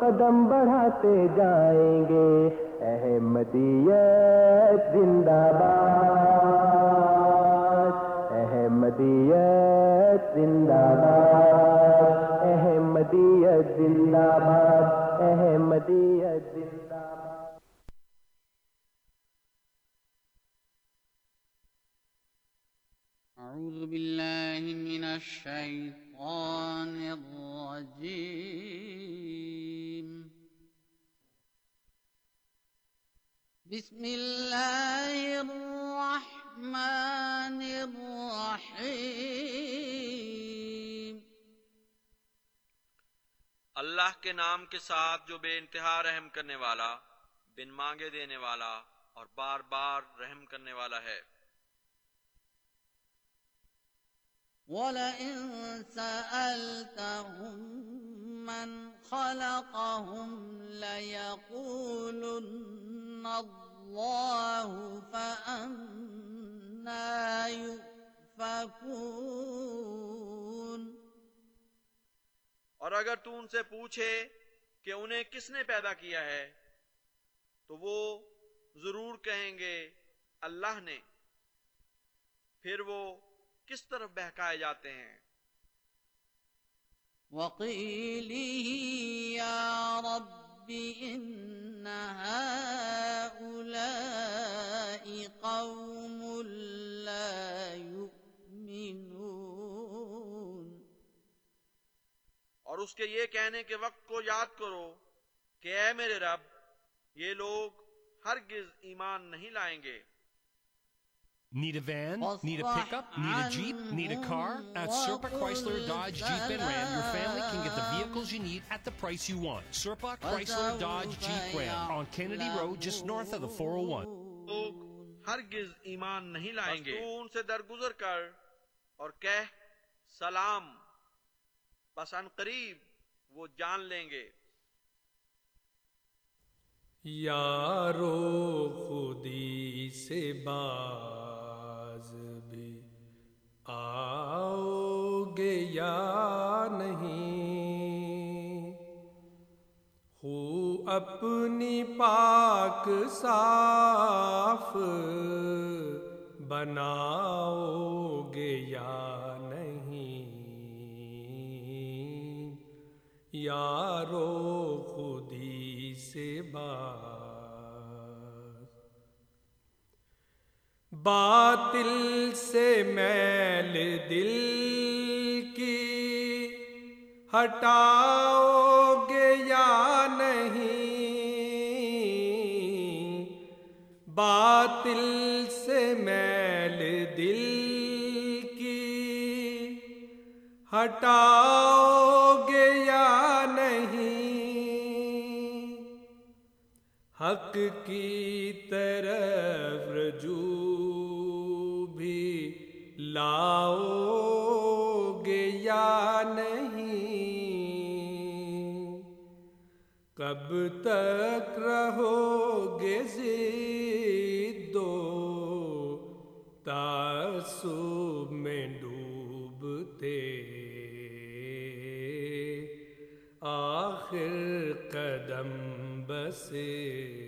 قدم بڑھاتے جائیں گے۔ احمدیت زندہ باد۔ احمدیت زندہ باد۔ احمدیت زندہ باد۔ احمدیت زندہ باد۔ أعوذ بالله من الشيطان الرجيم بسم الله الرحمن الرحيم. اللہ کے نام کے ساتھ جو بے انتہا رحم کرنے والا بن مانگے دینے والا اور بار بار رحم کرنے والا ہے۔ ولئن سألتهم من خلقهم ليقولن الله فأنا يؤفكون. اور اگر تو ان سے پوچھے کہ انہیں کس نے پیدا کیا ہے تو وہ ضرور کہیں گے اللہ نے۔ پھر وہ کس طرف بہکائے جاتے ہیں؟ وقيله يا رب هؤلاء قوم لا يؤمنون۔ اور اس کے یہ کہنے کے وقت کو یاد کرو کہ اے میرے رب، یہ لوگ ہرگز ایمان نہیں لائیں گے۔ Need a van? Need a pickup? Need a Jeep? Need a car? At Serpa Chrysler Dodge Jeep and Ram, your family can get the vehicles you need at the price you want. Serpa Chrysler Dodge Jeep Ram on Kennedy Road, just north of the 401. لوگ ہرگز ایمان نہیں لائیں گے تو ان سے درگزر کر اور کہہ سلام بس ان قریب وہ جان لیں گے یارو خودی سے بھی آؤ گے یا نہیں؟ ہو اپنی پاک صاف بناؤ گے یا نہیں؟ یارو خودی سے باز باطل سے میل دل کی ہٹاؤ گے یا نہیں؟ باطل سے میل دل کی ہٹاؤ گے یا نہیں؟ حق کی طرف رجوع لاؤ گے یا نہیں؟ کب تک رہو گے دو تاسو میں ڈوبتے؟ آخر قدم بسے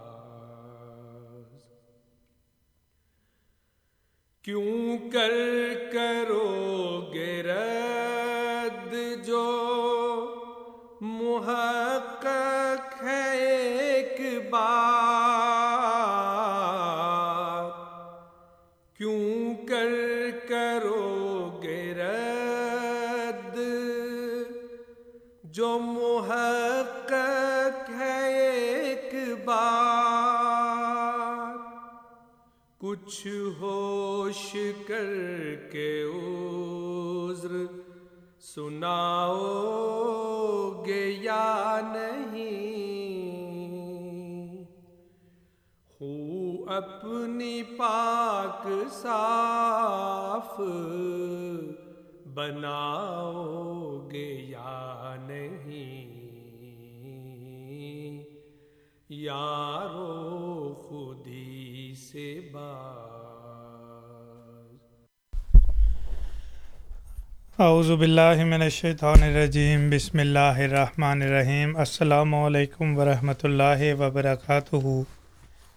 کیوں کر کرو گے رد جو؟ محقق ہے ایک بار کچھ ہوش کر کے عذر سناؤ گے یا نہیں؟ ہو اپنی پاک صاف بناؤ گے یا نہیں؟ یارو سے باز۔ اعوذ باللہ من الشیطان الرجیم، بسم اللہ الرحمن الرحیم۔ السلام علیکم ورحمۃ اللہ وبرکاتہ۔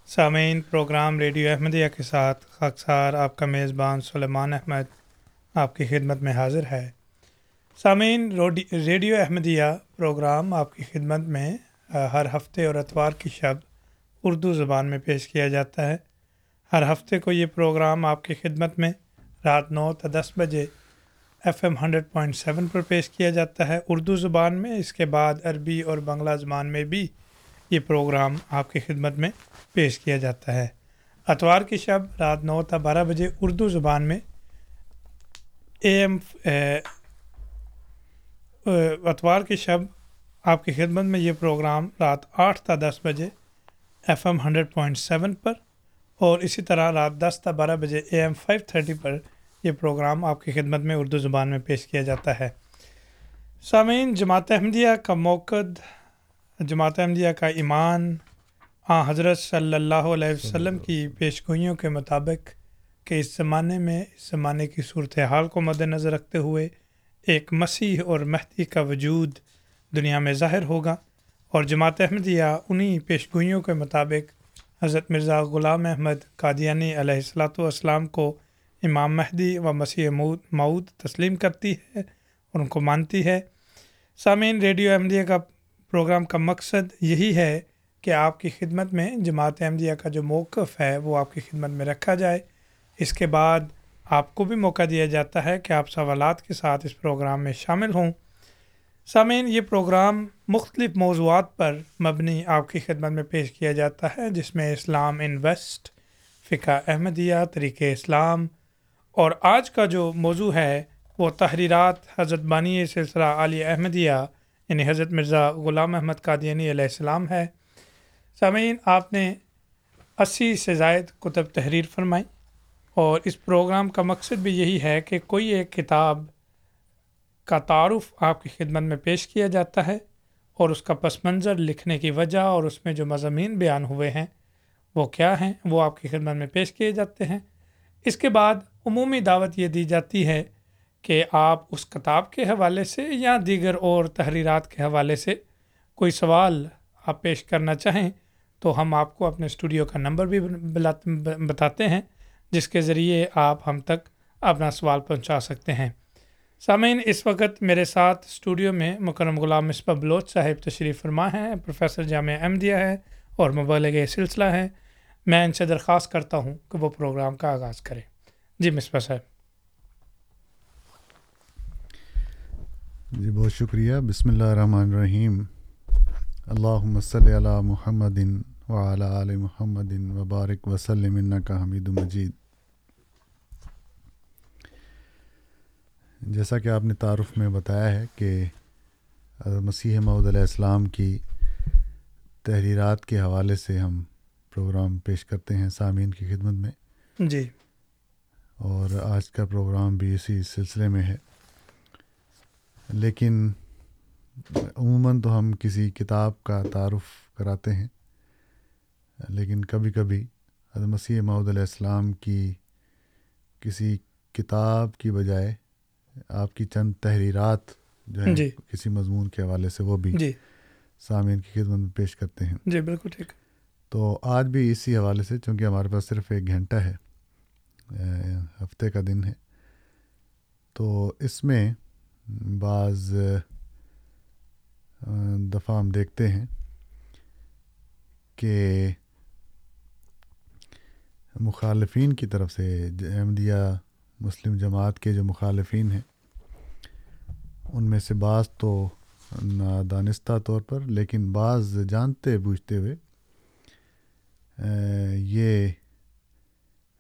سامعین، پروگرام ریڈیو احمدیہ کے ساتھ خاکسار آپ کا میزبان سلیمان احمد آپ کی خدمت میں حاضر ہے۔ سامعین ریڈیو احمدیہ پروگرام آپ کی خدمت میں ہر ہفتے اور اتوار کی شب اردو زبان میں پیش کیا جاتا ہے۔ ہر ہفتے کو یہ پروگرام آپ کی خدمت میں رات نو تا دس بجے F M hundred point seven پر پیش کیا جاتا ہے۔ اردو زبان میں، اس کے بعد عربی اور بنگلہ زبان میں بھی یہ پروگرام آپ کی خدمت میں پیش کیا جاتا ہے۔ اتوار کی شب رات نو تا بارہ بجے اردو زبان میں اے ایم اتوار کی شب آپ کی خدمت میں یہ پروگرام رات آٹھ تا دس بجے F M hundred point seven پر اور اسی طرح رات دس تا بارہ بجے اے ایم فائیو تھرٹی پر یہ پروگرام آپ کی خدمت میں اردو زبان میں پیش کیا جاتا ہے۔ سامعین، جماعت احمدیہ کا موقع جماعت احمدیہ کا ایمان آ حضرت صلی اللہ علیہ وسلم کی پیش گوئیوں کے مطابق کہ اس زمانے میں، اس زمانے کی صورتحال کو مد نظر رکھتے ہوئے ایک مسیح اور مہدی کا وجود دنیا میں ظاہر ہوگا اور جماعت احمدیہ انہی پیش گوئیوں کے مطابق حضرت مرزا غلام احمد قادیانی علیہ السلاۃ والسلام کو امام مہدی و مسیح معود تسلیم کرتی ہے اور ان کو مانتی ہے۔ سامعین، ریڈیو احمدیہ کا پروگرام کا مقصد یہی ہے کہ آپ کی خدمت میں جماعت احمدیہ کا جو موقف ہے وہ آپ کی خدمت میں رکھا جائے۔ اس کے بعد آپ کو بھی موقع دیا جاتا ہے کہ آپ سوالات کے ساتھ اس پروگرام میں شامل ہوں۔ سامعین، یہ پروگرام مختلف موضوعات پر مبنی آپ کی خدمت میں پیش کیا جاتا ہے، جس میں اسلام ان ویسٹ، فقہ احمدیہ طریق اسلام اور آج کا جو موضوع ہے، وہ تحریرات حضرت بانی سلسلہ علی احمدیہ یعنی حضرت مرزا غلام احمد قادیانی علیہ السلام ہے۔ سامعین، آپ نے اسی سے زائد کتب تحریر فرمائی اور اس پروگرام کا مقصد بھی یہی ہے کہ کوئی ایک کتاب کا تعارف آپ کی خدمت میں پیش کیا جاتا ہے اور اس کا پس منظر لکھنے کی وجہ اور اس میں جو مضامین بیان ہوئے ہیں، وہ کیا ہیں؟ وہ آپ کی خدمت میں پیش کیے جاتے ہیں۔ اس کے بعد عمومی دعوت یہ دی جاتی ہے کہ آپ اس کتاب کے حوالے سے یا دیگر اور تحریرات کے حوالے سے کوئی سوال آپ پیش کرنا چاہیں تو ہم آپ کو اپنے اسٹوڈیو کا نمبر بھی بتاتے ہیں، جس کے ذریعے آپ ہم تک اپنا سوال پہنچا سکتے ہیں۔ سامعین، اس وقت میرے ساتھ اسٹوڈیو میں مکرم غلام مصباح بلوچ صاحب تشریف فرما ہیں، پروفیسر جامعہ احمدیہ ہے اور مبلغ سلسلہ ہیں۔ میں ان سے درخواست کرتا ہوں کہ وہ پروگرام کا آغاز کریں۔ جی مصباح صاحب۔ جی بہت شکریہ۔ بسم اللہ الرحمن الرحیم۔ اللہم صلی علی محمد وعلی آل محمد وبارک وسلم انکا حمید مجید۔ جیسا کہ آپ نے تعارف میں بتایا ہے کہ مسیح معود علیہ السلام کی تحریرات کے حوالے سے ہم پروگرام پیش کرتے ہیں سامعین کی خدمت میں۔ جی۔ اور آج کا پروگرام بھی اسی سلسلے میں ہے۔ لیکن عموماً تو ہم کسی کتاب کا تعارف کراتے ہیں لیکن کبھی کبھی حضرت مسیح معود علیہ السلام کی کسی کتاب کی بجائے آپ کی چند تحریرات جو ہے جی۔ کسی مضمون کے حوالے سے وہ بھی جی۔ سامعین کی خدمت میں پیش کرتے ہیں۔ جی بالکل ٹھیک۔ تو آج بھی اسی حوالے سے چونکہ ہمارے پاس صرف ایک گھنٹہ ہے ہفتے کا دن ہے تو اس میں بعض دفعہ ہم دیکھتے ہیں کہ مخالفین کی طرف سے احمدیہ مسلم جماعت کے جو مخالفین ہیں ان میں سے بعض تو نادانستہ طور پر لیکن بعض جانتے بوجھتے ہوئے یہ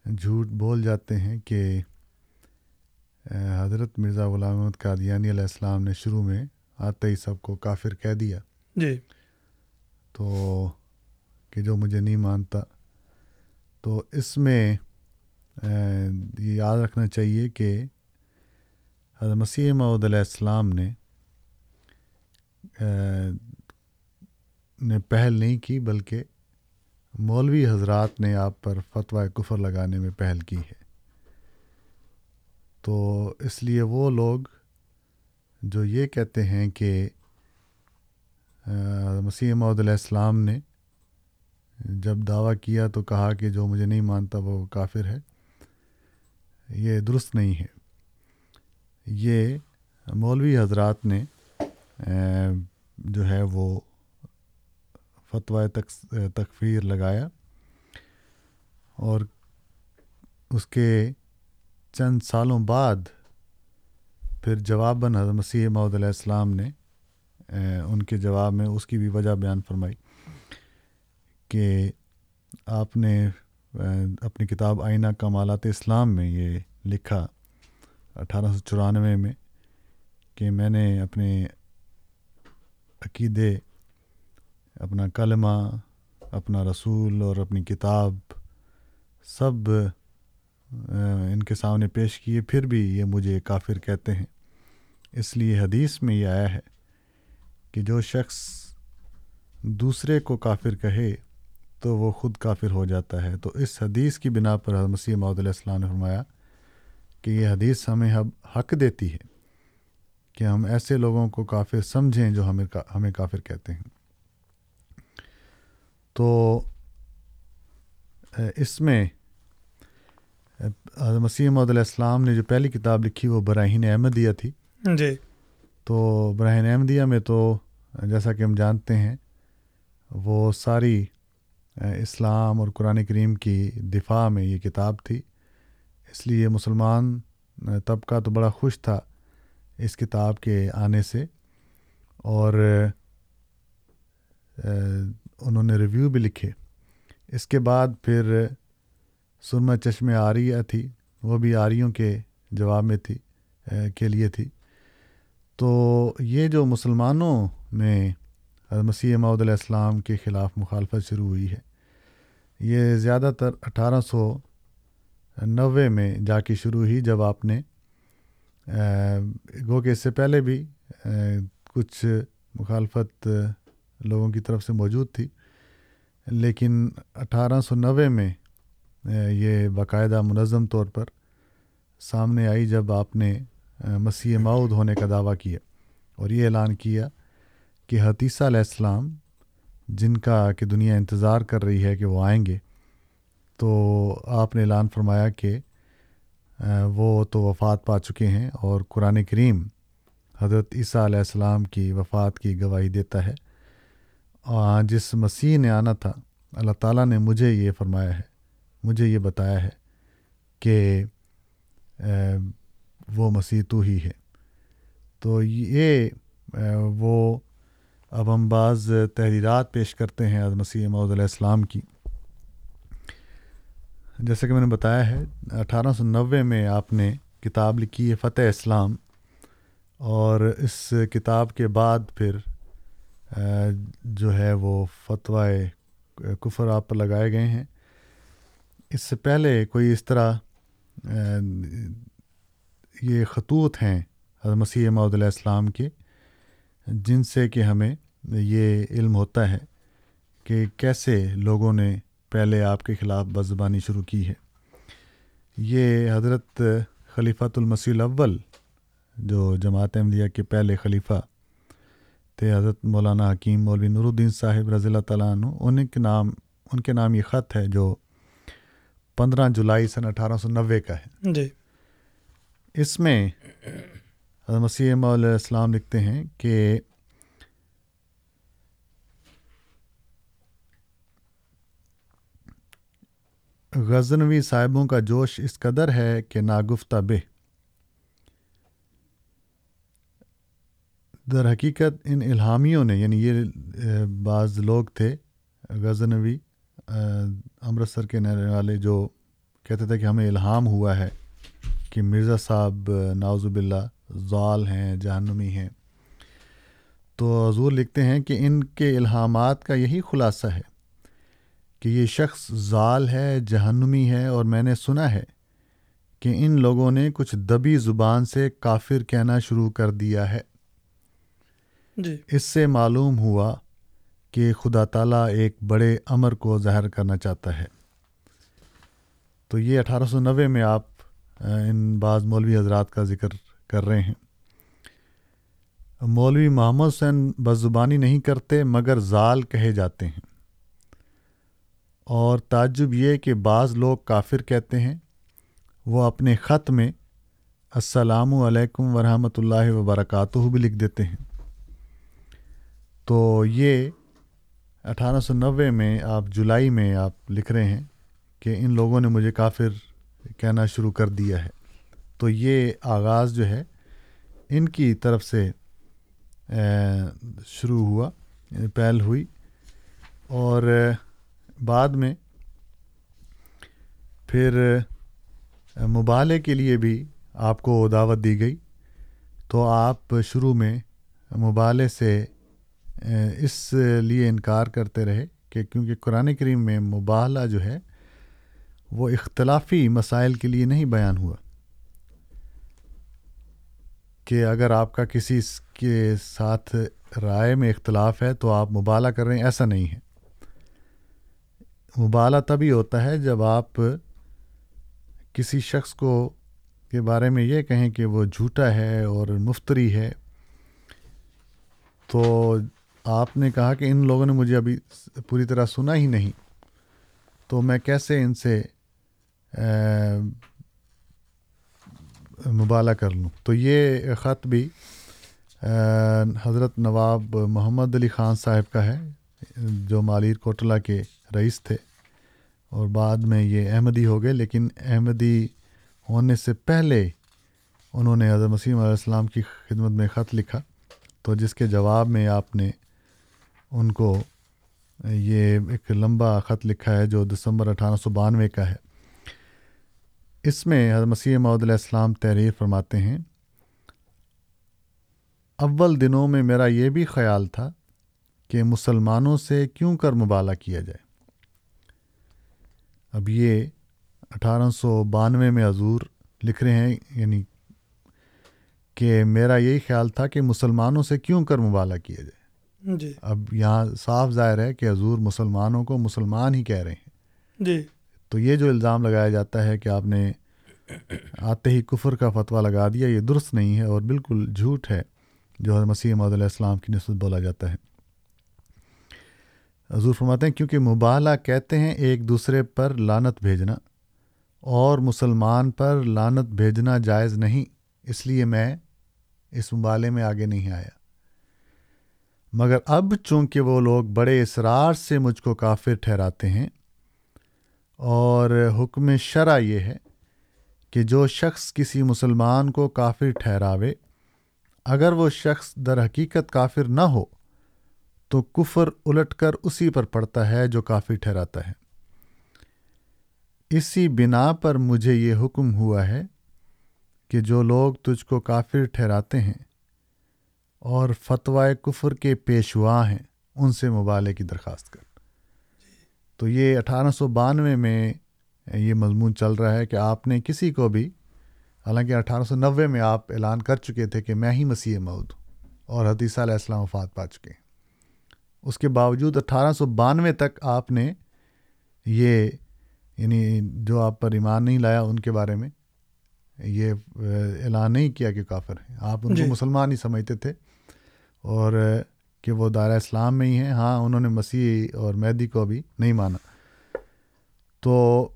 جھوٹ بول جاتے ہیں کہ حضرت مرزا غلام احمد قادیانی علیہ السلام نے شروع میں آتے ہی سب کو کافر کہہ دیا۔ جی۔ تو کہ جو مجھے نہیں مانتا تو اس میں یہ یاد رکھنا چاہیے کہ حضرت مسیح معود علیہ السلام نے نے پہل نہیں کی، بلکہ مولوی حضرات نے آپ پر فتویٰ کفر لگانے میں پہل کی ہے۔ تو اس لیے وہ لوگ جو یہ کہتے ہیں کہ مسیح معود علیہ السلام نے جب دعویٰ کیا تو کہا کہ جو مجھے نہیں مانتا وہ کافر ہے۔ یہ درست نہیں ہے۔ یہ مولوی حضرات نے جو ہے وہ فتویٰ تکفیر لگایا اور اس کے چند سالوں بعد پھر جواباً حضرت مسیح معود علیہ السلام نے ان کے جواب میں اس کی بھی وجہ بیان فرمائی کہ آپ نے اپنی کتاب آئینہ کمالات اسلام میں یہ لکھا اٹھارہ سو چورانوے میں کہ میں نے اپنے عقیدے، اپنا کلمہ، اپنا رسول اور اپنی کتاب سب ان کے سامنے پیش کیے، پھر بھی یہ مجھے کافر کہتے ہیں۔ اس لیے حدیث میں یہ آیا ہے کہ جو شخص دوسرے کو کافر کہے تو وہ خود کافر ہو جاتا ہے۔ تو اس حدیث کی بنا پر حضرت مسیح معود علیہ السلام نے فرمایا کہ یہ حدیث ہمیں اب حق دیتی ہے کہ ہم ایسے لوگوں کو کافر سمجھیں جو ہمیں ہمیں کافر کہتے ہیں۔ تو اس میں مسیح معود علیہ السلام نے جو پہلی کتاب لکھی وہ براہین احمدیہ تھی۔ جی۔ تو براہین احمدیہ میں تو جیسا کہ ہم جانتے ہیں وہ ساری اسلام اور قرآن کریم کی دفاع میں یہ کتاب تھی۔ اس لیے مسلمان طبقہ تو بڑا خوش تھا اس کتاب کے آنے سے۔ اور انہوں نے ریویو بھی لکھے۔ اس کے بعد پھر سرما چشم آریہ تھی۔ وہ بھی آریوں کے جواب میں تھی کے لیے تھی۔ تو یہ جو مسلمانوں میں مسیح معود علیہ السلام کے خلاف مخالفت شروع ہوئی ہے۔ یہ زیادہ تر اٹھارہ سو نوے میں جا کے شروع ہوئی، جب آپ نے گو کہ اس سے پہلے بھی کچھ مخالفت لوگوں کی طرف سے موجود تھی۔ لیکن اٹھارہ سو نوے میں یہ باقاعدہ منظم طور پر سامنے آئی، جب آپ نے مسیح معود ہونے کا دعویٰ کیا اور یہ اعلان کیا کہ حتیثہ علیہ السلام جن کا کہ دنیا انتظار کر رہی ہے کہ وہ آئیں گے، تو آپ نے اعلان فرمایا کہ وہ تو وفات پا چکے ہیں اور قرآن کریم حضرت عیسیٰ علیہ السلام کی وفات کی گواہی دیتا ہے۔ جس مسیح نے آنا تھا، اللہ تعالیٰ نے مجھے یہ فرمایا ہے، مجھے یہ بتایا ہے کہ وہ مسیح تو ہی ہے۔ تو یہ وہ اب ہم بعض تحریرات پیش کرتے ہیں حضرت مسیح معود علیہ السلام کی۔ جیسے کہ میں نے بتایا ہے، اٹھارہ سو نوے میں آپ نے کتاب لکھی ہے فتح اسلام اور اس کتاب کے بعد پھر جو ہے وہ فتویٰ کفر آپ پر لگائے گئے ہیں۔ اس سے پہلے کوئی اس طرح یہ خطوط ہیں حضرت مسیح محدود علیہ السلام کے، جن سے کہ ہمیں یہ علم ہوتا ہے کہ کیسے لوگوں نے پہلے آپ کے خلاف بزبانی شروع کی ہے۔ یہ حضرت خلیفۃ المسیح الاول جو جماعت احمدیہ کے پہلے خلیفہ تھے حضرت مولانا حکیم مولوی نور الدین صاحب رضی اللہ تعالیٰ عنہ ان کے نام ان کے نام یہ خط ہے جو پندرہ جولائی سن اٹھارہ سو نوے کا ہے۔ جی۔ اس میں حضرت مسیح علیہ السلام لکھتے ہیں کہ غزنوی صاحبوں کا جوش اس قدر ہے کہ ناگفتہ بے۔ در حقیقت ان الہامیوں نے یعنی یہ بعض لوگ تھے غزنوی امرتسر کے رہنے والے جو کہتے تھے کہ ہمیں الہام ہوا ہے کہ مرزا صاحب ناوز باللہ زال ہیں، جہنمی ہیں۔ تو حضور لکھتے ہیں کہ ان کے الہامات کا یہی خلاصہ ہے۔ کہ یہ شخص زال ہے جہنمی ہے اور میں نے سنا ہے کہ ان لوگوں نے کچھ دبی زبان سے کافر کہنا شروع کر دیا ہے۔ جی۔ اس سے معلوم ہوا کہ خدا تعالیٰ ایک بڑے امر کو ظاہر کرنا چاہتا ہے۔ تو یہ اٹھارہ سو نوے میں آپ ان بعض مولوی حضرات کا ذکر کر رہے ہیں۔ مولوی محمد حسین بزبانی نہیں کرتے مگر زال کہے جاتے ہیں۔ اور تعجب یہ کہ بعض لوگ کافر کہتے ہیں، وہ اپنے خط میں السلام علیکم ورحمۃ اللہ وبرکاتہ بھی لکھ دیتے ہیں۔ تو یہ اٹھارہ سو نوے میں آپ جولائی میں آپ لکھ رہے ہیں کہ ان لوگوں نے مجھے کافر کہنا شروع کر دیا ہے۔ تو یہ آغاز جو ہے، ان کی طرف سے شروع ہوا یعنی پہل ہوئی۔ اور بعد میں پھر مبالے کے لیے بھی آپ کو دعوت دی گئی۔ تو آپ شروع میں مبالے سے اس لیے انکار کرتے رہے کہ کیونکہ قرآن کریم میں مبالہ جو ہے، وہ اختلافی مسائل کے لیے نہیں بیان ہوا۔ کہ اگر آپ کا کسی کے ساتھ رائے میں اختلاف ہے تو آپ مبالہ کر رہے ہیں، ایسا نہیں ہے۔ مبالہ تبھی ہوتا ہے جب آپ کسی شخص کو کے بارے میں یہ کہیں کہ وہ جھوٹا ہے اور مفتری ہے، تو آپ نے کہا کہ ان لوگوں نے مجھے ابھی پوری طرح سنا ہی نہیں۔ تو میں کیسے ان سے مبالہ کر لوں؟ تو یہ خط بھی حضرت نواب محمد علی خان صاحب کا ہے، جو مالیر کوٹلہ کے رئیس تھے اور بعد میں یہ احمدی ہو گئے، لیکن احمدی ہونے سے پہلے انہوں نے حضرت مسیم علیہ السلام کی خدمت میں خط لکھا۔ تو جس کے جواب میں آپ نے ان کو یہ ایک لمبا خط لکھا ہے جو دسمبر اٹھارہ سو بانوے کا ہے۔ اس میں حضرت مسیح محدود علیہ السلام تحریر فرماتے ہیں، اول دنوں میں میرا یہ بھی خیال تھا کہ مسلمانوں سے کیوں کر مبالہ کیا جائے؟ اب یہ اٹھارہ سو بانوے میں حضور لکھ رہے ہیں یعنی کہ میرا یہی خیال تھا کہ مسلمانوں سے کیوں کر مبالہ کیا جائے۔ جی۔ اب یہاں صاف ظاہر ہے کہ حضور مسلمانوں کو مسلمان ہی کہہ رہے ہیں۔ جی۔ تو یہ جو الزام لگایا جاتا ہے کہ آپ نے آتے ہی کفر کا فتویٰ لگا دیا یہ درست نہیں ہے اور بالکل جھوٹ ہے جو حضرت مسیح محدود السلام کی نسبت بولا جاتا ہے۔ حضور فرماتے ہیں، کیونکہ مبالہ کہتے ہیں ایک دوسرے پر لانت بھیجنا، اور مسلمان پر لانت بھیجنا جائز نہیں، اس لیے میں اس مبالے میں آگے نہیں آیا۔ مگر اب چونکہ وہ لوگ بڑے اصرار سے مجھ کو کافر ٹھہراتے ہیں، اور حکم شرع یہ ہے کہ جو شخص کسی مسلمان کو کافر ٹھہراوے، اگر وہ شخص در حقیقت کافر نہ ہو تو کفر الٹ کر اسی پر پڑتا ہے جو کافی ٹھہراتا ہے۔ اسی بنا پر مجھے یہ حکم ہوا ہے کہ جو لوگ تجھ کو کافر ٹھہراتے ہیں اور فتوائے کفر کے پیشوا ہیں، ان سے مبالے کی درخواست کر۔ تو یہ اٹھارہ سو بانوے میں یہ مضمون چل رہا ہے کہ آپ نے کسی کو بھی، حالانکہ اٹھارہ سو نوے میں آپ اعلان کر چکے تھے کہ میں ہی مسیح مود اور حدیثہ علیہ السلام وفات پا چکے ہیں۔ اس کے باوجود اٹھارہ سو بانوے تک آپ نے یہ یعنی جو آپ پر ایمان نہیں لایا ان کے بارے میں یہ اعلان نہیں کیا کہ کافر ہیں۔ آپ ان کو جی۔ مسلمان ہی سمجھتے تھے۔ اور کہ وہ دائرہ اسلام میں ہی ہیں۔ ہاں انہوں نے مسیح اور مہدی کو بھی نہیں مانا۔ تو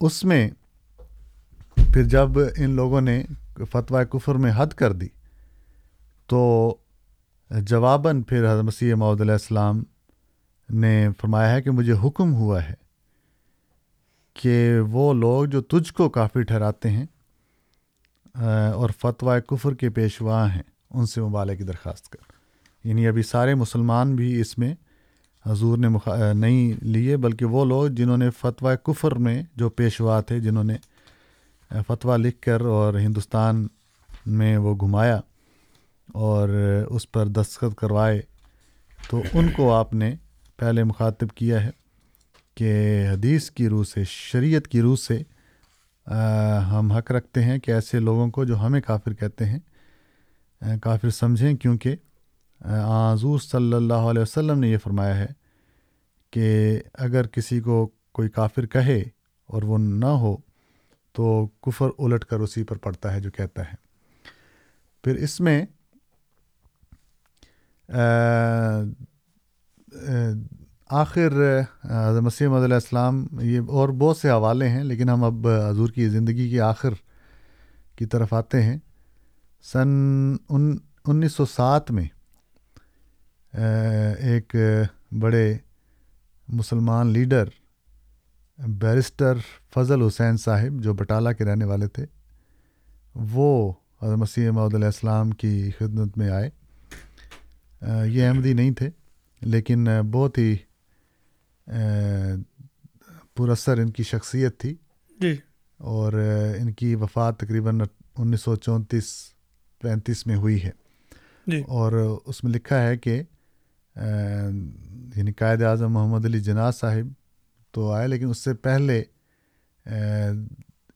اس میں پھر جب ان لوگوں نے فتویٰ کفر میں حد کر دی تو جواباً پھر حضرت مسیح محدود علیہ السلام نے فرمایا ہے کہ مجھے حکم ہوا ہے کہ وہ لوگ جو تجھ کو کافی ٹھہراتے ہیں اور فتویٰ کفر کے پیشوا ہیں، ان سے مبالے کی درخواست کر۔ یعنی ابھی سارے مسلمان بھی اس میں حضور نے مخا نہیں لیے، بلکہ وہ لوگ جنہوں نے فتویٰ کفر میں جو پیشوا تھے، جنہوں نے فتویٰ لکھ کر اور ہندوستان میں وہ گھمایا۔ اور اس پر دستخط کروائے، تو ان کو آپ نے پہلے مخاطب کیا ہے کہ حدیث کی روح سے، شریعت کی روح سے ہم حق رکھتے ہیں کہ ایسے لوگوں کو جو ہمیں کافر کہتے ہیں کافر سمجھیں، کیونکہ حضور صلی اللہ علیہ وسلم نے یہ فرمایا ہے کہ اگر کسی کو کوئی کافر کہے اور وہ نہ ہو، تو کفر الٹ کر اسی پر پڑتا ہے جو کہتا ہے۔ پھر اس میں آخر مسیح علیہ السلام، یہ اور بہت سے حوالے ہیں، لیکن ہم اب حضور کی زندگی کے آخر کی طرف آتے ہیں۔ سن ان، انیس سو سات میں ایک بڑے مسلمان لیڈر، بیرسٹر فضل حسین صاحب، جو بٹالہ کے رہنے والے تھے، وہ حضرت مسیح محدود علیہ السلام کی خدمت میں آئے۔ یہ احمدی نہیں تھے لیکن بہت ہی پر اثر ان کی شخصیت تھی۔ جی۔ اور ان کی وفات تقریباً انیس سو چونتیس پینتیس میں ہوئی ہے۔ جی۔ اور اس میں لکھا ہے کہ یعنی قائد اعظم محمد علی جناز صاحب تو آئے لیکن اس سے پہلے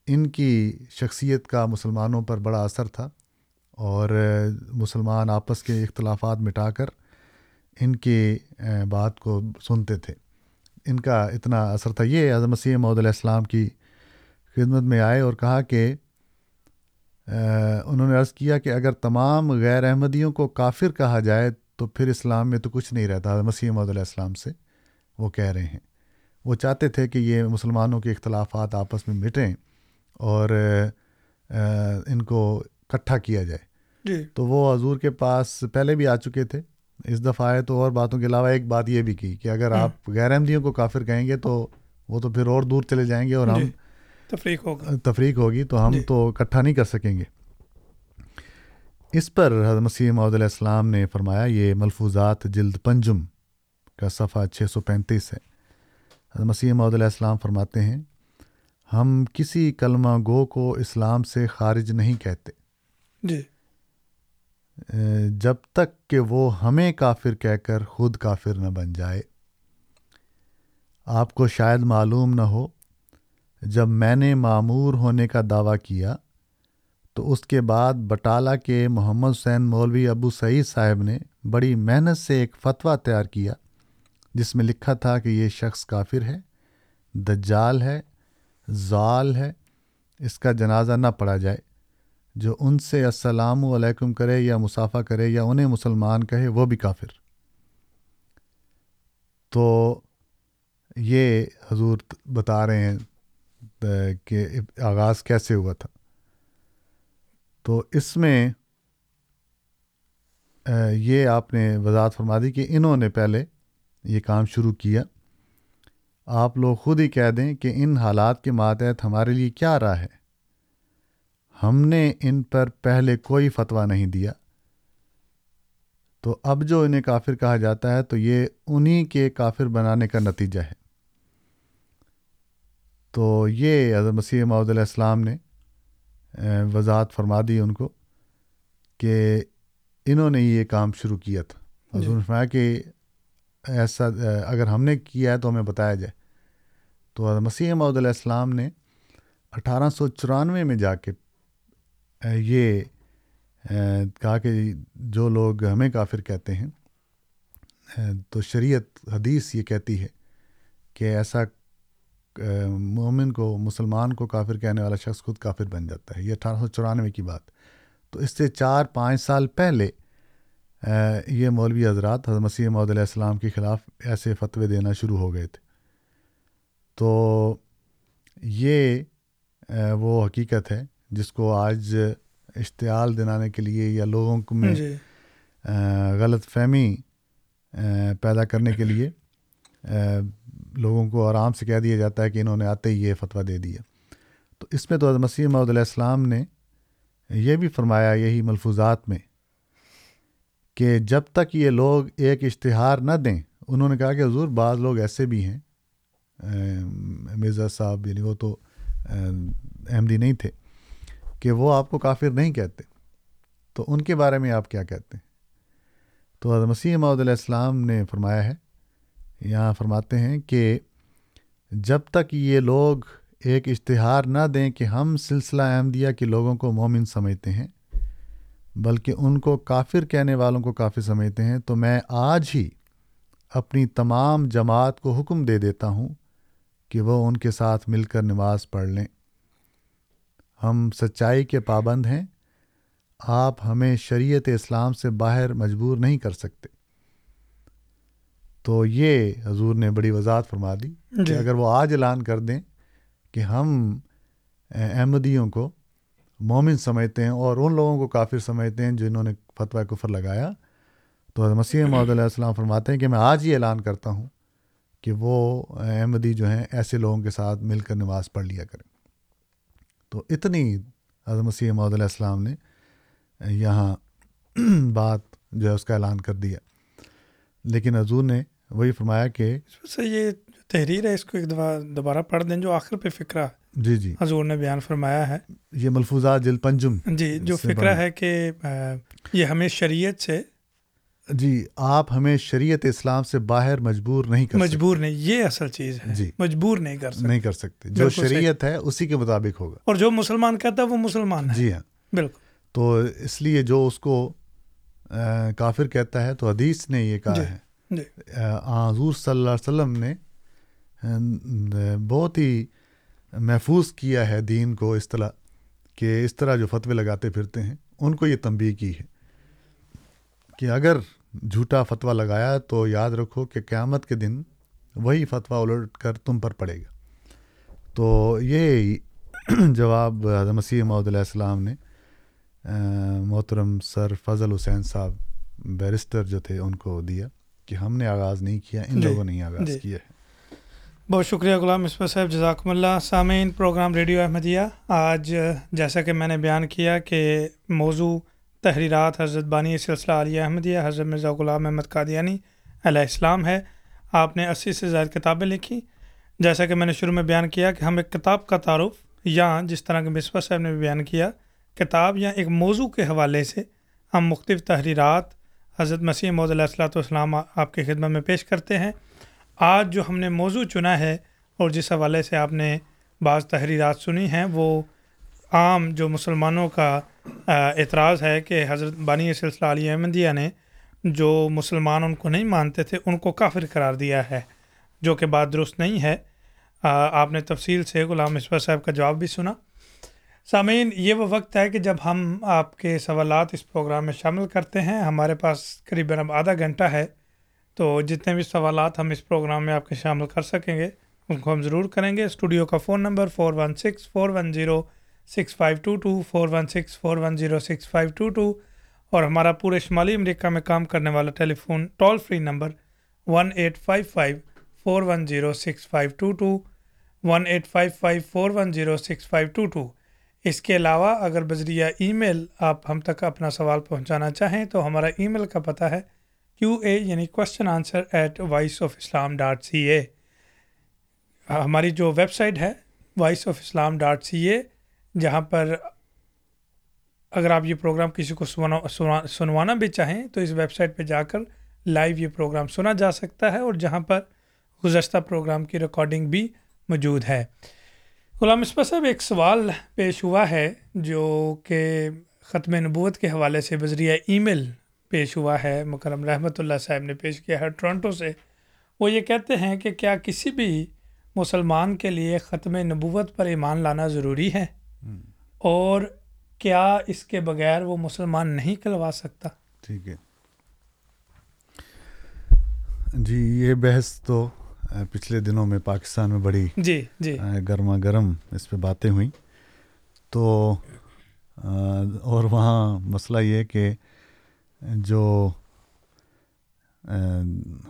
ان کی شخصیت کا مسلمانوں پر بڑا اثر تھا۔ اور مسلمان آپس کے اختلافات مٹا کر ان کی بات کو سنتے تھے۔ ان کا اتنا اثر تھا۔ یہ اعظم مسیح محدود علیہ السلام کی خدمت میں آئے اور کہا کہ انہوں نے عرض کیا کہ اگر تمام غیر احمدیوں کو کافر کہا جائے تو پھر اسلام میں تو کچھ نہیں رہتا۔ مسیح محدود علیہ السلام سے وہ کہہ رہے ہیں۔ وہ چاہتے تھے کہ یہ مسلمانوں کے اختلافات آپس میں مٹیں اور ان کو اکٹھا کیا جائے۔ جی۔ تو وہ حضور کے پاس پہلے بھی آ چکے تھے۔ اس دفعہ آئے تو اور باتوں کے علاوہ ایک بات یہ بھی کی کہ اگر آپ غیر احمدیوں کو کافر کہیں گے تو وہ تو پھر اور دور چلے جائیں گے اور ہم جی، تفریق ہوگا۔ تفریق ہوگی تو ہم جی۔ تو اکٹھا نہیں کر سکیں گے۔ اس پر حضرت مسیح محدود علیہ السلام نے فرمایا یہ ملفوظات جلد پنجم کا صفحہ چھ سو پینتیس ہے۔ حضرت مسیح محدود علیہ السلام فرماتے ہیں ہم کسی کلمہ گو کو اسلام سے خارج نہیں کہتے۔ جی۔ جب تک کہ وہ ہمیں کافر کہہ کر خود کافر نہ بن جائے، آپ کو شاید معلوم نہ ہو، جب میں نے معمور ہونے کا دعویٰ کیا، تو اس کے بعد بٹالہ کے محمد حسین مولوی ابو سعید صاحب نے بڑی محنت سے ایک فتویٰ تیار کیا، جس میں لکھا تھا کہ یہ شخص کافر ہے، دجال ہے زال ہے، اس کا جنازہ نہ پڑھا جائے۔ جو ان سے السلام علیکم کرے یا مسافہ کرے یا انہیں مسلمان کہے، وہ بھی کافر۔ تو یہ حضور بتا رہے ہیں کہ آغاز کیسے ہوا تھا۔ تو اس میں یہ آپ نے وضاحت فرما دی کہ انہوں نے پہلے یہ کام شروع کیا۔ آپ لوگ خود ہی کہہ دیں کہ ان حالات کے ماتحت ہمارے لیے کیا راہ ہے۔ ہم نے ان پر پہلے کوئی فتویٰ نہیں دیا۔ تو اب جو انہیں کافر کہا جاتا ہے تو یہ انہی کے کافر بنانے کا نتیجہ ہے۔ تو یہ حضرت مسیح محدود علیہ السلام نے وضاحت فرما دی ان کو کہ انہوں نے یہ کام شروع کیا تھا۔ حضور جی۔ فرمایا کہ ایسا اگر ہم نے کیا ہے تو ہمیں بتایا جائے۔ تو مسیح محدود علیہ السلام نے اٹھارہ سو چورانوے میں جا کے یہ کہا کہ جو لوگ ہمیں کافر کہتے ہیں تو شریعت، حدیث یہ کہتی ہے کہ ایسا مومن کو، مسلمان کو کافر کہنے والا شخص خود کافر بن جاتا ہے، یہ اٹھارہ سو چورانوے کی بات۔ تو اس سے چار، پانچ سال پہلے یہ مولوی حضرات، حضرت مسیح محدود علیہ السلام کے خلاف ایسے فتوے دینا شروع ہو گئے تھے۔ تو یہ وہ حقیقت ہے جس کو آج اشتعال دلانے کے لیے یا لوگوں کو میں جی۔ غلط فہمی پیدا کرنے کے لیے لوگوں کو آرام سے کہہ دیا جاتا ہے کہ انہوں نے آتے ہی یہ فتویٰ دے دیا۔ تو اس میں تو حضرت مسیح محدود علیہ السلام نے یہ بھی فرمایا یہی ملفوظات میں کہ جب تک یہ لوگ ایک اشتہار نہ دیں انہوں نے کہا کہ حضور بعض لوگ ایسے بھی ہیں۔ مرزا صاحب یعنی وہ تو احمدی نہیں تھے۔ کہ وہ آپ کو کافر نہیں کہتے۔ تو ان کے بارے میں آپ کیا کہتے ہیں؟ تو حضرت مسیح محدود علیہ السلام نے فرمایا ہے، یہاں فرماتے ہیں کہ جب تک یہ لوگ ایک اشتہار نہ دیں کہ ہم سلسلہ احمدیہ کے لوگوں کو مومن سمجھتے ہیں، بلکہ ان کو کافر کہنے والوں کو کافر سمجھتے ہیں، تو میں آج ہی اپنی تمام جماعت کو حکم دے دیتا ہوں کہ وہ ان کے ساتھ مل کر نماز پڑھ لیں۔ ہم سچائی کے پابند ہیں۔ آپ ہمیں شریعت اسلام سے باہر مجبور نہیں کر سکتے۔ تو یہ حضور نے بڑی وضاحت فرما دی کہ جی۔ اگر وہ آج اعلان کر دیں کہ ہم احمدیوں کو مومن سمجھتے ہیں اور ان لوگوں کو کافر سمجھتے ہیں جنہوں نے فتویٰ کفر لگایا تو مسیح محدود علیہ السلام فرماتے ہیں کہ میں آج ہی اعلان کرتا ہوں کہ وہ احمدی جو ہیں ایسے لوگوں کے ساتھ مل کر نماز پڑھ لیا کریں۔ تو اتنی حضرت مسیح محدود علیہ السلام نے یہاں بات جو ہے اس کا اعلان کر دیا۔ لیکن حضور نے وہی فرمایا کہ یہ تحریر ہے اس کو ایک دفعہ دوبارہ پڑھ دیں جو آخر پہ فکرہ جی جی۔ حضور نے بیان فرمایا ہے۔ یہ ملفوظات جل پنجم جی جو فکرہ ہے کہ یہ ہمیں شریعت سے جی آپ ہمیں شریعت اسلام سے باہر مجبور نہیں کر مجبور نہیں یہ اصل چیز ہے۔ جی۔ مجبور نہیں کر سکتے۔ نہیں کر سکتے۔ جو شریعت ہے اسی کے مطابق ہوگا۔ اور جو مسلمان کہتا ہے وہ مسلمان ہے۔ جی ہاں۔ بالکل۔ تو اس لیے جو اس کو کافر کہتا ہے تو حدیث نے یہ کہا جی، ہے۔ جی۔ حضور صلی اللہ علیہ وسلم نے بہت ہی محفوظ کیا ہے دین کو اس طرح کہ اس طرح جو فتوے لگاتے پھرتے ہیں ان کو یہ تنبیہ کی ہے کہ اگر جھوٹا فتویٰ لگایا تو یاد رکھو کہ قیامت کے دن وہی فتویٰ الٹ کر تم پر پڑے گا۔ تو یہ جواب مسیح محدود علیہ السلام نے محترم سر فضل حسین صاحب بیرسٹر جو تھے ان کو دیا کہ ہم نے آغاز نہیں کیا ان جی لوگوں نے آغاز جی۔ کیا ہے۔ بہت شکریہ غلام مصباح صاحب جزاکم اللہ۔ سامعین پروگرام ریڈیو احمدیہ۔ آج جیسا کہ میں نے بیان کیا کہ موضوع تحریرات حضرت بانی سلسلہ علیہ احمدیہ، حضرت مرزا غلام احمد قادیانی علیہ السلام ہے۔ آپ نے اسی سے زائد کتابیں لکھی۔ جیسا کہ میں نے شروع میں بیان کیا کہ ہم ایک کتاب کا تعارف یا جس طرح کہ مصباح صاحب نے بھی بیان کیا، کتاب یا ایک موضوع کے حوالے سے ہم مختلف تحریرات حضرت مسیح محدود علیہ السلاۃ والسلام آپ کی خدمت میں پیش کرتے ہیں۔ آج جو ہم نے موضوع چنا ہے اور جس حوالے سے آپ نے بعض تحریرات سنی ہیں، وہ عام جو مسلمانوں کا اعتراض ہے کہ حضرت بانی سلسلہ علی احمدیہ نے جو مسلمان ان کو نہیں مانتے تھے، ان کو کافر قرار دیا ہے، جو کہ بات درست نہیں ہے۔ آپ نے تفصیل سے غلام مصباح صاحب کا جواب بھی سنا۔ سامعین، یہ وہ وقت ہے کہ جب ہم آپ کے سوالات اس پروگرام میں شامل کرتے ہیں، ہمارے پاس قریباً اب آدھا گھنٹہ ہے، تو جتنے بھی سوالات ہم اس پروگرام میں آپ کے شامل کر سکیں گے، ان کو ہم ضرور کریں گے۔ اسٹوڈیو کا phone number four one six four one zero six five two two four one six four one zero six five two two اور ہمارا پورے شمالی امریکہ میں کام کرنے والا telephone toll free number one eight five five four one zero six five two two one eight five five four one zero six five two two اس کے علاوہ اگر بذریعہ ای میل آپ ہم تک اپنا سوال پہنچانا چاہیں تو ہمارا ای میل کا پتہ ہے کیو اے یعنی question answer at voice of Islam dot C A. ہماری جو ویب سائٹ ہے voice of Islam dot C A جہاں پر اگر آپ یہ پروگرام کسی کو سنوانا بھی چاہیں تو اس ویب سائٹ پہ جا کر لائیو یہ پروگرام سنا جا سکتا ہے اور جہاں پر گزشتہ پروگرام کی ریکارڈنگ بھی موجود ہے۔ غلام اسپا صاحب، ایک سوال پیش ہوا ہے جو کہ ختم نبوت کے حوالے سے بذریعہ ای میل پیش ہوا ہے۔ مکرم رحمۃ اللہ صاحب نے پیش کیا ہے ٹورنٹو سے۔ وہ یہ کہتے ہیں کہ کیا کسی بھی مسلمان کے لیے ختم نبوت پر ایمان لانا ضروری ہے؟ اور کیا اس کے بغیر وہ مسلمان نہیں کلوا سکتا؟ ٹھیک ہے۔ جی یہ بحث تو پچھلے دنوں میں پاکستان میں بڑی جی جی۔ گرما گرم اس پہ باتیں ہوئیں۔ تو اور وہاں مسئلہ یہ کہ جو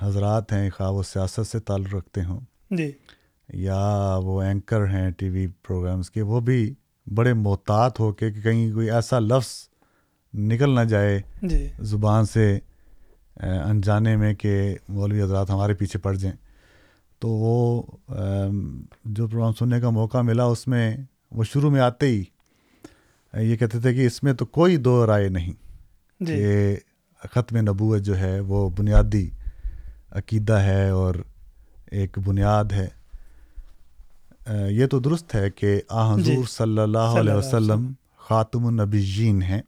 حضرات ہیں خواہ وہ سیاست سے تعلق رکھتے ہوں جی۔ یا وہ اینکر ہیں ٹی وی پروگرامز کے وہ بھی بڑے محتاط ہو کے کہ کہیں کوئی ایسا لفظ نکل نہ جائے جی۔ زبان سے انجانے میں کہ مولوی حضرات ہمارے پیچھے پڑ جائیں۔ تو وہ جو پروگرام سننے کا موقع ملا اس میں وہ شروع میں آتے ہی یہ کہتے تھے کہ اس میں تو کوئی دو رائے نہیں جی۔ کہ ختم نبوت جو ہے وہ بنیادی عقیدہ ہے اور ایک بنیاد ہے۔ یہ تو درست ہے کہ آ حضور جی صلی اللہ علیہ وسلم۔ خاتم النبیین ہیں۔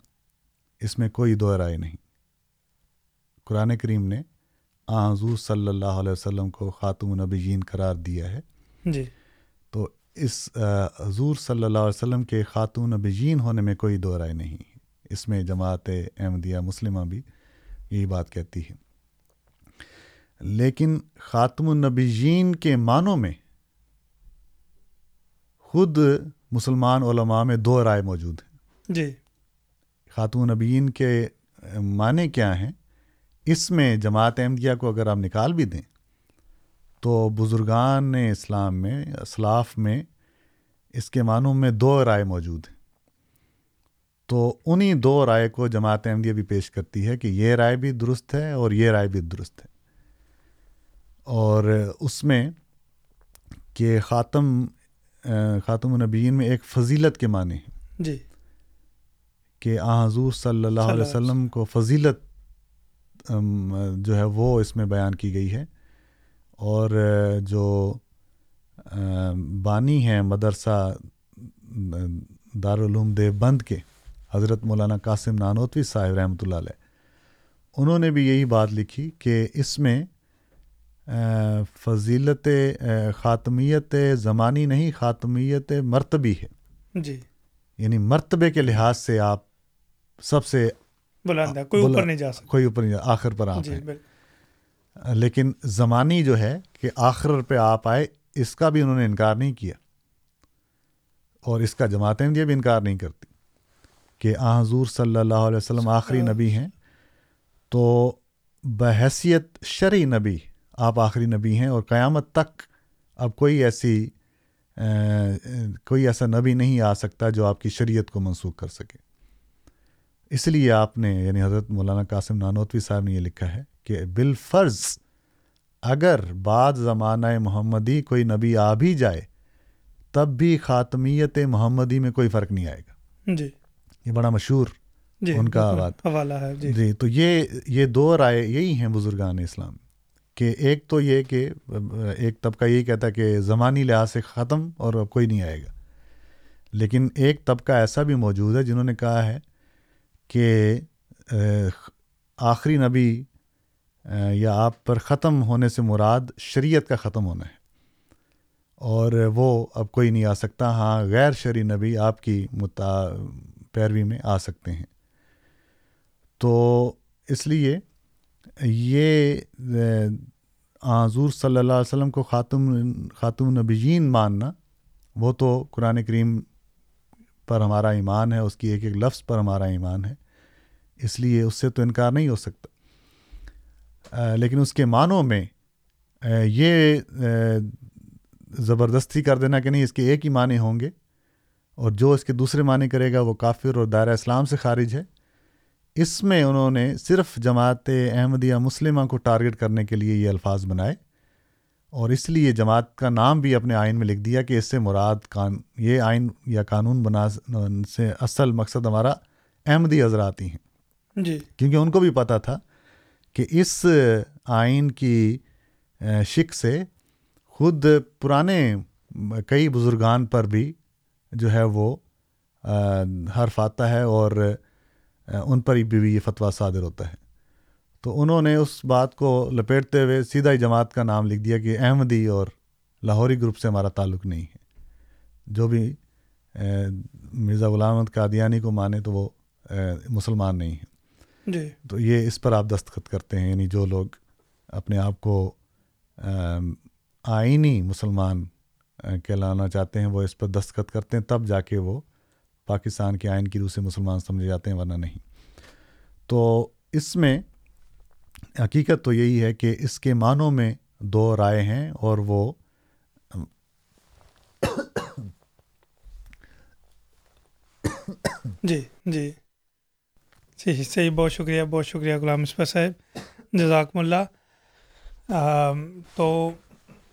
اس میں کوئی دو رائے نہیں۔ قرآن کریم نے آ حضور صلی اللہ علیہ وسلم کو خاتم النبیین قرار دیا ہے۔ جی۔ تو اس حضور صلی اللہ علیہ وسلم کے خاتون النبیین ہونے میں کوئی دو رائے نہیں۔ اس میں جماعت احمدیہ مسلمہ بھی یہی بات کہتی ہے۔ لیکن خاتم النبیین کے معنوں میں خود مسلمان علماء میں دو رائے موجود ہیں۔ جی۔ خاتون نبیین کے معنی کیا ہیں؟ اس میں جماعت احمدیہ کو اگر آپ نکال بھی دیں تو بزرگان اسلام میں اسلاف میں اس کے معنوں میں دو رائے موجود ہیں۔ تو انہی دو رائے کو جماعت احمدیہ بھی پیش کرتی ہے کہ یہ رائے بھی درست ہے اور یہ رائے بھی درست ہے۔ اور اس میں کہ خاتم خاتم النبیین میں ایک فضیلت کے معنی ہیں۔ جی۔ کہ آ حضور صلی اللہ علیہ وسلم کو فضیلت جو ہے وہ اس میں بیان کی گئی ہے۔ اور جو بانی ہیں مدرسہ دارالعلوم دیوبند کے حضرت مولانا قاسم نانوتوی صاحب رحمۃ اللہ علیہ انہوں نے بھی یہی بات لکھی کہ اس میں فضیلت خاتمیت زمانی نہیں خاتمیت مرتبی ہے۔ جی۔ یعنی مرتبے کے لحاظ سے آپ سب سے بلند ہے کوئی اوپر نہیں جا سکتا۔ کوئی اوپر نہیں جا آخر پر آپ جی ہیں۔ لیکن زمانی جو ہے کہ آخر پہ آپ آئے اس کا بھی انہوں نے انکار نہیں کیا۔ اور اس کا جماعتیں یہ بھی انکار نہیں کرتی کہ آ حضور صلی اللہ علیہ وسلم آخری نبی ہیں۔ تو بحیثیت شرعی نبی آپ آخری نبی ہیں اور قیامت تک اب کوئی ایسی کوئی ایسا نبی نہیں آ سکتا جو آپ کی شریعت کو منسوخ کر سکے۔ اس لیے آپ نے یعنی حضرت مولانا قاسم نانوتوی صاحب نے یہ لکھا ہے کہ بالفرض اگر بعد زمانہ محمدی کوئی نبی آ بھی جائے تب بھی خاتمیت محمدی میں کوئی فرق نہیں آئے گا۔ جی۔ یہ بڑا مشہور جی ان کا حوالہ ہے جی۔ جی تو یہ یہ دو رائے یہی ہیں بزرگان اسلام۔ کہ ایک تو یہ کہ ایک طبقہ یہی کہتا ہے کہ زمانی لحاظ سے ختم اور اب کوئی نہیں آئے گا۔ لیکن ایک طبقہ ایسا بھی موجود ہے جنہوں نے کہا ہے کہ آخری نبی یا آپ پر ختم ہونے سے مراد شریعت کا ختم ہونا ہے۔ اور وہ اب کوئی نہیں آ سکتا ہاں غیر شرعی نبی آپ کی متا، پیروی میں آ سکتے ہیں۔ تو اس لیے یہ حضور صلی اللہ علیہ وسلم کو خاتم خاتون نبیین ماننا، وہ تو قرآن کریم پر ہمارا ایمان ہے، اس کی ایک ایک لفظ پر ہمارا ایمان ہے، اس لیے اس سے تو انکار نہیں ہو سکتا۔ لیکن اس کے معنوں میں یہ زبردستی کر دینا کہ نہیں، اس کے ایک ہی معنی ہوں گے، اور جو اس کے دوسرے معنی کرے گا وہ کافر اور دائرہ اسلام سے خارج ہے۔ اس میں انہوں نے صرف جماعت احمدیہ مسلمہ کو ٹارگٹ کرنے کے لیے یہ الفاظ بنائے اور اس لیے جماعت کا نام بھی اپنے آئین میں لکھ دیا کہ اس سے مراد کان یہ آئین یا قانون بنا سے اصل مقصد ہمارا احمدی حضرات ہی ہیں۔ جی۔ کیونکہ ان کو بھی پتہ تھا کہ اس آئین کی شک سے خود پرانے کئی بزرگان پر بھی جو ہے وہ حرف آتا ہے اور ان پر بھی یہ فتویٰ صادر ہوتا ہے۔ تو انہوں نے اس بات کو لپیٹتے ہوئے سیدھا ہی جماعت کا نام لکھ دیا کہ احمدی اور لاہوری گروپ سے ہمارا تعلق نہیں ہے۔ جو بھی مرزا غلام احمد قادیانی کو مانے تو وہ مسلمان نہیں ہیں۔ جی۔ تو یہ اس پر آپ دستخط کرتے ہیں یعنی جو لوگ اپنے آپ کو آئینی مسلمان کہلانا چاہتے ہیں وہ اس پر دستخط کرتے ہیں تب جا کے وہ پاکستان کے آئین کی روح سے مسلمان سمجھے جاتے ہیں، ورنہ نہیں۔ تو اس میں حقیقت تو یہی ہے کہ اس کے معنوں میں دو رائے ہیں اور وہ جی جی۔ صحیح صحیح، بہت شکریہ بہت شکریہ غلام مصبح صاحب۔ جزاکم اللہ۔ تو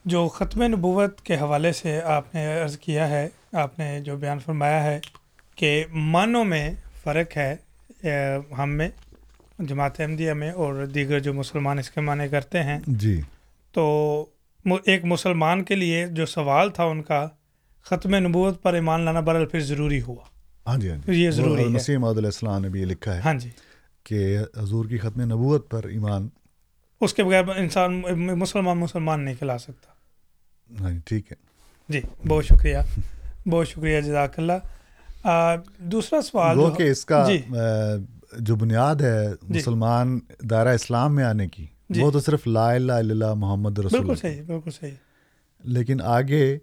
جو ختم نبوت کے حوالے سے آپ نے عرض کیا ہے، آپ نے جو بیان فرمایا ہے کہ معنوں میں فرق ہے ہم میں جماعت احمدیہ میں اور دیگر جو مسلمان اس کے معنی کرتے ہیں۔ جی۔ تو ایک مسلمان کے لیے جو سوال تھا ان کا ختم نبوت پر ایمان لانا برل پھر ضروری ہوا۔ ہاں جی ہاں جی۔ یہ ضروری ہے۔ مسیح محدود السلام نے بھی یہ لکھا ہے ہاں جی۔ کہ حضور کی ختم نبوت پر ایمان۔ اس کے بغیر انسان مسلمان مسلمان نہیں کھلا سکتا۔ ہاں جی ٹھیک ہے۔ جی بہت شکریہ۔ بہت شکریہ جزاک اللہ۔ دوسرا سوال وہ کہ اس کا جی۔ جو بنیاد ہے مسلمان دائرہ اسلام میں آنے کی جی۔ وہ تو صرف لا الہ الا اللہ محمد رسول بالکل صحیح بالکل صحیح۔ لیکن آگے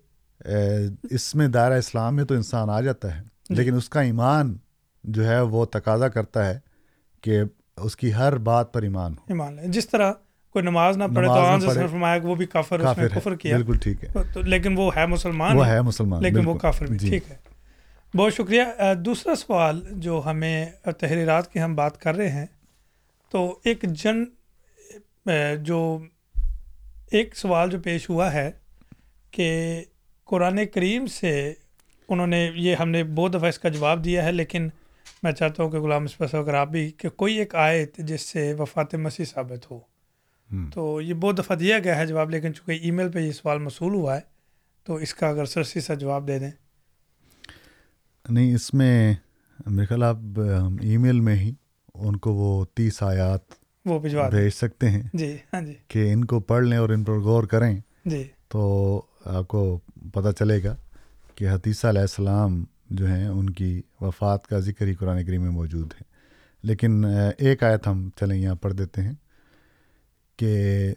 اس میں دائرہ اسلام میں تو انسان آ جاتا ہے لیکن اس کا ایمان جو ہے وہ تقاضا کرتا ہے کہ اس کی ہر بات پر ایمان ہو۔ ایمان ہے جس طرح کوئی نماز نہ پڑھے تو فرمایا کہ وہ بھی کافر اس میں کفر کیا۔ بالکل ٹھیک ہے۔ لیکن وہ ہے مسلمان وہ ہے مسلمان لیکن وہ کافر بھی۔ ٹھیک ہے۔ بہت شکریہ۔ دوسرا سوال جو ہمیں تحریرات کی ہم بات کر رہے ہیں تو ایک جن جو ایک سوال جو پیش ہوا ہے کہ قرآن کریم سے انہوں نے یہ ہم نے بہت دفعہ اس کا جواب دیا ہے لیکن میں چاہتا ہوں کہ غلام مصبح اگر آپ بھی کہ کوئی ایک آیت جس سے وفات مسیح ثابت ہو تو یہ بہت دفعہ دیا گیا ہے جواب لیکن چونکہ ای میل پہ یہ سوال موصول ہوا ہے تو اس کا اگر سرسی سا جواب دے دیں۔ نہیں اس میں میرے خیال آپ ہم ای میل میں ہی ان کو وہ تیس آیات وہ بھجوا بھیج سکتے ہیں۔ جی ہاں جی۔ کہ ان کو پڑھ لیں اور ان پر غور کریں۔ جی۔ تو آپ کو پتہ چلے گا کہ حتیثہ علیہ السلام جو ہیں ان کی وفات کا ذکر ہی قرآن کریم میں موجود ہے۔ لیکن ایک آیت ہم چلیں یہاں پڑھ دیتے ہیں کہ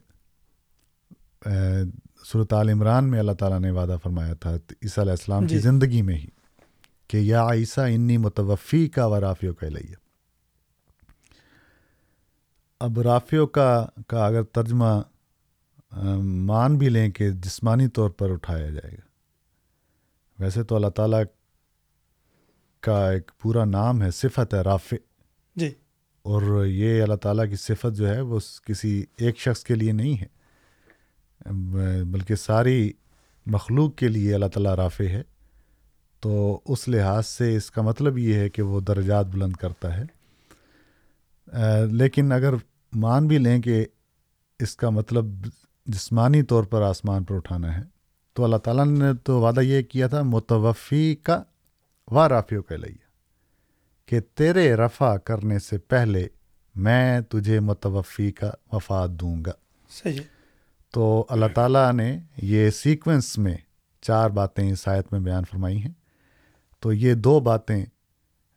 صورت عال عمران میں اللہ تعالیٰ نے وعدہ فرمایا تھا عیسیٰ علیہ السلام کی زندگی میں ہی۔ کہ یا عیسیٰ انی متوفی کا و رافیو کا لئیے اب رافیو کا کا اگر ترجمہ مان بھی لیں کہ جسمانی طور پر اٹھایا جائے گا۔ ویسے تو اللہ تعالیٰ کا ایک پورا نام ہے صفت ہے رافع۔ جی۔ اور یہ اللہ تعالیٰ کی صفت جو ہے وہ کسی ایک شخص کے لیے نہیں ہے۔ بلکہ ساری مخلوق کے لیے اللہ تعالیٰ رافع ہے۔ تو اس لحاظ سے اس کا مطلب یہ ہے کہ وہ درجات بلند کرتا ہے۔ لیکن اگر مان بھی لیں کہ اس کا مطلب جسمانی طور پر آسمان پر اٹھانا ہے تو اللہ تعالیٰ نے تو وعدہ یہ کیا تھا متوفی کا و رافیوں کے لیے کہ تیرے رفع کرنے سے پہلے میں تجھے متوفی کا وفات دوں گا۔ صحیح تو اللہ تعالیٰ نے یہ سیکوینس میں چار باتیں اس آیت میں بیان فرمائی ہیں۔ تو یہ دو باتیں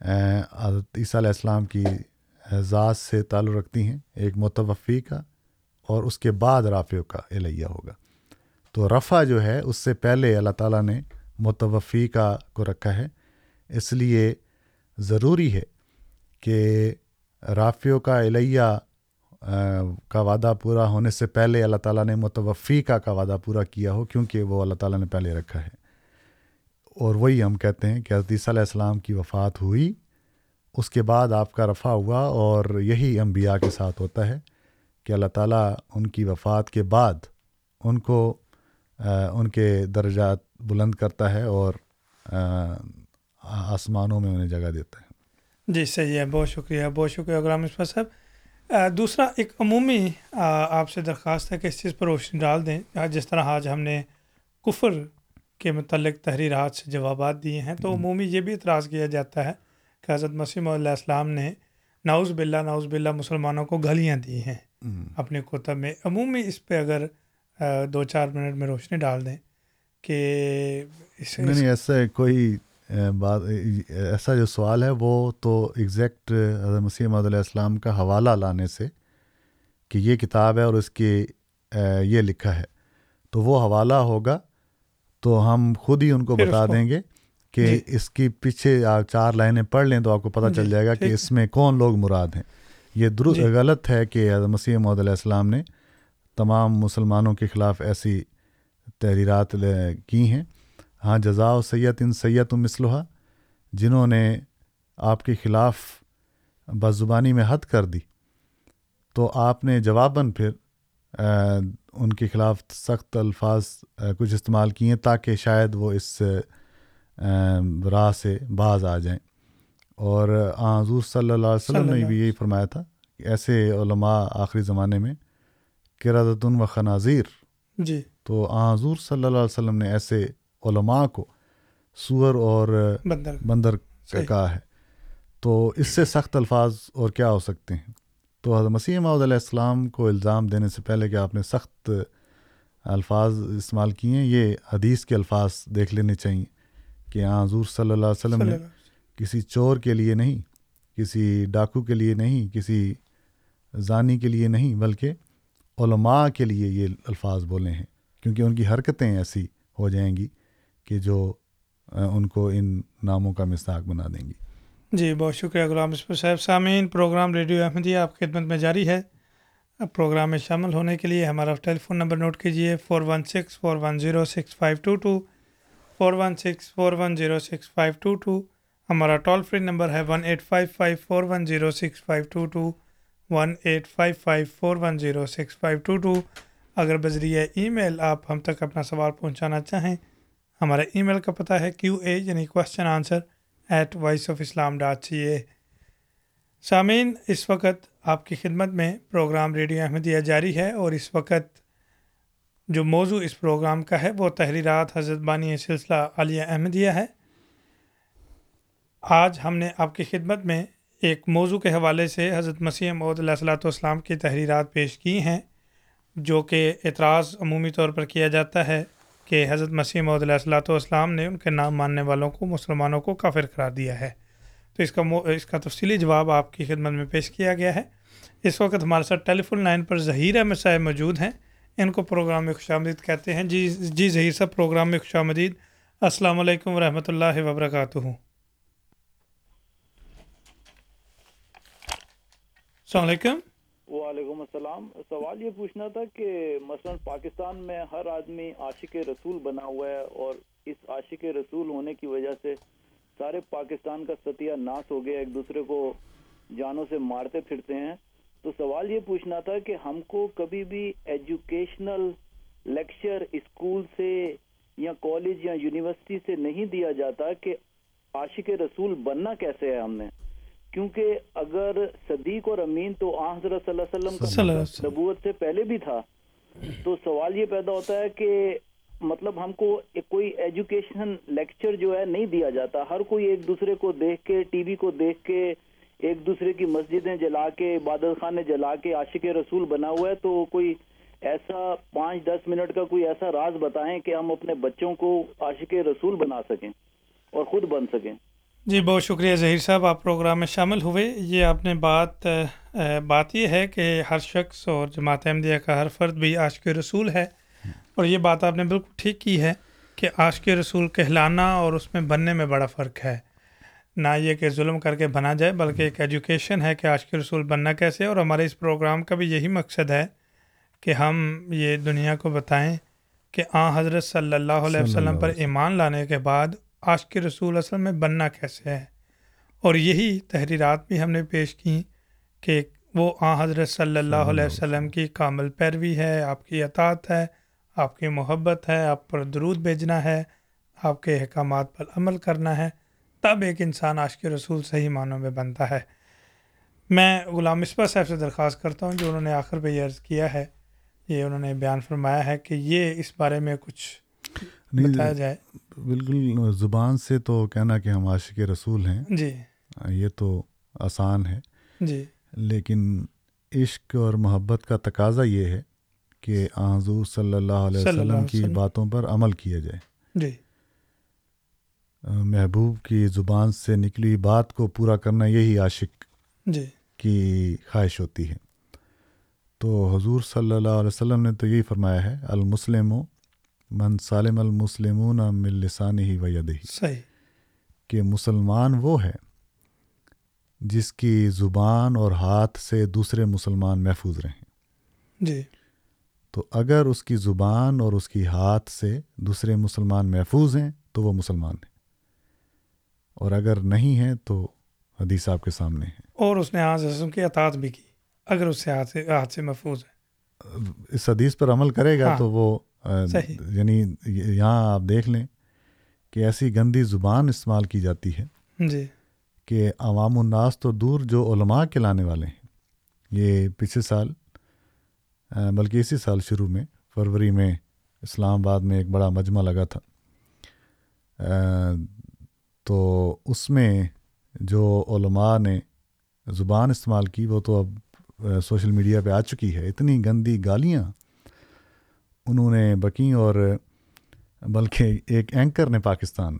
عیسیٰ علیہ السلام کی ذات سے تعلق رکھتی ہیں، ایک متوفی کا اور اس کے بعد رافیوں کا، الیہ ہوگا۔ تو رفع جو ہے، اس سے پہلے اللہ تعالیٰ نے متوفی کا کو رکھا ہے۔ اس لیے ضروری ہے کہ رافیوں کا، الیہ کا وعدہ پورا ہونے سے پہلے اللہ تعالیٰ نے متوفی کا کا وعدہ پورا کیا ہو، کیونکہ وہ اللہ تعالیٰ نے پہلے رکھا ہے۔ اور وہی ہم کہتے ہیں کہ حدیث علیہ السلام کی وفات ہوئی، اس کے بعد آپ کا رفع ہوا اور یہی انبیاء کے ساتھ ہوتا ہے کہ اللہ تعالیٰ ان کی وفات کے بعد ان کو ان کے درجات بلند کرتا ہے اور آسمانوں میں انہیں جگہ دیتا ہے۔ جی صحیح ہے، بہت شکریہ بہت شکریہ غلام مصباح صاحب۔ دوسرا ایک عمومی آپ سے درخواست ہے کہ اس چیز پر روشنی ڈال دیں۔ جس طرح آج ہم نے کفر کے متعلق تحریرات سے جوابات دیے ہیں۔ تو عمومی یہ بھی اعتراض کیا جاتا ہے کہ حضرت مسیم علیہ السلام نے ناؤز باللہ ناؤز باللہ مسلمانوں کو گلیاں دی ہیں اپنے کتب میں۔ عمومی اس پہ اگر دو چار منٹ میں روشنی ڈال دیں کہ اس نہیں ایسا کوئی بات ایسا جو سوال ہے وہ تو ایگزیکٹ حضرت مسیح محمد علیہ السلام کا حوالہ لانے سے کہ یہ کتاب ہے اور اس کی یہ لکھا ہے۔ تو وہ حوالہ ہوگا تو ہم خود ہی ان کو بتا دیں گے کہ جی۔ اس کی پیچھے آپ چار لائنیں پڑھ لیں تو آپ کو پتہ چل جی، جائے گا کہ۔ اس میں کون لوگ مراد ہیں یہ درست جی۔ غلط ہے کہ مسیح محمد علیہ السلام نے تمام مسلمانوں کے خلاف ایسی تحریرات کی ہیں ہاں جزا و سید ان سید مثلحہ جنہوں نے آپ کے خلاف بس زبانی میں حد کر دی تو آپ نے جواباً پھر ان کے خلاف سخت الفاظ کچھ استعمال کیے تاکہ شاید وہ اس راہ سے باز آ جائیں۔ اور حضور صلی اللہ علیہ وسلم نے بھی یہی فرمایا تھا کہ ایسے علماء آخری زمانے میں کرادتن و خنازیر۔ جی۔ تو حضور صلی اللہ علیہ وسلم نے ایسے علماء کو سور اور بندر۔ بندر۔ کہا ہے۔ تو اس سے سخت الفاظ اور کیا ہو سکتے ہیں؟ تو حضرت مسیح معود علیہ السلام کو الزام دینے سے پہلے کہ آپ نے سخت الفاظ استعمال کیے ہیں یہ حدیث کے الفاظ دیکھ لینے چاہیے کہ ہاں حضور صلی اللہ علیہ وسلم نے کسی چور کے لیے نہیں کسی ڈاکو کے لیے نہیں کسی زانی کے لیے نہیں بلکہ علماء کے لیے یہ الفاظ بولے ہیں۔ کیونکہ ان کی حرکتیں ایسی ہو جائیں گی کہ جو ان کو ان ناموں کا مستاق بنا دیں گی۔ جی بہت شکریہ غلام اسفر صاحب۔ سامعین، پروگرام ریڈیو احمدیہ آپ کی خدمت میں جاری ہے۔ اب پروگرام میں شامل ہونے کے لیے ہمارا ٹیلی فون نمبر نوٹ کیجیے، four one six, four one zero six five two two. Four one six, four one zero six five two two. ہمارا ٹول فری نمبر ہے one eight five five, four one zero six five two two. One eight five five, four one zero six five two two. اگر بذریعہ ای میل آپ ہم تک اپنا سوال پہنچانا چاہیں، ہمارا ای میل کا پتہ ہے کیو اے یعنی question answer at voice of Islam dot C A سامعین، اس وقت آپ کی خدمت میں پروگرام ریڈیو احمدیہ جاری ہے اور اس وقت جو موضوع اس پروگرام کا ہے، وہ تحریرات حضرت بانی سلسلہ علیہ احمدیہ ہے۔ آج ہم نے آپ کی خدمت میں ایک موضوع کے حوالے سے حضرت مسیح محدود علیہ الصلاۃ والسلام کی تحریرات پیش کی ہیں، جو کہ اعتراض عمومی طور پر کیا جاتا ہے۔ کہ حضرت مسیح محدود علیہ الصلاۃ والسلام نے ان کے نام ماننے والوں کو، مسلمانوں کو کافر قرار دیا ہے۔ تو اس کا مو، اس کا تفصیلی جواب آپ کی خدمت میں پیش کیا گیا ہے۔ اس وقت ہمارے ساتھ ٹیلی فون لائن پر ظہیر احمد صاحب موجود ہیں۔ ان کو پروگرام میں خوش آمدید کہتے ہیں۔ جی جی ظہیر صاحب، پروگرام میں خوش آمدید۔ السلام علیکم ورحمۃ اللہ وبرکاتہ۔ السلام علیکم۔ وعلیکم السلام۔ سوال یہ پوچھنا تھا کہ مثلا پاکستان میں ہر آدمی عاشق رسول بنا ہوا ہے اور اس عاشق رسول ہونے کی وجہ سے سارے پاکستان کا ستیہ ناس ہو گیا، ایک دوسرے کو جانوں سے مارتے پھرتے ہیں۔ تو سوال یہ پوچھنا تھا کہ ہم کو کبھی بھی ایجوکیشنل لیکچر اسکول سے یا کالج یا یونیورسٹی سے نہیں دیا جاتا کہ عاشق رسول بننا کیسے ہے ہم نے؟ کیونکہ اگر صدیق اور امین تو آن حضرت صلی اللہ علیہ وسلم کا۔ نبوت سے پہلے بھی تھا تو سوال یہ پیدا ہوتا ہے کہ مطلب ہم کو ایک کوئی ایجوکیشن لیکچر جو ہے نہیں دیا جاتا ہر کوئی ایک دوسرے کو دیکھ کے ٹی وی کو دیکھ کے ایک دوسرے کی مسجدیں جلا کے عبادت خانے جلا کے عاشق رسول بنا ہوا ہے تو کوئی ایسا پانچ دس منٹ کا کوئی ایسا راز بتائیں کہ ہم اپنے بچوں کو عاشق رسول بنا سکیں اور خود بن سکیں جی بہت شکریہ ظہیر صاحب آپ پروگرام میں شامل ہوئے۔ یہ آپ نے بات بات یہ ہے کہ ہر شخص اور جماعت احمدیہ کا ہر فرد بھی عاشق رسول ہے۔ اور یہ بات آپ نے بالکل ٹھیک کی ہے کہ عاشق رسول کہلانا اور اس میں بننے میں بڑا فرق ہے۔ نہ یہ کہ ظلم کر کے بنا جائے بلکہ ایک ایجوکیشن ہے کہ عاشق رسول بننا کیسے اور ہمارے اس پروگرام کا بھی یہی مقصد ہے کہ ہم یہ دنیا کو بتائیں کہ آ حضرت صلی اللہ علیہ وسلم پر۔ ایمان لانے کے بعد عاشق رسول اصل میں بننا کیسے ہے؟ اور یہی تحریرات بھی ہم نے پیش کی کہ وہ آ حضرت صلی اللہ علیہ وسلم کی کامل پیروی ہے آپ کی اطاعت ہے آپ کی محبت ہے آپ پر درود بھیجنا ہے آپ کے احکامات پر عمل کرنا ہے۔ تب ایک انسان عاشق رسول صحیح معنوں میں بنتا ہے۔ میں غلام مصباح صاحب سے درخواست کرتا ہوں جو انہوں نے آخر پہ یہ عرض کیا ہے۔ یہ انہوں نے بیان فرمایا ہے کہ یہ اس بارے میں کچھ بتایا جائے۔ بالکل زبان سے تو کہنا کہ ہم عاشق رسول ہیں۔ جی۔ یہ تو آسان ہے۔ جی۔ لیکن عشق اور محبت کا تقاضا یہ ہے کہ حضور صلی اللہ علیہ وسلم کی۔ باتوں پر عمل کیا جائے۔ جی۔ محبوب کی زبان سے نکلی بات کو پورا کرنا یہی عاشق جی۔ کی خواہش ہوتی ہے۔ تو حضور صلی اللہ علیہ وسلم نے تو یہی فرمایا ہے المسلم من سالم المسلمون من لسان ہی و ید ہی صحیح. کہ مسلمان وہ ہے جس کی زبان اور ہاتھ سے دوسرے مسلمان محفوظ رہیں۔ جی۔ تو اگر اس کی زبان اور اس کی ہاتھ سے دوسرے مسلمان محفوظ ہیں تو وہ مسلمان ہیں۔ اور اگر نہیں ہیں تو حدیث آپ کے سامنے ہے۔ اور اس نے آج رسم کی اطاعت بھی کی اگر اس سے ہاتھ سے ہاتھ سے محفوظ ہے۔ اس حدیث پر عمل کرے گا ہاں، تو وہ۔ یعنی یہاں آپ دیکھ لیں کہ ایسی گندی زبان استعمال کی جاتی ہے جی۔ کہ عوام الناس تو دور جو علماء کے لانے والے ہیں۔ یہ پچھلے سال بلکہ اسی سال شروع میں فروری میں اسلام آباد میں ایک بڑا مجمع لگا تھا۔ تو اس میں جو علماء نے زبان استعمال کی وہ تو اب سوشل میڈیا پہ آ چکی ہے۔ اتنی گندی گالیاں انہوں نے بکیں اور بلکہ ایک اینکر نے پاکستان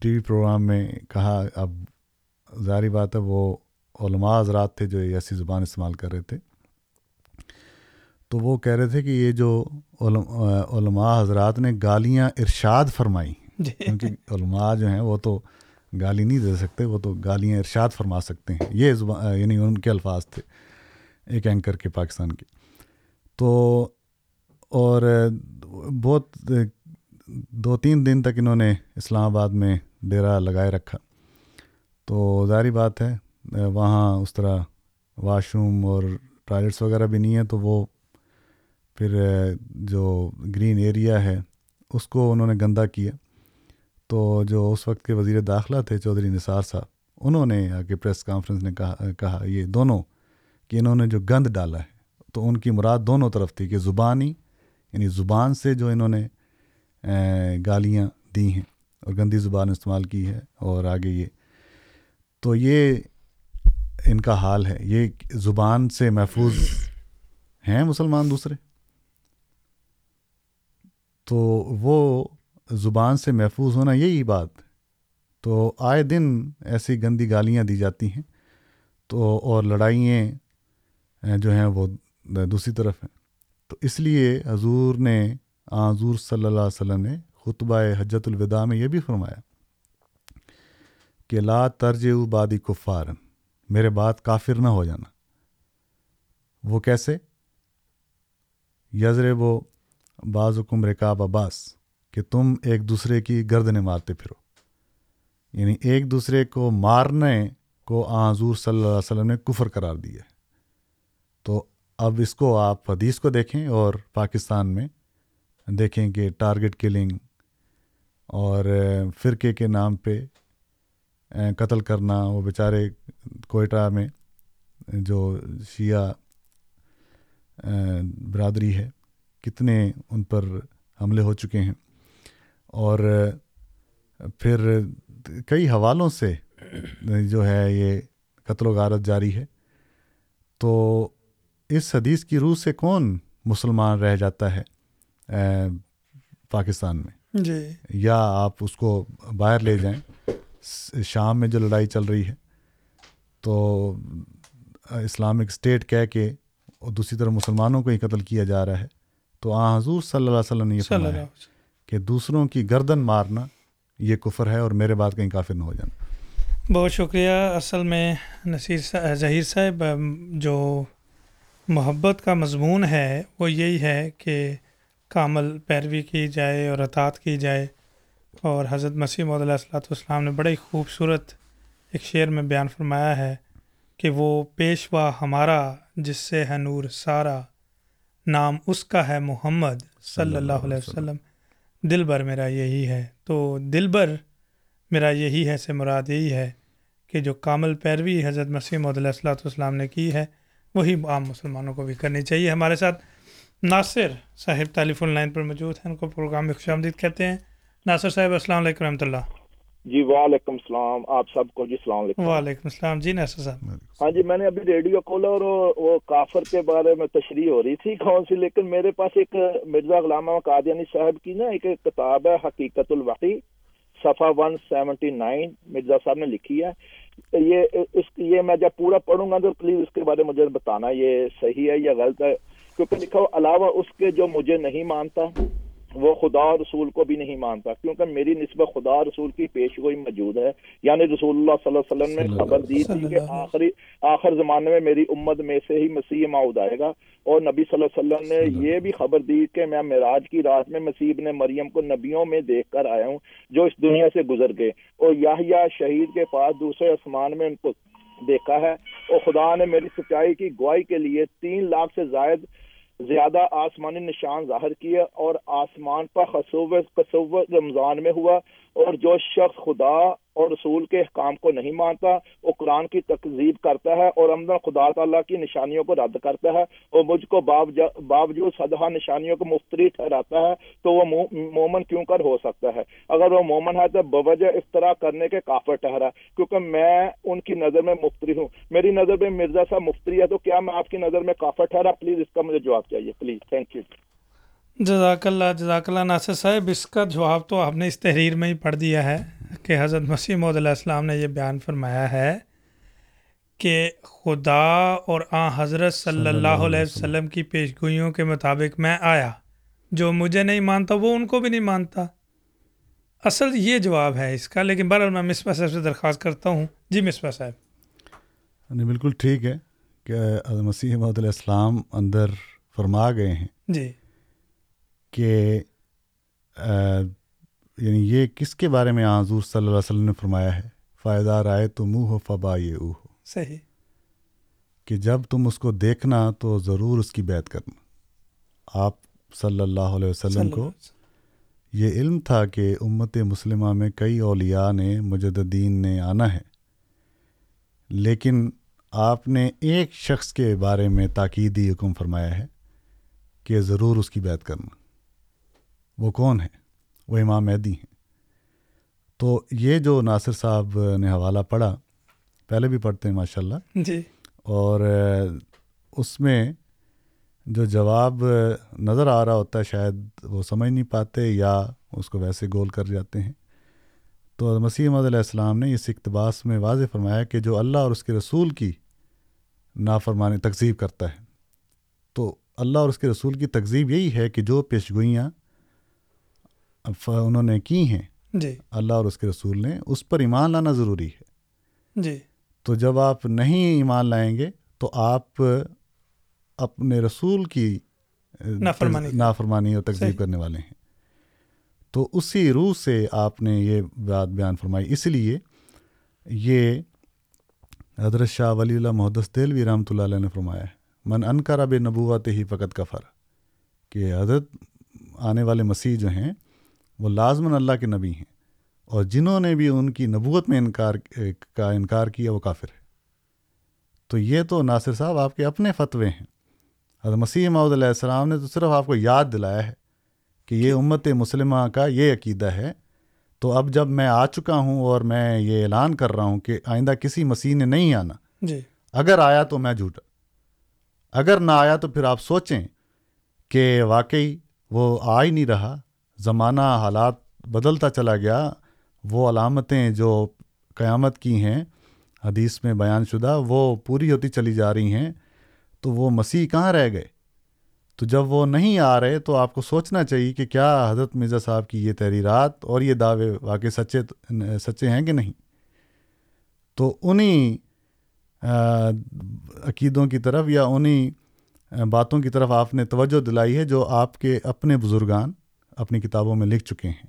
ٹی وی پروگرام میں کہا اب ظاہری بات ہے وہ علماء حضرات تھے جو ایسی زبان استعمال کر رہے تھے۔ تو وہ کہہ رہے تھے کہ یہ جو علم- علماء حضرات نے گالیاں ارشاد فرمائی جی۔ کیونکہ علماء جو ہیں وہ تو گالی نہیں دے سکتے وہ تو گالیاں ارشاد فرما سکتے ہیں۔ یہ زبان یعنی ان کے الفاظ تھے ایک اینکر کے پاکستان کے۔ تو اور بہت دو تین دن تک انہوں نے اسلام آباد میں ڈیرا لگائے رکھا۔ تو ظاہری بات ہے وہاں اس طرح واش روم اور ٹوائلٹس وغیرہ بھی نہیں ہیں، تو وہ پھر جو گرین ایریا ہے، اس کو انہوں نے گندا کیا۔ تو جو اس وقت کے وزیر داخلہ تھے، چودھری نثار صاحب، انہوں نے آ کے پریس کانفرنس نے کہا کہا یہ دونوں کہ انہوں نے جو گند ڈالا ہے، تو ان کی مراد دونوں طرف تھی کہ زبانی یعنی زبان سے جو انہوں نے گالیاں دی ہیں اور گندی زبان استعمال کی ہے اور آگے یہ۔ تو یہ ان کا حال ہے۔ یہ زبان سے محفوظ ہیں مسلمان دوسرے؟ تو وہ زبان سے محفوظ ہونا یہی بات۔ تو آئے دن ایسی گندی گالیاں دی جاتی ہیں تو اور لڑائیاں جو ہیں وہ دوسری طرف ہیں۔ تو اس لیے حضور نے، حضور صلی اللہ علیہ وسلم نے خطبہ حجت الوداع میں یہ بھی فرمایا کہ لا ترج بادی کفارن میرے بات کافر نہ ہو جانا۔ وہ کیسے؟ یزر وہ بعض حکم رکاب عباس کہ تم ایک دوسرے کی گردنیں مارتے پھرو۔ یعنی ایک دوسرے کو مارنے کو حضور صلی اللہ علیہ وسلم نے کفر قرار دیا تو اب اس کو آپ حدیث کو دیکھیں اور پاکستان میں دیکھیں کہ ٹارگٹ کلنگ اور فرقے کے نام پہ قتل کرنا، وہ بیچارے کوئٹہ میں جو شیعہ برادری ہے، کتنے ان پر حملے ہو چکے ہیں۔ اور پھر کئی حوالوں سے جو ہے یہ قتل و غارت جاری ہے۔ تو اس حدیث کی روح سے کون مسلمان رہ جاتا ہے؟ پاکستان میں۔ جی۔ یا آپ اس کو باہر لے جائیں۔ شام میں جو لڑائی چل رہی ہے تو اسلامک اسٹیٹ کہہ کے اور دوسری طرف مسلمانوں کو ہی قتل کیا جا رہا ہے تو آ حضور صلی اللہ علیہ وسلم نے یہ فرمایا ہے کہ دوسروں کی گردن مارنا یہ کفر ہے اور میرے بات کہیں کافر نہ ہو جانا۔ بہت شکریہ۔ اصل میں نصیر ظہیر صاحب جو محبت کا مضمون ہے، وہ یہی ہے کہ کامل پیروی کی جائے اور اطاعت کی جائے۔ اور حضرت مسیح محدود علیہ السلاۃ والسلام نے بڑے خوبصورت ایک شعر میں بیان فرمایا ہے کہ وہ پیشوا ہمارا، جس سے ہے نور سارا، نام اس کا ہے محمد صلی اللہ علیہ وسلم۔ دل بر میرا یہی ہے۔ تو دل بر میرا یہی ہے سے مراد یہی ہے کہ جو کامل پیروی حضرت مسیح محدود السلاۃ والسلام نے کی ہے وہی عام مسلمانوں کو بھی کرنی چاہیے۔ ہمارے ساتھ ناصر صاحب ٹیلیفون لائن پر موجود ہیں ان کو پروگرام میں خوش آمدید کہتے ہیں۔ ناصر صاحب السلام علیکم رحمۃ اللہ۔ جی وعلیکم السلام۔ آپ سب کو جی السلام علیکم۔ وعلیکم السلام۔ جی ناصر صاحب۔ ہاں جی میں نے ابھی ریڈیو کھولا اور وہ کافر کے بارے میں تشریح ہو رہی تھی کون سی لیکن میرے پاس ایک مرزا غلامہ قادیانی صاحب کی نا ایک کتاب ہے حقیقت الوحی۔ صفحہ ون سیونٹی نائن مرزا صاحب نے لکھی ہے۔ یہ اس یہ میں جب پورا پڑھوں گا تو پلیز اس کے بارے میں مجھے بتانا یہ صحیح ہے یا غلط ہے۔ کیونکہ لکھا ہو علاوہ اس کے جو مجھے نہیں مانتا۔ وہ خدا رسول کو بھی نہیں مانتا کیونکہ میری نسبت خدا رسول کی پیش گوئی موجود ہے۔ یعنی رسول اللہ صلی اللہ علیہ وسلم نے خبر دی تھی کہ آخری آخر زمانے میں میری امت میں سے ہی مسیح معود آئے گا۔ اور نبی صلی اللہ علیہ وسلم نے یہ بھی خبر دی کہ میں معراج کی رات میں مسیب نے مریم کو نبیوں میں دیکھ کر آیا ہوں جو اس دنیا سے گزر گئے۔ اور یا شہید کے پاس دوسرے آسمان میں ان کو دیکھا ہے۔ اور خدا نے میری سچائی کی گواہی کے لیے تین لاکھ سے زائد زیادہ آسمانی نشان ظاہر کیے اور آسمان پر خصوص رمضان میں ہوا۔ اور جو شخص خدا اور رسول کے احکام کو نہیں مانتا، وہ قرآن کی تقزیب کرتا ہے اور امدن خدا تعالیٰ کی نشانیوں کو رد کرتا ہے اور مجھ کو باوجود سدہ نشانیوں کو مفتری ٹھہراتا ہے، تو وہ مومن کیوں کر ہو سکتا ہے؟ اگر وہ مومن ہے تو بوجہ افطرا کرنے کے کافر ٹھہرا، کیونکہ میں ان کی نظر میں مفتری ہوں۔ میری نظر میں مرزا صاحب مفتری ہے، تو کیا میں آپ کی نظر میں کافر ٹھہرا؟ پلیز اس کا مجھے جواب چاہیے، پلیز تھینک یو جزاک اللہ جزاک اللہ ناصر صاحب اس کا جواب تو آپ نے اس تحریر میں ہی پڑھ دیا ہے کہ حضرت مسیح علیہ السلام نے یہ بیان فرمایا ہے کہ خدا اور آ حضرت صلی اللہ علیہ وسلم کی پیش گوئیوں کے مطابق میں آیا۔ جو مجھے نہیں مانتا وہ ان کو بھی نہیں مانتا۔ اصل یہ جواب ہے اس کا لیکن بہرحال میں مصباح صاحب سے درخواست کرتا ہوں۔ جی مصباح صاحب۔ نہیں بالکل ٹھیک ہے کہ مسیح محدود علیہ السلام اندر فرما گئے ہیں۔ جی۔ کہ یعنی یہ کس کے بارے میں حضور صلی اللہ علیہ وسلم نے فرمایا ہے؟ فائدہ رائے تو منہ ہو فبا یہ او ہو صحیح۔ کہ جب تم اس کو دیکھنا تو ضرور اس کی بیعت کرنا۔ آپ صلی اللہ علیہ وسلم کو یہ علم تھا کہ امت مسلمہ میں کئی اولیاء نے مجددین نے آنا ہے۔ لیکن آپ نے ایک شخص کے بارے میں تاکیدی حکم فرمایا ہے کہ ضرور اس کی بیعت کرنا۔ وہ کون ہے وہ امام مہدی ہیں۔ تو یہ جو ناصر صاحب نے حوالہ پڑھا پہلے بھی پڑھتے ہیں ماشاء اللہ جی۔ اور اس میں جو جواب نظر آ رہا ہوتا ہے شاید وہ سمجھ نہیں پاتے یا اس کو ویسے گول کر جاتے ہیں۔ تو مسیح محمد علیہ السلام نے اس اقتباس میں واضح فرمایا کہ جو اللہ اور اس کے رسول کی نافرمانی تقزیب کرتا ہے۔ تو اللہ اور اس کے رسول کی تقزیب یہی ہے کہ جو پیشگوئیاں انہوں نے کی ہیں۔ جی۔ اللہ اور اس کے رسول نے۔ اس پر ایمان لانا ضروری ہے۔ جی۔ تو جب آپ نہیں ایمان لائیں گے تو آپ اپنے رسول کی نافرمانی نافرمانی اور تقزیب کرنے والے ہیں۔ تو اسی روح سے آپ نے یہ بات بیان فرمائی۔ اس لیے یہ حضرت شاہ ولی اللہ محدث دلوی رحمۃ اللہ علیہ نے فرمایا ہے۔ من انکر اب نبوت ہی فقط کفر۔ کہ حضرت آنے والے مسیح جو ہیں وہ لازماً اللہ کے نبی ہیں اور جنہوں نے بھی ان کی نبوت میں انکار کا انکار کیا وہ کافر ہے تو یہ تو ناصر صاحب آپ کے اپنے فتوے ہیں۔ حضرت مسیح محدود علیہ السلام نے تو صرف آپ کو یاد دلایا ہے کہ یہ امت مسلمہ کا یہ عقیدہ ہے۔ تو اب جب میں آ چکا ہوں اور میں یہ اعلان کر رہا ہوں کہ آئندہ کسی مسیح نے نہیں آنا جی۔ اگر آیا تو میں جھوٹا۔ اگر نہ آیا تو پھر آپ سوچیں کہ واقعی وہ آ ہی نہیں رہا۔ زمانہ حالات بدلتا چلا گیا، وہ علامتیں جو قیامت کی ہیں، حدیث میں بیان شدہ، وہ پوری ہوتی چلی جا رہی ہیں، تو وہ مسیح کہاں رہ گئے؟ تو جب وہ نہیں آ رہے، تو آپ کو سوچنا چاہیے کہ کیا حضرت مرزا صاحب کی یہ تحریرات اور یہ دعوے واقع سچے سچے ہیں کہ نہیں؟ تو انہیں عقیدوں کی طرف یا انہیں باتوں کی طرف آپ نے توجہ دلائی ہے جو آپ کے اپنے بزرگان اپنی کتابوں میں لکھ چکے ہیں۔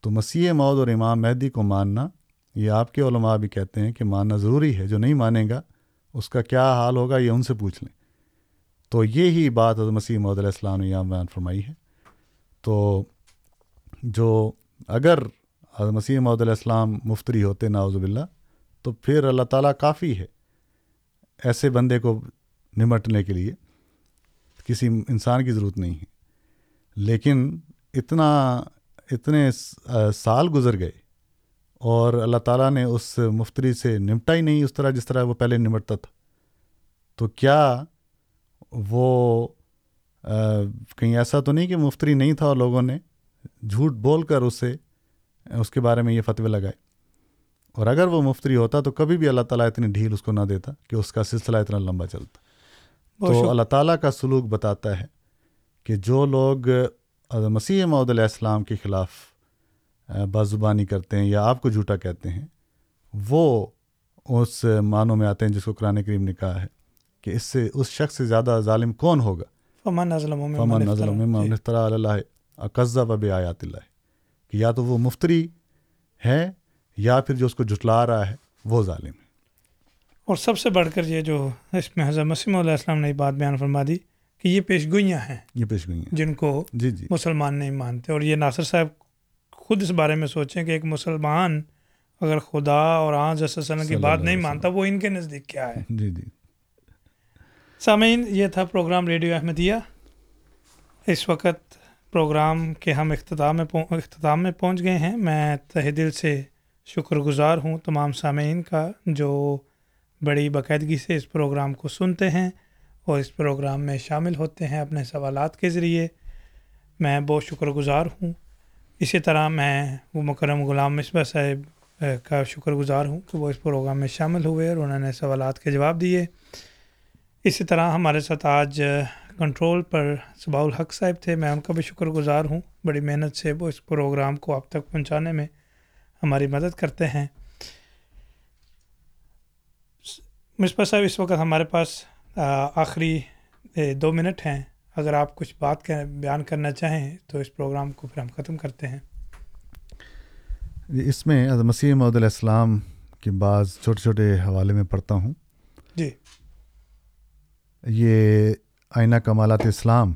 تو مسیح مود اور امام مہدی کو ماننا، یہ آپ کے علماء بھی کہتے ہیں کہ ماننا ضروری ہے۔ جو نہیں مانے گا، اس کا کیا حال ہوگا، یہ ان سے پوچھ لیں۔ تو یہی بات حضرت مسیح محدود علیہ السلام نے یہاں بیان فرمائی ہے۔ تو جو اگر حضرت مسیح محدود علیہ السلام مفتری ہوتے ناوز باللہ، تو پھر اللہ تعالیٰ کافی ہے ایسے بندے کو نمٹنے کے لیے۔ کسی انسان کی ضرورت نہیں ہے۔ لیکن اتنا اتنے سال گزر گئے اور اللہ تعالیٰ نے اس مفتری سے نمٹا ہی نہیں اس طرح جس طرح وہ پہلے نمٹتا تھا۔ تو کیا وہ کہیں ایسا تو نہیں کہ مفتری نہیں تھا اور لوگوں نے جھوٹ بول کر اسے اس کے بارے میں یہ فتوے لگائے اور اگر وہ مفتری ہوتا تو کبھی بھی اللہ تعالیٰ اتنی ڈھیل اس کو نہ دیتا کہ اس کا سلسلہ اتنا لمبا چلتا۔ تو اللہ تعالیٰ کا سلوک بتاتا ہے کہ جو لوگ مسیح محدود علیہ السلام کے خلاف بازبانی کرتے ہیں یا آپ کو جھوٹا کہتے ہیں وہ اس معنوں میں آتے ہیں جس کو قرآن کریم نے کہا ہے کہ اس سے اس شخص سے زیادہ ظالم کون ہوگا؟ فمن اللہ اقزہ وب آیات اللہ کہ یا تو وہ مفتری ہے یا پھر جو اس کو جھٹلا رہا ہے وہ ظالم ہے۔ اور سب سے بڑھ کر یہ جو اس میں حضرت مسیم علیہ السلام نے بات بیان فرما دی کہ یہ پیش گوئیاں ہیں یہ پیش گوئیاں جن کو جی جی۔ مسلمان نہیں مانتے۔ اور یہ ناصر صاحب خود اس بارے میں سوچیں کہ ایک مسلمان اگر خدا اور آج وسلم کی بات نہیں مانتا وہ ان کے نزدیک کیا ہے؟ جی جی۔ سامعین یہ تھا پروگرام ریڈیو احمدیہ۔ اس وقت پروگرام کے ہم اختتام میں اختتام میں پہنچ گئے ہیں۔ میں تہ دل سے شکر گزار ہوں تمام سامعین کا جو بڑی باقاعدگی سے اس پروگرام کو سنتے ہیں۔ اور اس پروگرام میں شامل ہوتے ہیں اپنے سوالات کے ذریعے۔ میں بہت شکر گزار ہوں۔ اسی طرح میں وہ مکرم غلام مصباح صاحب کا شکر گزار ہوں کہ وہ اس پروگرام میں شامل ہوئے اور انہوں نے سوالات کے جواب دیے۔ اسی طرح ہمارے ساتھ آج کنٹرول پر صباح الحق صاحب تھے۔ میں ان کا بھی شکر گزار ہوں۔ بڑی محنت سے وہ اس پروگرام کو آپ تک پہنچانے میں ہماری مدد کرتے ہیں۔ مصباح صاحب، اس وقت ہمارے پاس آخری دو منٹ ہیں۔ اگر آپ کچھ بات بیان کرنا چاہیں تو اس پروگرام کو پھر ہم ختم کرتے ہیں۔ جی اس میں مسیح محدود علیہ السلام کے بعض چھوٹے چھوٹے حوالے میں پڑھتا ہوں۔ جی۔ یہ آئینہ کمالات اسلام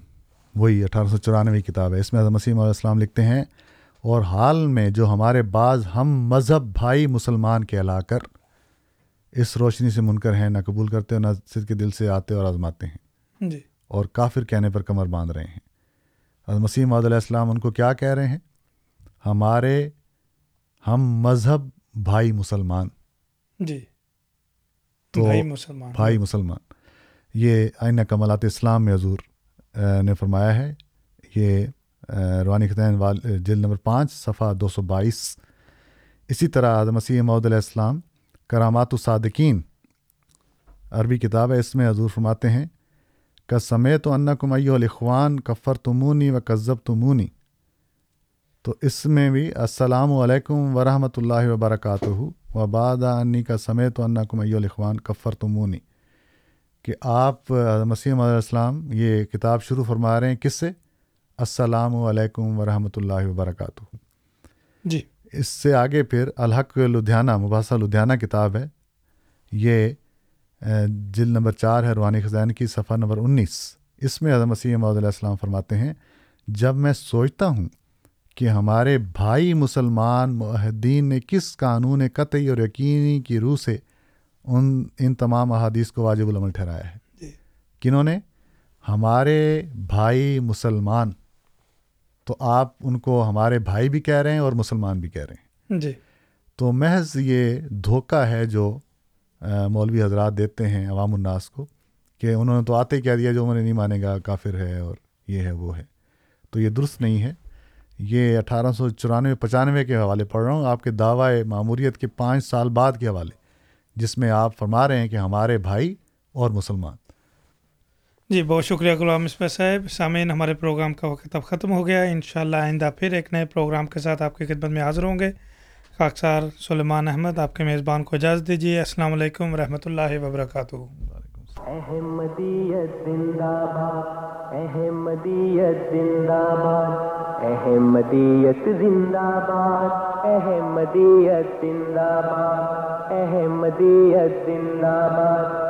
وہی اٹھارہ سو چورانوے کتاب ہے۔ اس میں مسیح محدود السلام لکھتے ہیں اور حال میں جو ہمارے بعض ہم مذہب بھائی مسلمان کہلا کر اس روشنی سے منکر ہیں نہ قبول کرتے اور نہ صد کے دل سے آتے اور آزماتے ہیں۔ جی۔ اور کافر کہنے پر کمر باندھ رہے ہیں۔ مسیح محدود علیہ السلام ان کو کیا کہہ رہے ہیں؟ ہمارے ہم مذہب بھائی مسلمان۔ جی۔ تو بھائی مسلمان۔ بھائی مسلمان۔ یہ آئینہ کمالات اسلام میں حضور نے فرمایا ہے۔ یہ روانی خطین وال جلد نمبر پانچ صفحہ دو سو بائیس۔ اسی طرح مسیح محدود علیہ السلام کرامات الصادقین۔ عربی کتاب ہے، اس میں حضور فرماتے ہیں کا سمے تو انا کمئی الخوان کفر تمونی و کذب تمونی تو اس میں بھی السلام علیکم ورحمۃ اللہ وبرکاتہ و بعد انی کا سمے تو انا کمئی الخوان کفر تمونی کہ آپ مسیم علیہ السلام، یہ کتاب شروع فرما رہے ہیں کس سے؟ السلام علیکم ورحمۃ اللہ وبرکاتہ جی۔ اس سے آگے پھر الحق لدھیانہ مباحثہ لدھیانہ کتاب ہے۔ یہ جلد نمبر چار ہے روانی خزین کی صفحہ نمبر انیس۔ اس میں اعظم مسیح محدود علیہ السلام فرماتے ہیں جب میں سوچتا ہوں کہ ہمارے بھائی مسلمان معاہدین نے کس قانون قطعی اور یقینی کی روح سے ان ان تمام احادیث کو واجب العمل ٹھہرایا ہے۔ جی۔ کنہوں نے ہمارے بھائی مسلمان تو آپ ان کو ہمارے بھائی بھی کہہ رہے ہیں اور مسلمان بھی کہہ رہے ہیں۔ جی۔ تو محض یہ دھوکہ ہے جو مولوی حضرات دیتے ہیں عوام الناس کو کہ انہوں نے تو آتے کہہ دیا جو انہوں نے نہیں مانے گا کافر ہے اور یہ ہے وہ ہے۔ تو یہ درست نہیں ہے۔ یہ اٹھارہ سو چورانوے پچانوے کے حوالے پڑھ رہا ہوں۔ آپ کے دعوی معموریت کے پانچ سال بعد کے حوالے جس میں آپ فرما رہے ہیں کہ ہمارے بھائی اور مسلمان۔ جی بہت شکریہ غلام مصباح صاحب۔ سامعین، ہمارے پروگرام کا وقت اب ختم ہو گیا۔ ان شاء اللہ آئندہ پھر ایک نئے پروگرام کے ساتھ آپ کی خدمت میں حاضر ہوں گے۔ خاکسار سلیمان احمد، آپ کے میزبان کو اجازت دیجیے۔ السلام علیکم ورحمۃ اللہ وبرکاتہ۔ احمدیت زندہ باد، احمدیت زندہ باد، احمدیت زندہ باد، احمدیت زندہ باد، احمدیت زندہ باد۔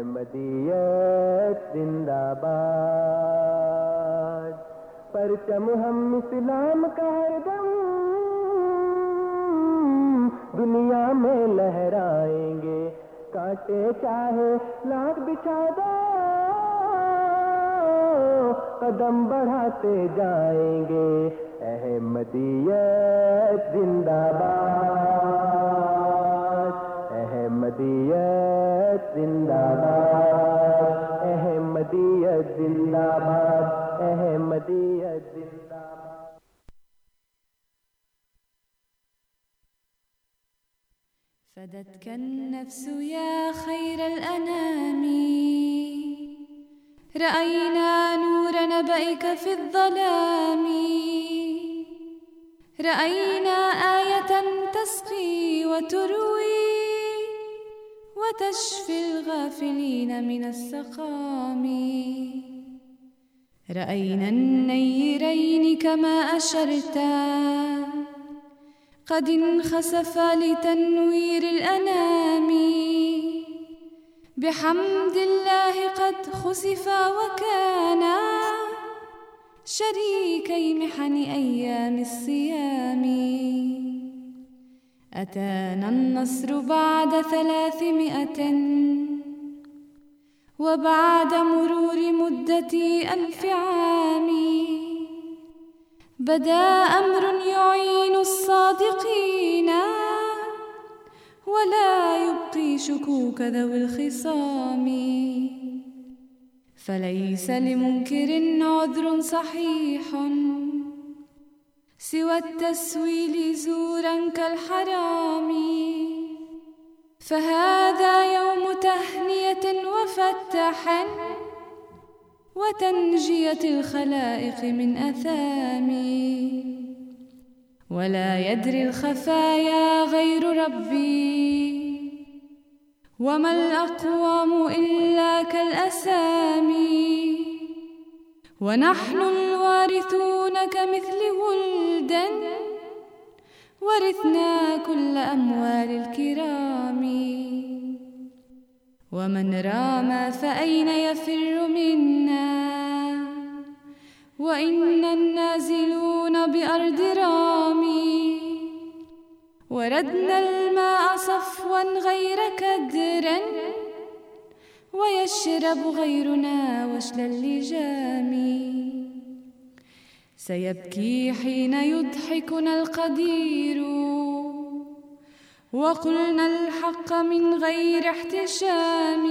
احمدیت زندہ باد۔ پرچم ہم اسلام کا ہر دم۔ دنیا میں لہرائیں گے۔ کاٹے چاہے لاکھ بچھا قدم بڑھاتے جائیں گے۔ احمدیت زندہ باد۔ احمدیت زندہ باد، احمدیت زندہ باد، احمدیت زندہ باد۔ فدتك النفس يا خير الأنام رأينا نور نبئك في الظلام۔ رأينا آية تسقي وتروي وتشفي الغافلين من السقام. رأينا النيرين كما أشرتا. قد انخسفا لتنوير الأنام. بحمد الله قد خسفا وكانا شريكي محن أيام الصيام. أتانا النصر بعد ثلاثمائة؟ وبعد مرور مدة ألف عام. بدا أمر يعين الصادقين ولا يبقي شكوك ذوي الخصام. فليس لمنكر عذر صحيح. سوى التسويل زورا كالحرام. فهذا يوم تهنية وفتح وتنجية الخلائق من أثام. ولا يدري الخفايا غير ربي. وما الأقوام إلا كالأسامي. ونحن الوارثون كمثل ولد ورثنا كل أموال الكرام. ومن رام، فأين يفر منا؟ وإنا النازلون بأرض رامي وردنا الماء صفوا غير كدر ويشرب غيرنا وشل اللجام سيبكي حين يضحكنا القدير. وقلنا الحق من غير احتشام.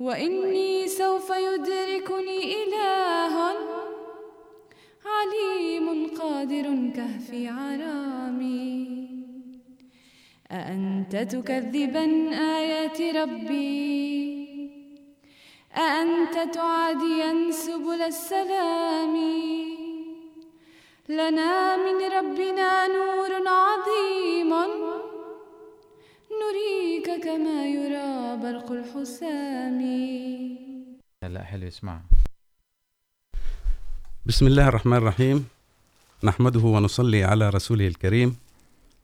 وإني سوف يدركني إله. عليم قادر كهفي عرامي. أأنت تكذبا آيات ربي؟ أأنت تعاديا سبل السلام؟ لنا من ربنا نور عظيم. نريك كما يرى برق الحسام. لا حلو اسمع بسم الله الرحمن الرحيم. نحمده ونصلي على رسوله الكريم.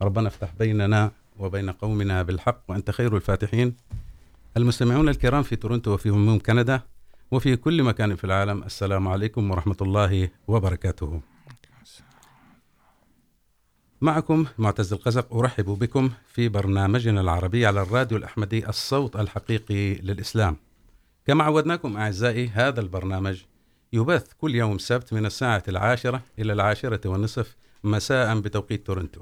ربنا افتح بيننا وبين قومنا بالحق وأنت خير الفاتحين. المستمعون الكرام في تورنتو وفي هموم كندا وفي كل مكان في العالم، السلام عليكم ورحمة الله وبركاته. معكم معتز القزق، أرحب بكم في برنامجنا العربي على الراديو الأحمدي، الصوت الحقيقي للإسلام. كما عودناكم أعزائي، هذا البرنامج يبث كل يوم سبت من الساعة العاشرة إلى العاشرة والنصف مساء بتوقيت تورنتو.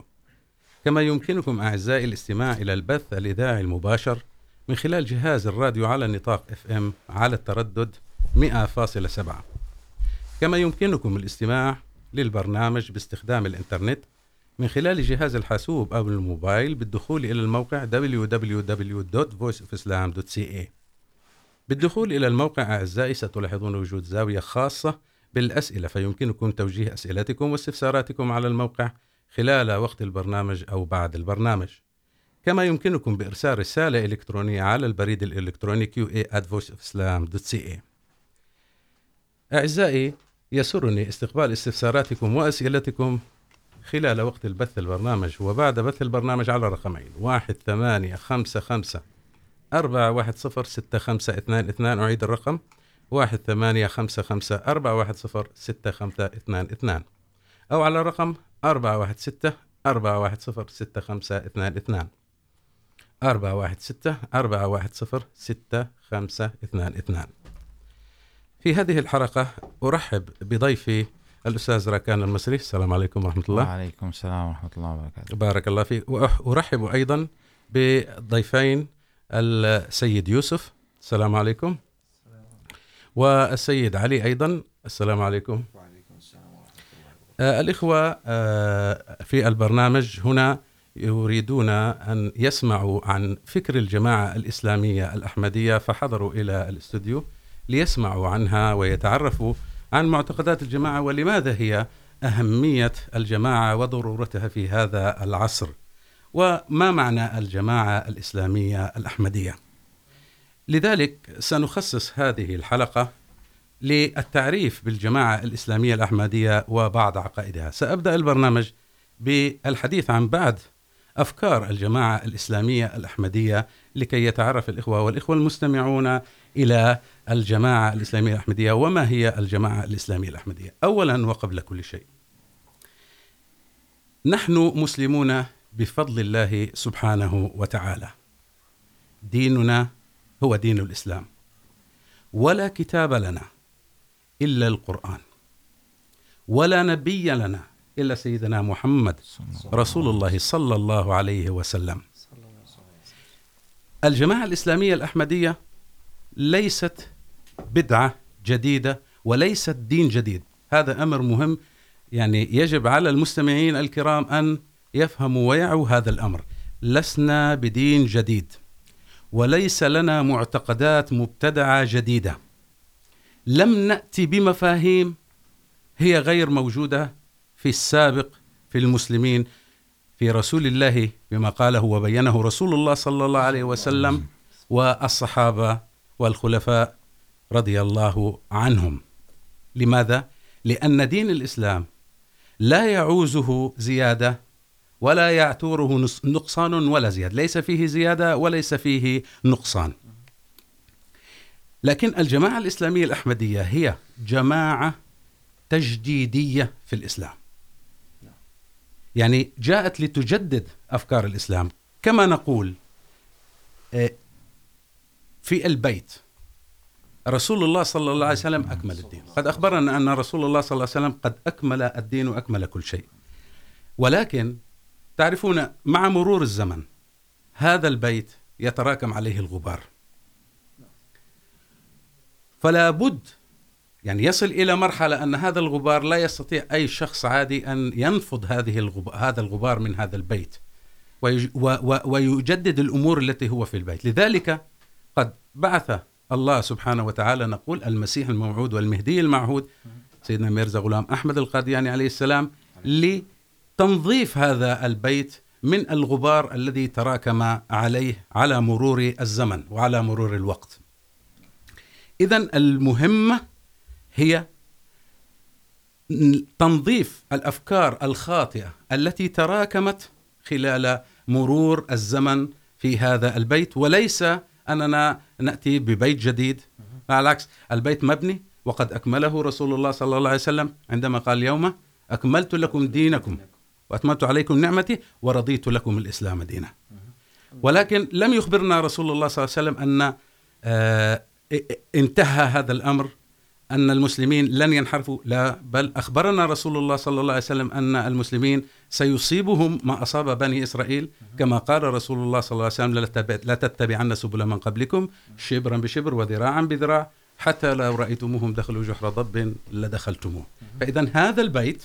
كما يمكنكم أعزائي الاستماع إلى البث الإذاعي المباشر من خلال جهاز الراديو على نطاق اف ام على التردد 100.7 كما يمكنكم الاستماع للبرنامج باستخدام الإنترنت من خلال جهاز الحاسوب أو الموبايل بالدخول إلى الموقع www.voiceofislam.ca بالدخول إلى الموقع أعزائي ستلاحظون وجود زاوية خاصة بالأسئلة، فيمكنكم توجيه أسئلتكم واستفساراتكم على الموقع خلال وقت البرنامج أو بعد البرنامج. كما يمكنكم بإرسال رسالة إلكترونية على البريد الإلكتروني qa@voiceofislam.ca أعزائي، يسرني استقبال استفساراتكم وأسئلتكم خلال وقت البث البرنامج وبعد بث البرنامج على رقمين واحد ثمانية خمسة خمسة أربعة واحد صفر ستة خمسة اثنان اثنان. أعيد الرقم واحد ثمانية خمسة خمسة أربعة واحد صفر ستة خمسة اثنان اثنان. أو على رقم أربعة واحد ستة أربعة واحد صفر ستة خمسة اثنان اثنان. أربعة واحد ستة أربعة واحد صفر ستة خمسة اثنان اثنان. في هذه الحلقة أرحب بضيفي الأستاذ راكان المصري. السلام عليكم ورحمة الله. وعليكم السلام ورحمة الله وبركاته. بارك الله فيك. وأرحب أيضا بضيفين السيد يوسف. السلام عليكم. والسيد علي أيضا. السلام عليكم وعليكم السلام ورحمة الله آه الإخوة في البرنامج هنا يريدون أن يسمعوا عن فكر الجماعة الإسلامية الأحمدية، فحضروا إلى الاستوديو ليسمعوا عنها ويتعرفوا عن معتقدات الجماعة ولماذا هي أهمية الجماعة وضرورتها في هذا العصر، وما معنى الجماعة الإسلامية الأحمدية. لذلك سنخصص هذه الحلقة للتعريف بالجماعة الإسلامية الأحمدية وبعض عقائدها. سأبدأ البرنامج بالحديث عن بعض أفكار الجماعة الإسلامية الأحمدية لكي يتعرف الإخوة والإخوة المستمعون إلى الجماعة الإسلامية الأحمدية وما هي الجماعة الإسلامية الأحمدية. أولا وقبل كل شيء، نحن مسلمون بفضل الله سبحانه وتعالى. ديننا هو دين الإسلام. ولا كتاب لنا إلا القرآن. ولا نبي لنا إلا سيدنا محمد رسول الله صلى الله عليه وسلم. الجماعة الإسلامية الأحمدية ليست بدعة جديدة وليست دين جديد. هذا أمر مهم. يعني يجب على المستمعين الكرام أن يفهموا ويعوا هذا الأمر. لسنا بدين جديد. وليس لنا معتقدات مبتدعة جديدة. لم نأتي بمفاهيم هي غير موجودة في السابق في المسلمين في رسول الله بما قاله وبينه رسول الله صلى الله عليه وسلم والصحابة والخلفاء رضي الله عنهم. لماذا؟ لأن دين الإسلام لا يعوزه زيادة ولا يعتوره نقصان ولا زيادة. ليس فيه زيادة وليس فيه نقصان. لكن الجماعة الإسلامية الأحمدية هي جماعة تجديدية في الإسلام. يعني جاءت لتجدد أفكار الإسلام. كما نقول في البيت. رسول الله صلى الله عليه وسلم أكمل الدين. قد أخبرنا أن رسول الله صلى الله عليه وسلم قد أكمل الدين وأكمل كل شيء. ولكن تعرفون، مع مرور الزمن، هذا البيت يتراكم عليه الغبار. فلا بد. يعني يصل إلى مرحلة أن هذا الغبار لا يستطيع أي شخص عادي أن ينفض هذه الغبار هذا الغبار من هذا البيت. ويجدد الأمور التي هو في البيت. لذلك قد بعث الله سبحانه وتعالى، نقول المسيح الموعود والمهدي المعهود، سيدنا ميرزا غلام أحمد القادياني عليه السلام، لتنظيف هذا البيت من الغبار الذي تراكم عليه على مرور الزمن وعلى مرور الوقت. إذن المهمة هي تنظيف الأفكار الخاطئة التي تراكمت خلال مرور الزمن في هذا البيت وليس أننا نأتي ببيت جديد. على العكس البيت مبني وقد أكمله رسول الله صلى الله عليه وسلم عندما قال اليوم أكملت لكم دينكم وأتممت عليكم نعمتي ورضيت لكم الإسلام دينا. ولكن لم يخبرنا رسول الله صلى الله عليه وسلم أن انتهى هذا الأمر أن المسلمين لن ينحرفوا. لا بل أخبرنا رسول الله صلى الله عليه وسلم أن المسلمين سيصيبهم ما أصاب بني إسرائيل. كما قال رسول الله صلى الله عليه وسلم لا تتبعن سبل من قبلكم شبرا بشبر وذراعا بذراع حتى لو رأيتموهم دخلوا جحر ضب لدخلتموه. فإذا هذا البيت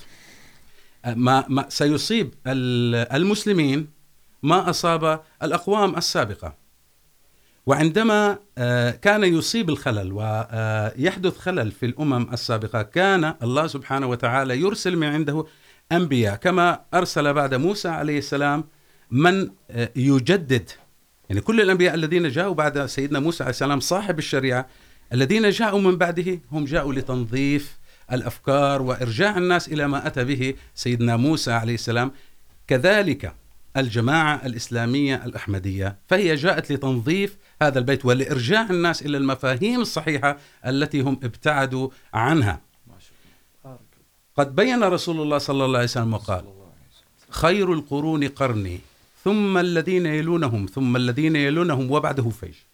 ما, ما سيصيب المسلمين ما أصاب الأقوام السابقة. وعندما كان يصيب الخلل ويحدث خلل في الأمم السابقة، كان الله سبحانه وتعالى يرسل من عنده أنبياء، كما أرسل بعد موسى عليه السلام من يجدد. يعني كل الأنبياء الذين جاءوا بعد سيدنا موسى عليه السلام، صاحب الشريعة، الذين جاءوا من بعده، هم جاءوا لتنظيف الأفكار وإرجاع الناس إلى ما أتى به سيدنا موسى عليه السلام. كذلك الجماعة الإسلامية الأحمدية، فهي جاءت لتنظيف هذا البيت ولإرجاع الناس إلى المفاهيم الصحيحة التي هم ابتعدوا عنها. قد بين رسول الله صلى الله عليه وسلم وقال، خير القرون قرني، ثم الذين يلونهم، ثم الذين يلونهم وبعده فيش.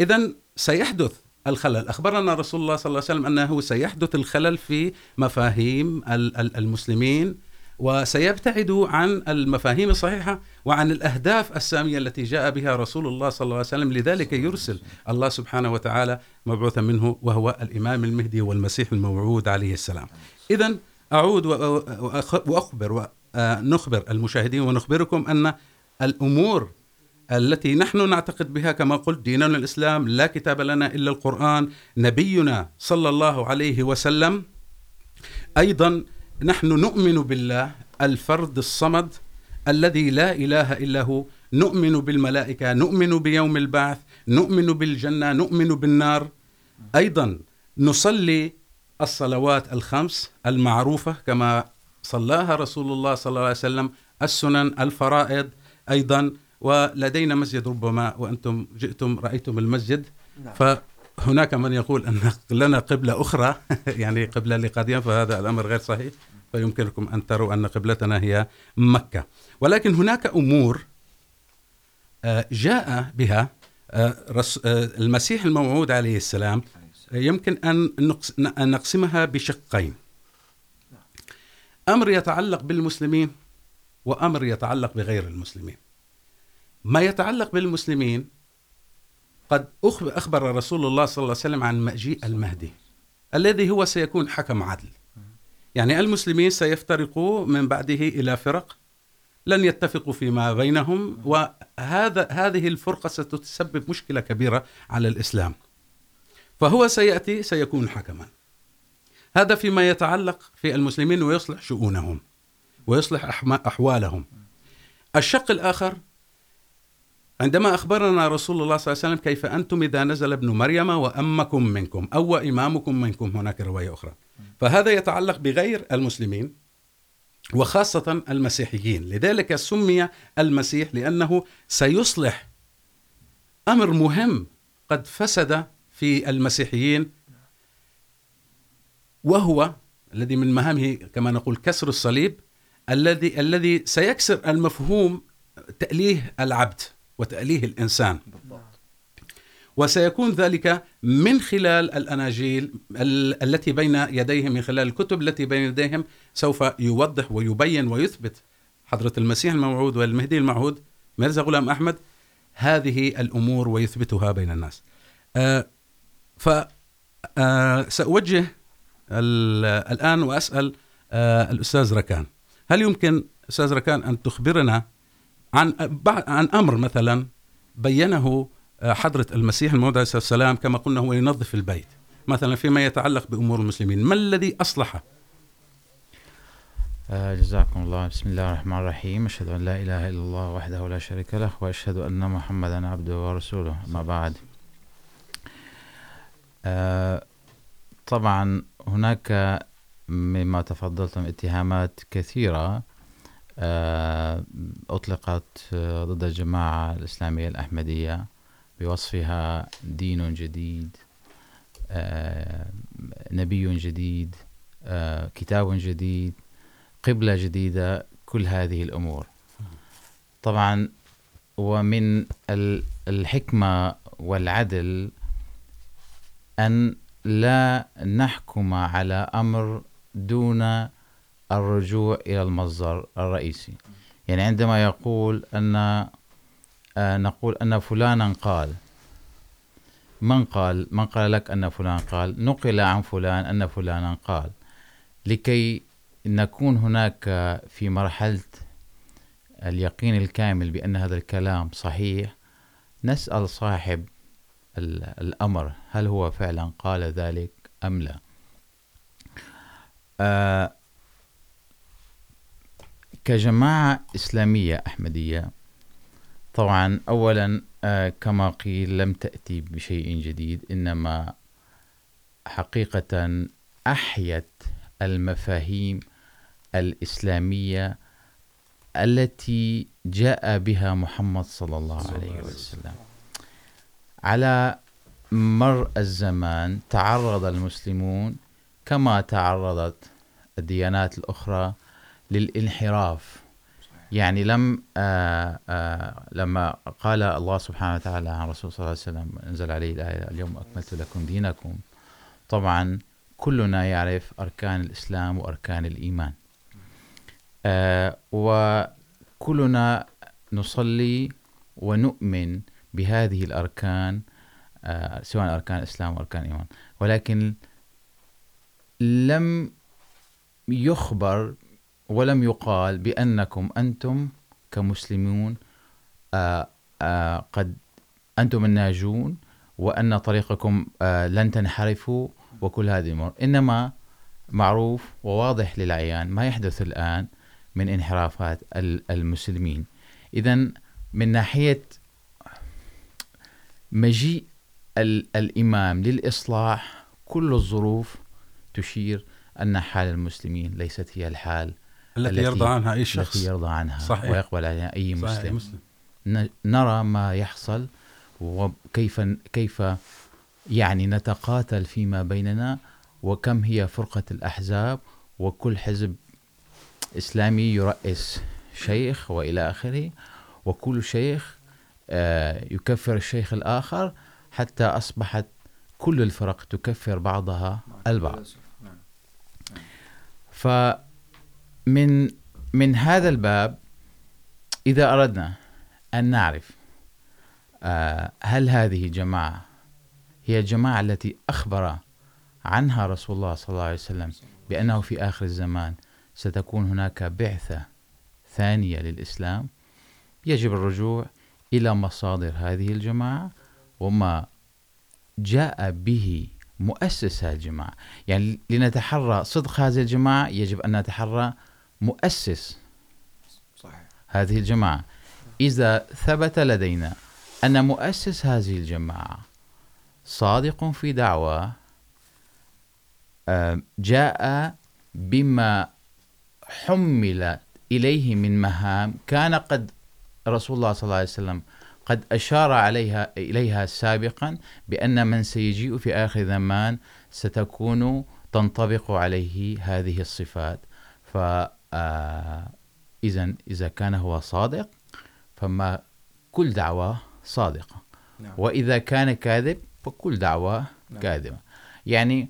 إذا سيحدث الخلل. أخبرنا رسول الله صلى الله عليه وسلم أنه سيحدث الخلل في مفاهيم المسلمين وسيبتعدوا عن المفاهيم الصحيحة وعن الأهداف السامية التي جاء بها رسول الله صلى الله عليه وسلم. لذلك يرسل الله سبحانه وتعالى مبعوثا منه، وهو الإمام المهدي والمسيح الموعود عليه السلام. إذا أعود وأخبر ونخبر المشاهدين ونخبركم أن الأمور التي نحن نعتقد بها، كما قلت، ديننا الإسلام، لا كتاب لنا إلا القرآن، نبينا صلى الله عليه وسلم، أيضا نحن نؤمن بالله الفرد الصمد الذي لا إله إلا هو. نؤمن بالملائكة نؤمن بيوم البعث نؤمن بالجنة نؤمن بالنار. أيضا نصلي الصلوات الخمس المعروفة كما صلاها رسول الله صلى الله عليه وسلم السنن الفرائض. أيضا ولدينا مسجد ربما وأنتم جئتم رأيتم المسجد. نعم. فهناك من يقول أن لنا قبلة أخرى، يعني قبلة لقاديان فهذا الأمر غير صحيح، فيمكنكم أن تروا أن قبلتنا هي مكة. ولكن هناك أمور جاء بها المسيح الموعود عليه السلام يمكن أن أن نقسمها بشقين. أمر يتعلق بالمسلمين، وأمر يتعلق بغير المسلمين. ما يتعلق بالمسلمين قد أخبر رسول الله صلى الله عليه وسلم عن مجيء المهدي، الذي هو سيكون حكم عدل. يعني المسلمين سيفترقوا من بعده إلى فرق لن يتفقوا فيما بينهم، وهذا، هذه الفرقة ستسبب مشكلة كبيرة على الإسلام. فهو سيأتي سيكون حكما. هذا فيما يتعلق في المسلمين ويصلح شؤونهم، ويصلح أحوالهم. الشق الآخر عندما أخبرنا رسول الله صلى الله عليه وسلم كيف أنتم إذا نزل ابن مريم وأمكم منكم أو إمامكم منكم، هناك رواية أخرى. فهذا يتعلق بغير المسلمين وخاصة المسيحيين. لذلك سمي المسيح لأنه سيصلح أمر مهم قد فسد في المسيحيين، وهو الذي من مهامه كما نقول كسر الصليب، الذي الذي سيكسر المفهوم تأليه العبد. وتأليه الإنسان. وسيكون ذلك من خلال الأناجيل التي بين يديهم، من خلال الكتب التي بين يديهم، سوف يوضح ويبين ويثبت. حضرة المسيح الموعود والمهدي الموعود ميرزا غلام أحمد، هذه الأمور ويثبتها بين الناس. آه، ف، آه، سأوجه الآن وأسأل، آه، الأستاذ ركان. هل يمكن أستاذ ركان أن تخبرنا عن عن أمر مثلا بينه آه، حضرة المسيح الموعود عليه الصلاة والسلام كما قلنا هو ينظف البيت. مثلا فيما يتعلق بأمور المسلمين. ما الذي أصلحه؟ آه، جزاكم الله. بسم الله الرحمن الرحيم. أشهد أن لا إله إلا الله وحده لا شريك له وأشهد أن محمدا عبده ورسوله. ما بعد. طبعا هناك مما تفضلتم اتهامات كثيرة. أطلقت ضد الجماعة الإسلامية الأحمدية بوصفها دين جديد نبي جديد كتاب جديد، قبلة جديدة، كل هذه الأمور. طبعا ومن الحكمة والعدل أن لا نحكم على أمر دون الرجوع إلى المصدر الرئيسي. يعني عندما يقول أن نقول أن فلانا قال. من قال؟ من قال لك أن فلان قال؟ نقل عن فلان أن فلانا قال. لكي نكون هناك في مرحلة اليقين الكامل بأن هذا الكلام صحيح، نسأل صاحب الأمر، هل هو فعلا قال ذلك أم لا؟ آه كجماعة إسلامية أحمدية طبعا أولا كما قيل لم تأتي بشيء جديد إنما حقيقة أحيت المفاهيم الإسلامية التي جاء بها محمد صلى الله عليه وسلم. على مر الزمان تعرض المسلمون كما تعرضت الديانات الأخرى للانحراف. يعني لم آآ آآ لما قال الله سبحانه وتعالى عن رسول صلى الله عليه وسلم انزل عليه الآية، اليوم أكملت لكم دينكم. طبعا كلنا يعرف أركان الإسلام وأركان الإيمان. وكلنا نصلي ونؤمن بهذه الأركان سواء أركان الإسلام وأركان الإيمان. ولكن لم يخبر ولم يقال بأنكم أنتم كمسلمون قد أنتم الناجون وأن طريقكم لن تنحرفوا وكل هذه الأمور. إنما معروف وواضح للعيان ما يحدث الآن من انحرافات المسلمين. إذا من ناحية مجيء الإمام للإصلاح، كل الظروف تشير أن حال المسلمين ليست هي الحال التي, يرضى عنها أي شخص التي يرضى عنها صحيح. ويقبل عليها أي مسلم, مسلم. نرى ما يحصل وكيف كيف يعني نتقاتل فيما بيننا وكم هي فرقة الأحزاب وكل حزب إسلامي يرئيس شيخ وإلى آخره وكل شيخ يكفر الشيخ الآخر حتى أصبحت كل الفرق تكفر بعضها البعض فمن من هذا الباب إذا أردنا أن نعرف هل هذه جماعة هي الجماعة التي أخبر عنها رسول الله صلى الله عليه وسلم بأنه في آخر الزمان ستكون هناك بعثة ثانية للإسلام؟ يجب الرجوع إلى مصادر هذه الجماعة وما جاء به مؤسس هذه الجماعة. يعني لنتحرى صدق هذه الجماعة، يجب أن نتحرى مؤسس. صحيح. هذه الجماعة. إذا ثبت لدينا أن مؤسس هذه الجماعة صادق في دعوة جاء بما حمل إليه من مهام كان قد رسول الله صلى الله عليه وسلم قد أشار عليها إليها سابقا بأن من سيجيء في آخر زمان ستكون تنطبق عليه هذه الصفات. ف إذا إذا كان هو صادق فما كل دعوة صادقة. نعم. وإذا كان كاذب فكل دعوة نعم. كاذبة. يعني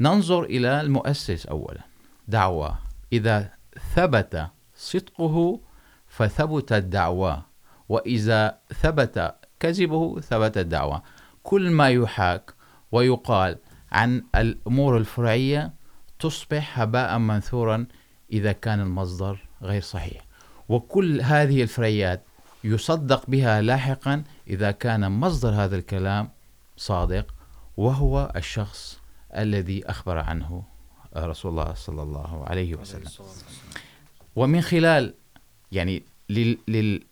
ننظر إلى المؤسس أولا. دعوة. إذا ثبت صدقه فثبت الدعوة. وإذا ثبت كذبه ثبت الدعوة. كل ما يحاك ويقال عن الأمور الفرعية تصبح هباء منثورا إذا كان المصدر غير صحيح. وكل هذه الفرعيات يصدق بها لاحقا إذا كان مصدر هذا الكلام صادق، وهو الشخص الذي أخبر عنه رسول الله صلى الله عليه وسلم. ومن خلال، يعني لل لل،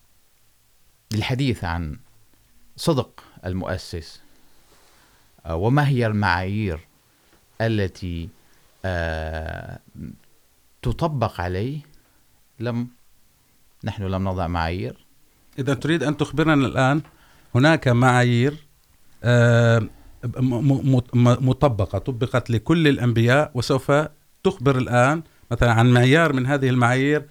للحديث عن صدق المؤسس وما هي المعايير التي تطبق عليه لم نحن لم نضع معايير. إذا تريد أن تخبرنا الآن هناك معايير مطبقة طبقت لكل الأنبياء وسوف تخبر الآن مثلا عن معيار من هذه المعايير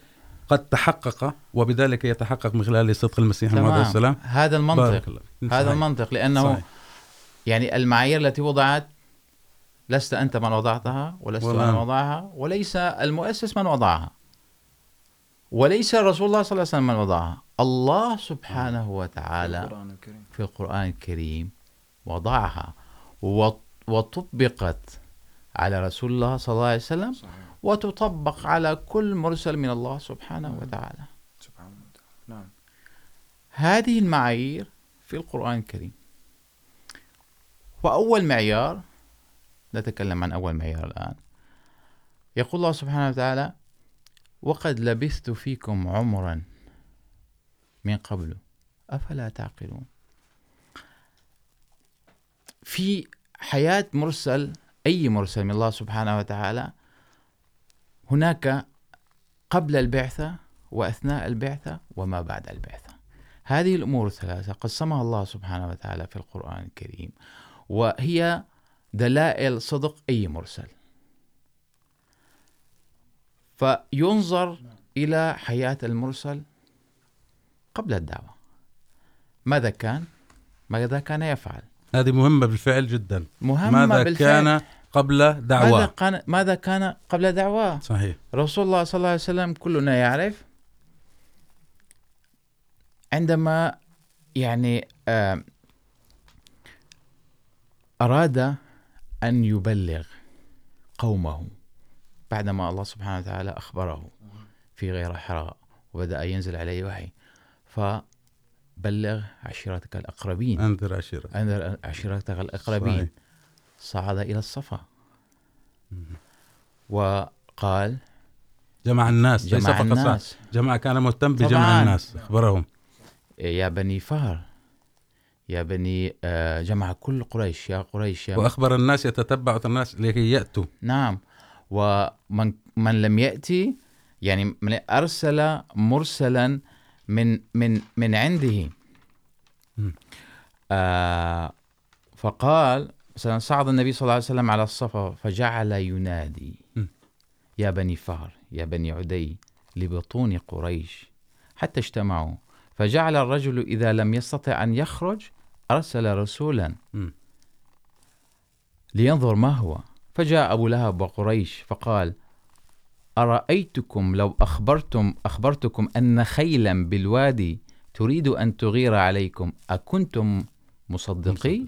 قد تحقق وبذلك يتحقق من خلال صدق المسيح عليه السلام هذا المنطق. هذا المنطق لأنه صحيح. يعني المعايير التي وضعت لست أنت من وضعتها ولست والله. من وضعها وليس المؤسس من وضعها. وليس رسول الله صلى الله عليه وسلم من وضعها. الله سبحانه وتعالى القرآن الكريم. في القرآن الكريم وضعها. وط- وطبقت على رسول الله صلى الله عليه وسلم صحيح. وتطبق على كل مرسل من الله سبحانه وتعالى. سبحانه وتعالى. نعم. هذه المعايير في القرآن الكريم. وأول معيار نتكلم عن أول معيار الآن. يقول الله سبحانه وتعالى وقد لبثت فيكم عمرا من قبل. أفلا تعقلون؟ في حياة مرسل، أي مرسل من الله سبحانه وتعالى، هناك قبل البعثة وأثناء البعثة وما بعد البعثة. هذه الأمور الثلاثة قسمها الله سبحانه وتعالى في القرآن الكريم. وهي دلائل صدق أي مرسل فينظر إلى حياة المرسل قبل الدعوة ماذا كان؟ ماذا كان يفعل؟ هذه مهمة بالفعل جدا مهمة ماذا بالفعل. كان قبل ماذا دعواه كان ماذا كان قبل دعواه؟ صحيح رسول الله صلى الله عليه وسلم كلنا يعرف عندما يعني أراد أن يبلغ قومه بعدما الله سبحانه وتعالى أخبره في غير حراء وبدأ ينزل عليه وحي. فبلغ عشيرتك الأقربين. أنذر عشيرتك. أنذر عشيرتك الأقربين. صحيح. صعد إلى الصفا. وقال جمع الناس. جمع الناس. جمع كان مهتم بجمع. الناس. أخبرهم. يا بني فهر. يا بني جمع كل قريش يا قريش يا وأخبر الناس يتتبع الناس لكي يأتوا. نعم. ومن من لم يأتي يعني من أرسل مرسلا من من من عنده. آه فقال مثلا صعد النبي صلى الله عليه وسلم على الصفا فجعل ينادي. يا بني فهر يا بني عدي لبطون قريش حتى اجتمعوا. فجعل الرجل إذا لم يستطع أن يخرج أرسل رسولا لينظر ما هو. فجاء أبو لهب وقريش فقال أرأيتكم لو أخبرتم أخبرتكم أن خيلا بالوادي تريد أن تغير عليكم أكنتم مصدقي؟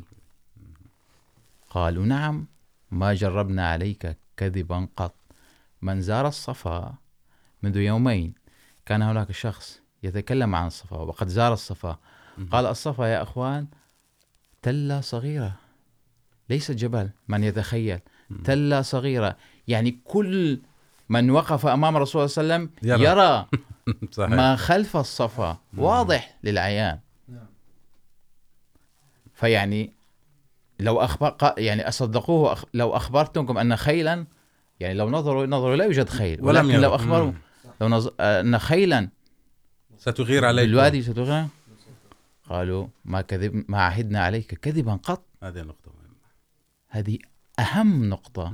قالوا نعم ما جربنا عليك كذبا قط. من زار الصفا منذ يومين كان هناك شخص يتكلم عن الصفا وقد زار الصفا. قال الصفا يا أخوان تلة صغيرة. ليس جبل من يتخيل. تلة صغيرة. يعني كل من وقف أمام الرسول صلى الله عليه وسلم يرى. يرى, صحيح. ما خلف الصفا. واضح للعيان. فيعني لو أخبر يعني أصدقوه لو أخبرتكم أن خيلا يعني لو نظروا نظروا لا يوجد خيل. ولم ولكن لو. أخبروا. لو نظ... أن خيلا ستغير عليكم. بالوادي ستغير. قالوا ما كذب ما عهدنا عليك كذبا قط. هذه نقطة مهمة. هذه أهم نقطة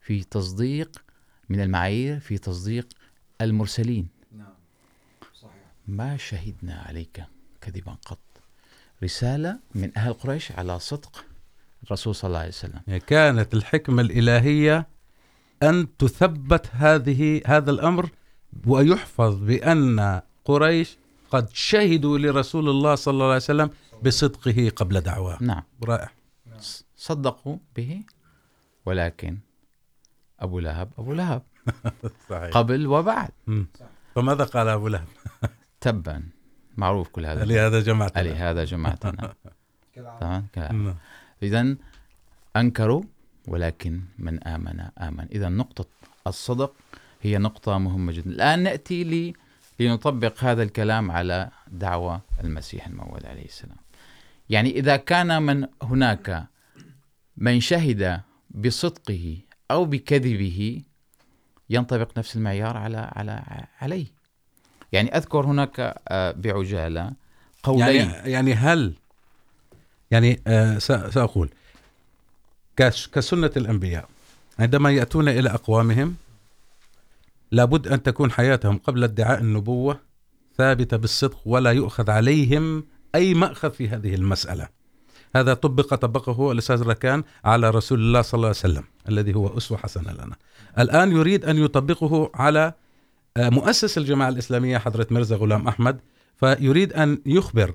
في تصديق من المعايير في تصديق المرسلين. نعم. صحيح. ما شهدنا عليك كذبا قط. رسالة من أهل قريش على صدق الرسول صلى الله عليه وسلم. كانت الحكمة الإلهية أن تثبت هذه هذا الأمر ويحفظ بأن قريش قد شهدوا لرسول الله صلى الله عليه وسلم بصدقه قبل دعواه. نعم. رائع. صدقوا به ولكن أبو لهب أبو لهب. صحيح. قبل وبعد. مم. فماذا قال أبو لهب؟ تبا معروف كل هذا. لهذا جمعتنا. لهذا جمعتنا. تمام نعم. إذا أنكروا ولكن من آمن آمن. إذا نقطة الصدق هي نقطة مهمة جدا. الآن نأتي لي لنطبق هذا الكلام على دعوة المسيح الموعود عليه السلام. يعني إذا كان من هناك من شهد بصدقه أو بكذبه، ينطبق نفس المعيار على على، عليه. يعني أذكر هناك بعجالة قولين. يعني يعني هل، يعني سأقول. كسنة الأنبياء، عندما يأتون إلى أقوامهم لابد أن تكون حياتهم قبل ادعاء النبوة ثابتة بالصدق ولا يؤخذ عليهم أي مأخذ في هذه المسألة. هذا طبق طبقه الأستاذ ركان على رسول الله صلى الله عليه وسلم الذي هو أسوة حسنة لنا. الآن يريد أن يطبقه على مؤسس الجماعة الإسلامية حضرة مرزا غلام أحمد، فيريد أن يخبر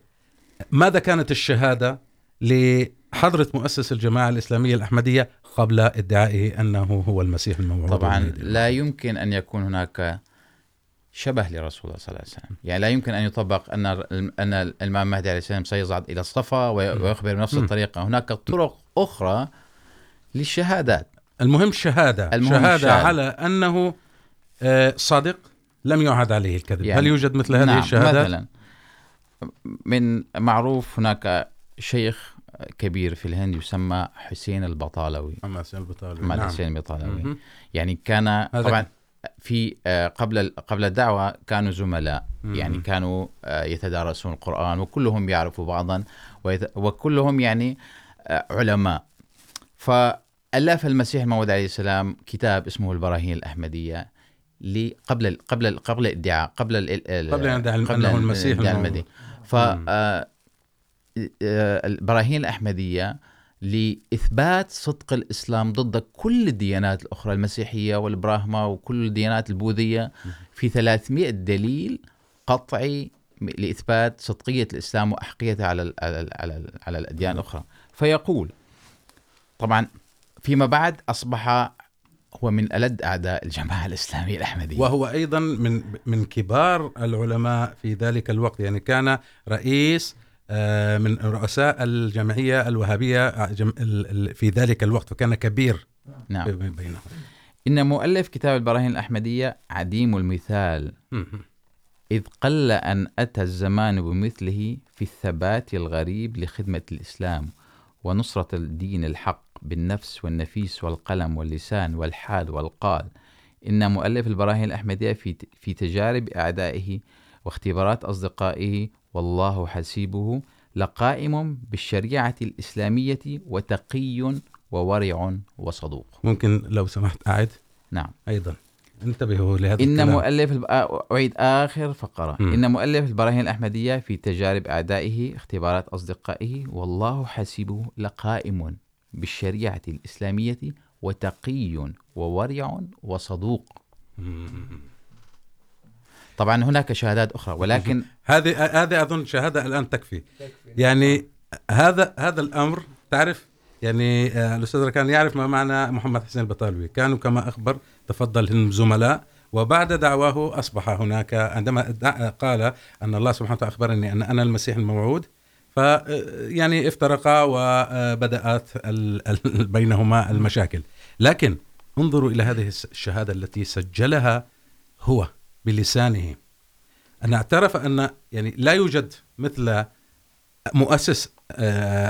ماذا كانت الشهادة لحضرة مؤسس الجماعة الإسلامية الأحمدية قبل ادعائه أنه هو المسيح الموعود طبعا لا يمكن أن يكون هناك شبه لرسول الله صلى الله عليه وسلم. يعني لا يمكن أن يطبق أن أن الإمام مهدي عليه السلام سيصعد إلى الصفا ويخبر بنفس الطريقة. هناك طرق أخرى للشهادات. المهم شهادة المهم شهادة شهادة. على أنه صادق لم يعهد عليه الكذب. يعني هل يوجد مثل هذه نعم الشهادات؟ مثلا. من معروف هناك شيخ كبير في الهند يسمى حسين البطالوي محمد حسين البطالوي محمد نعم. حسين البطالوي مهم. يعني كان طبعا في قبل قبل الدعوه كانوا زملاء مم. يعني كانوا يتدارسون القران وكلهم يعرفوا بعضا وكلهم يعني علماء فالف المسيح الموعود عليه السلام كتاب اسمه البراهين الاحمديه لي- قبل قبل قبل الادعاء قبل ال- قبل يدعي قبل المسيح. المهدي ف البراهين الأحمدية لإثبات صدق الإسلام ضد كل الديانات الأخرى المسيحية والبراهمة وكل الديانات البوذية في 300 دليل قطعي لإثبات صدقية الإسلام وأحقيته على ال على ال على, ال على الأديان الأخرى. فيقول طبعا فيما بعد أصبح هو من ألد أعداء الجماعة الإسلامية الأحمدية. وهو أيضا من من كبار العلماء في ذلك الوقت. يعني كان رئيس من رؤساء الجمعية الوهابية جم- ال- ال- في ذلك الوقت وكان كبير نعم. بين- بينهم. إن مؤلف كتاب البراهين الأحمدية عديم المثال. إذ قل أن أتى الزمان بمثله في الثبات الغريب لخدمة الإسلام ونصرة الدين الحق بالنفس والنفيس والقلم واللسان والحال والقال. إن مؤلف البراهين الأحمدية في في تجارب أعدائه واختبارات أصدقائه والله حسيبه لقائم بالشريعة الإسلامية وتقي وورع وصدوق. ممكن لو سمحت أعد؟ نعم. أيضا. انتبهوا لهذا إن الكلام. مؤلف الب... أعيد آخر فقرة. إن مؤلف البراهين الأحمدية في تجارب أعدائه اختبارات أصدقائه والله حسيبه لقائم بالشريعة الإسلامية وتقي وورع وصدوق. طبعا هناك شهادات أخرى ولكن هذه هذه اظن شهاده الان تكفي. يعني هذا هذا الامر تعرف؟ يعني الاستاذ كان يعرف ما معنى محمد حسين البطالوي. كانوا كما اخبر تفضل هم زملاء. وبعد دعواه اصبح هناك عندما قال ان الله سبحانه وتعالى اخبرني ان انا المسيح الموعود ف يعني افترقا وبدات ال- ال- بينهما المشاكل. لكن انظروا الى هذه الشهاده التي سجلها هو. بلسانه. أن اعترف أن يعني لا يوجد مثل مؤسس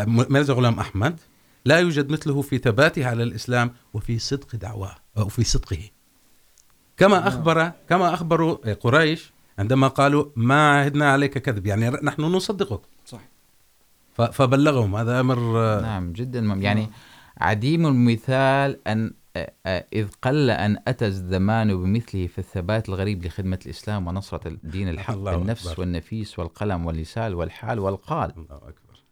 مرزا غلام أحمد لا يوجد مثله في ثباته على الإسلام وفي صدق دعواه أو في صدقه. كما أخبر كما أخبروا قريش عندما قالوا ما عهدنا عليك كذب يعني نحن نصدقك. صح. فبلغهم هذا أمر نعم جدا مم- يعني عديم المثال أن إذ قل أن أتى الزمان بمثله في الثبات الغريب لخدمة الإسلام ونصرة الدين الحق الله بالنفس أكبر. والنفيس والقلم واللسان والحال والقال. الله أكبر.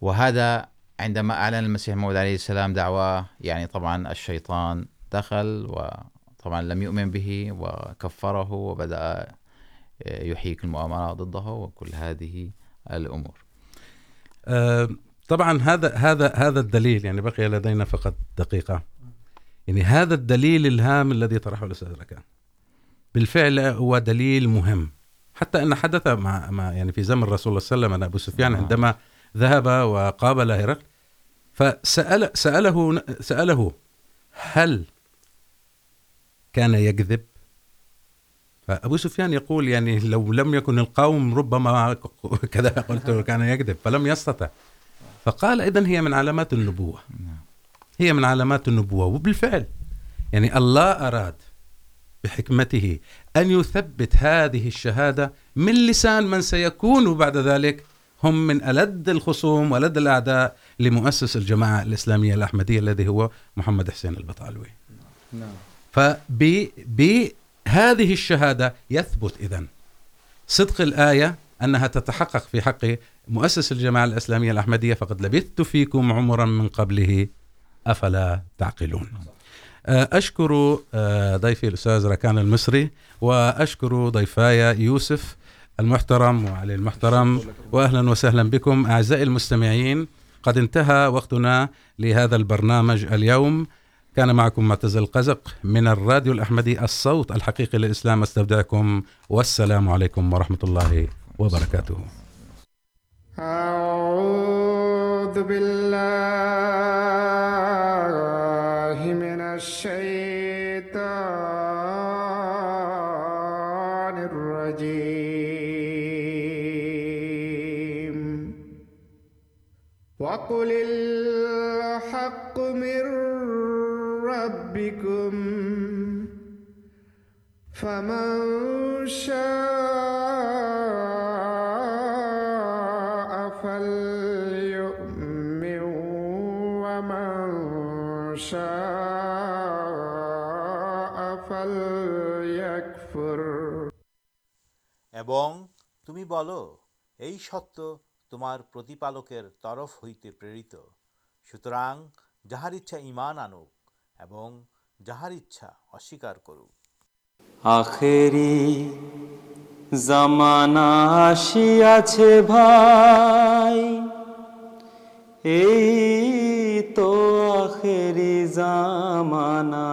وهذا عندما أعلن المسيح موعود عليه السلام دعواه يعني طبعا الشيطان دخل وطبعا لم يؤمن به وكفره وبدأ يحيك المؤامرة ضده وكل هذه الأمور. طبعا هذا هذا هذا الدليل يعني بقي لدينا فقط دقيقة. يعني هذا الدليل الهام الذي طرحه الأستاذ ركان. بالفعل هو دليل مهم. حتى أن حدث مع, مع يعني في زمن الرسول صلى الله عليه وسلم أبو سفيان عندما ذهب وقابل هرقل فسأل سأله سأله هل كان يكذب؟ فأبو سفيان يقول يعني لو لم يكن القوم ربما كذا قلت كان يكذب فلم يستطع. فقال إذن هي من علامات النبوة. هي من علامات النبوة وبالفعل يعني الله أراد بحكمته أن يثبت هذه الشهادة من لسان من سيكون بعد ذلك هم من ألد الخصوم ولد الأعداء لمؤسس الجماعة الإسلامية الأحمدية الذي هو محمد حسين البطالوي. نعم. فبهذه الشهادة يثبت إذن. صدق الآية أنها تتحقق في حق مؤسس الجماعة الإسلامية الأحمدية فقد لبثت فيكم عمرا من قبله، أفلا تعقلون. أشكر ضيفي الأستاذ ركان المصري، وأشكر ضيفاي يوسف المحترم وعلي المحترم، وأهلا وسهلا بكم. أعزائي المستمعين، قد انتهى وقتنا لهذا البرنامج اليوم. كان معكم معتز القزق من الراديو الأحمدي. الصوت الحقيقي للإسلام استودعكم والسلام عليكم ورحمة الله وبركاته أعوذ بالله من الشيطان الرجيم. وقل الحق من ربكم فمن شاء ست تمارکر ترف ہوئی پرانا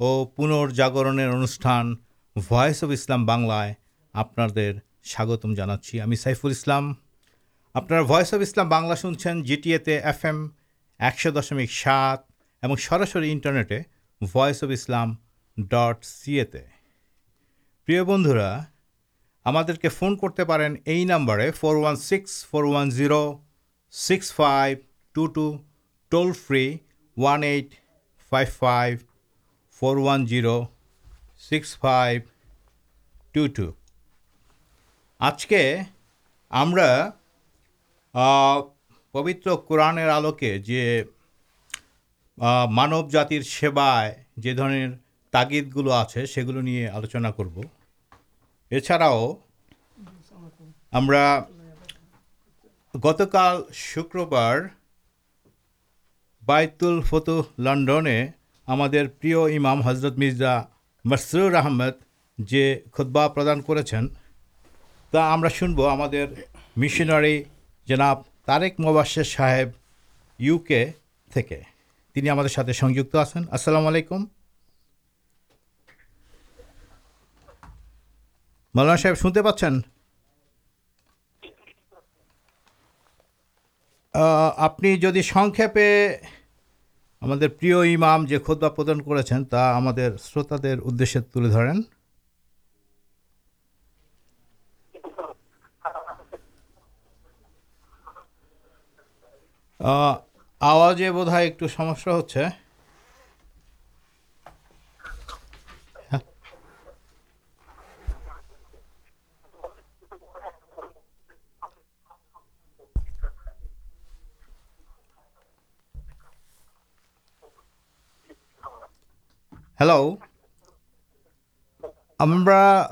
اور پنر جاگرن انوشان وس اف اسلام بنائے آپ ساگتم جاچی ہمیں سائفل اسلام آپ اف اسلام بنلا سنچن جی ٹی ایف ایکش دشمک سات اور سراسر انٹرنیٹے ویس اف اسلام ڈٹ سی ایڈ کے فون کرتے پہ یہ number four one six four one zero six five two two toll free one eight five five four one zero six five two two آج کے ہم پوتر قورن آلو کے مانو جاتر سے درنر تاگید گلو آپ سے گلو نہیں آلوچنا کرو یہ ہم گتکال شکربار بائتل فتو لنڈنے আমাদের প্রিয় ইমাম হজরত মির্জা মসরুর আহমদ যে খুদ্া প্রদান করেছেন তা আমরা শুনব আমাদের মিশনারি জনাব তারেক মোবাশের সাহেব ইউকে থেকে তিনি আমাদের সাথে সংযুক্ত আছেন আসসালামু আলাইকুম মৌলানা সাহেব শুনতে পাচ্ছেন আপনি যদি সংক্ষেপে ہمارے خود آپ کو شروط در ادے دریں آوازیں بدھا ایکسیا ہو ہلو ہما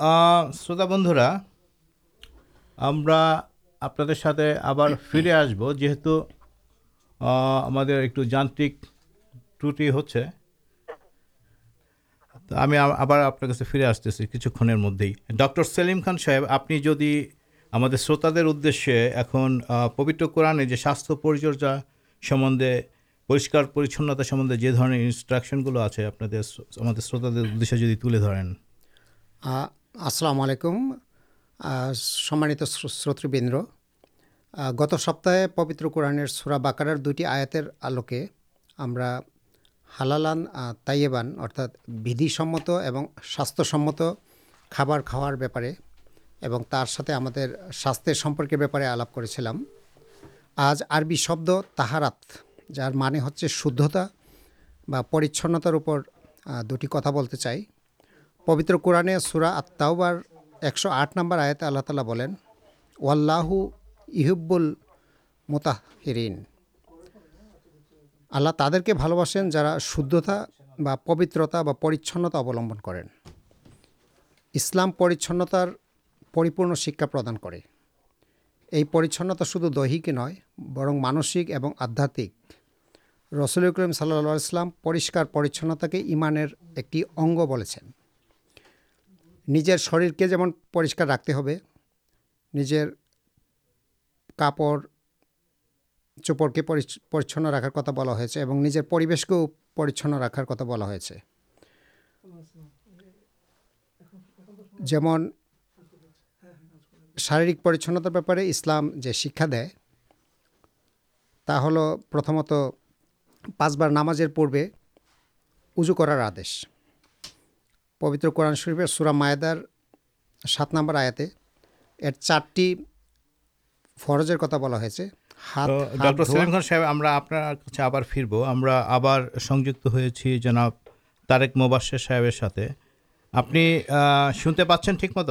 ہمارا فری آسب جیت ہمانک تھی ہوستے سے کچھ کن مدد ہی ڈاکٹر سلیم خان صاحب آپ جدی ہم پوتر قوران ساستھ پریچر سمبندے السلام علیکم سمانت سروت بیند گت سپت پبتر قرآن سورا بکرار دوکے ہم تیوان ارتھا بھیدسمت اور ساتھ سمت خبر خاور بہت ساتھ ہمپرکی بےپارے آلپ کربد تہارات جانے ہوتاچنتار دوا بولتے چاہیے پوتر قورنے سورا آتاؤار ایک سو آٹھ نمبر آئے اللہ تعالی بولیں اواللہ اہبول متاہرن اللہ تعدے بھلوسین جا شتا وبترتاچنتا اولیمبن کرسلام پریچنتارپرن شکا پردان کر یہ پچھنتا شو دہ نئے برن مانسک اور آدھاتمک رسول کریم صلاح السلام پریشک پچھنتا کے ایمان ایکج کے جوکار رکھتے ہوجر کپڑ چوپڑ کے پریچن راخار کتا بلاج کوچن راخار کتا بلا جمن شارکتار بارے اسلام جو شکا دھمت پانچ بار نماز پورے اجو کرار آدی پبتر قرآن شروف سورا معیدار سات نمبر آیا یہ چارٹی فرجر کتا بلا ڈاکٹر سلیم خان صاحب ہم آپ فرب ہمارے سنجکے جناب تارک مب صاحب آپ سنتے پاس ٹھیک مت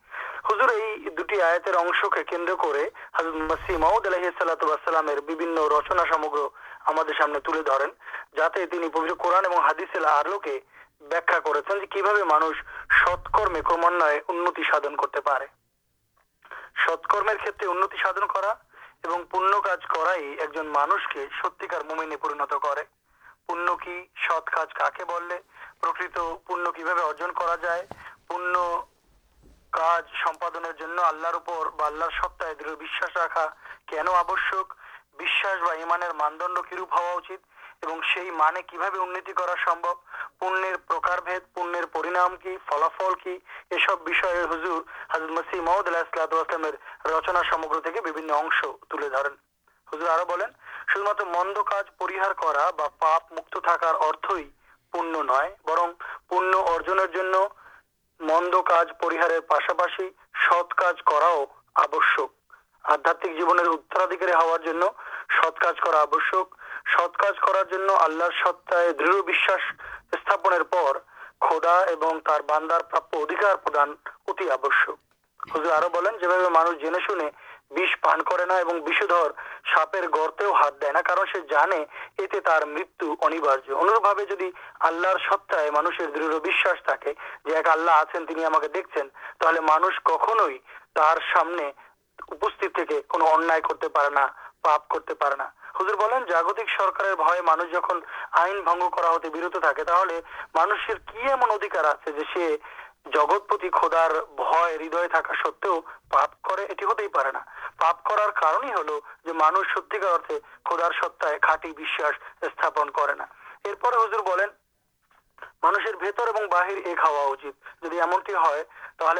ست کرم پنج کرانے ستکار ممین کی ست کچھ کا بولے پر جائے پناہ سب آپ اللہ رچنا سمگر تک ترقی ہزر اور شدمات مند کاج پریہ پاپت تھکار نئے برم پنجن ست کچھ کر ستنے پر خودا اور باندار ادھکارتی آج بولیں جی مان جنے مانش کار سامنے کرتے نا پپ کرتے نا ہزر بولیں جاگتک سرکار جن آئی کرتے برتھ منشن کی جگپتی خود ہردا ست پاپا پڑھار ستھی میرے ایک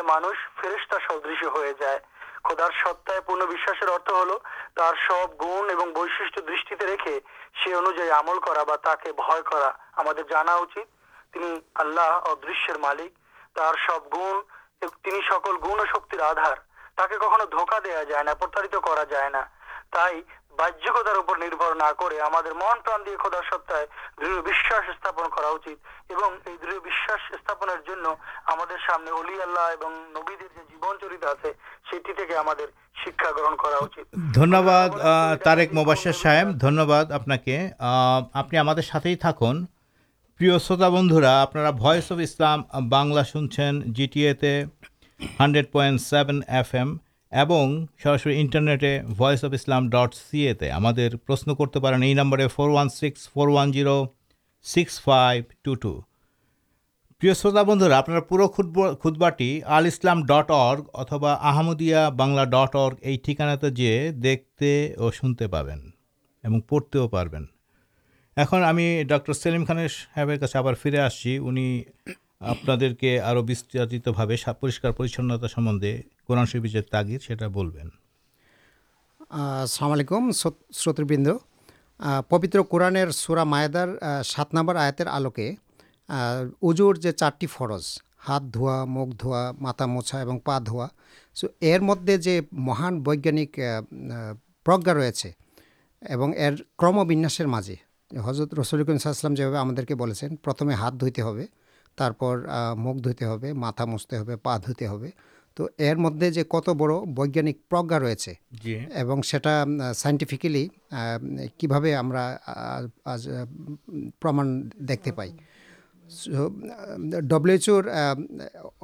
مانوش فرسط ہو جائے خدار ستائے پورا ارتھ ہل تر سب گنگ بش دیکھے ہمل کر ہماچی اللہ ادشر مالک سامنے علی اللہ نبی جیون چرت آپ پر شدہ آپ اف اسلام بنلا سنچن جی ٹی ایے hundred point seven F M سراس انٹرنیٹے وس اف اسلام ڈٹ سی ایم پرشن کرتے ہیں یہ number four one six four one o six five two two پروتا بندرا آپ پورا خودباٹی آل اسلام ڈٹ ارگ اتوا آمدیہ بنلا ڈٹ ارگ یہ ٹھکانا جی دیکھتے اور سنتے پڑھتے پڑے ڈلیم خانے آپ شرطر بند پبتر قوران سورا معیدار سات نمبر آئتر آلوکے اجور جو چارٹی فرض ہاتھ دھوا مک دھوا متا مچھا پا دھوا سو یہ مدد جو مہان ویجانک پرجا رہے کم بنیاد حضرت رسلیم جو ہے ہمیں ہاتھ دیکھے تر مکھ دے متا مشتے ہوتے تو کت بڑانک پرجا رہے سائنٹیفکلی کبھی ہمیں پرما دیکھتے پائی ڈبلوچؤ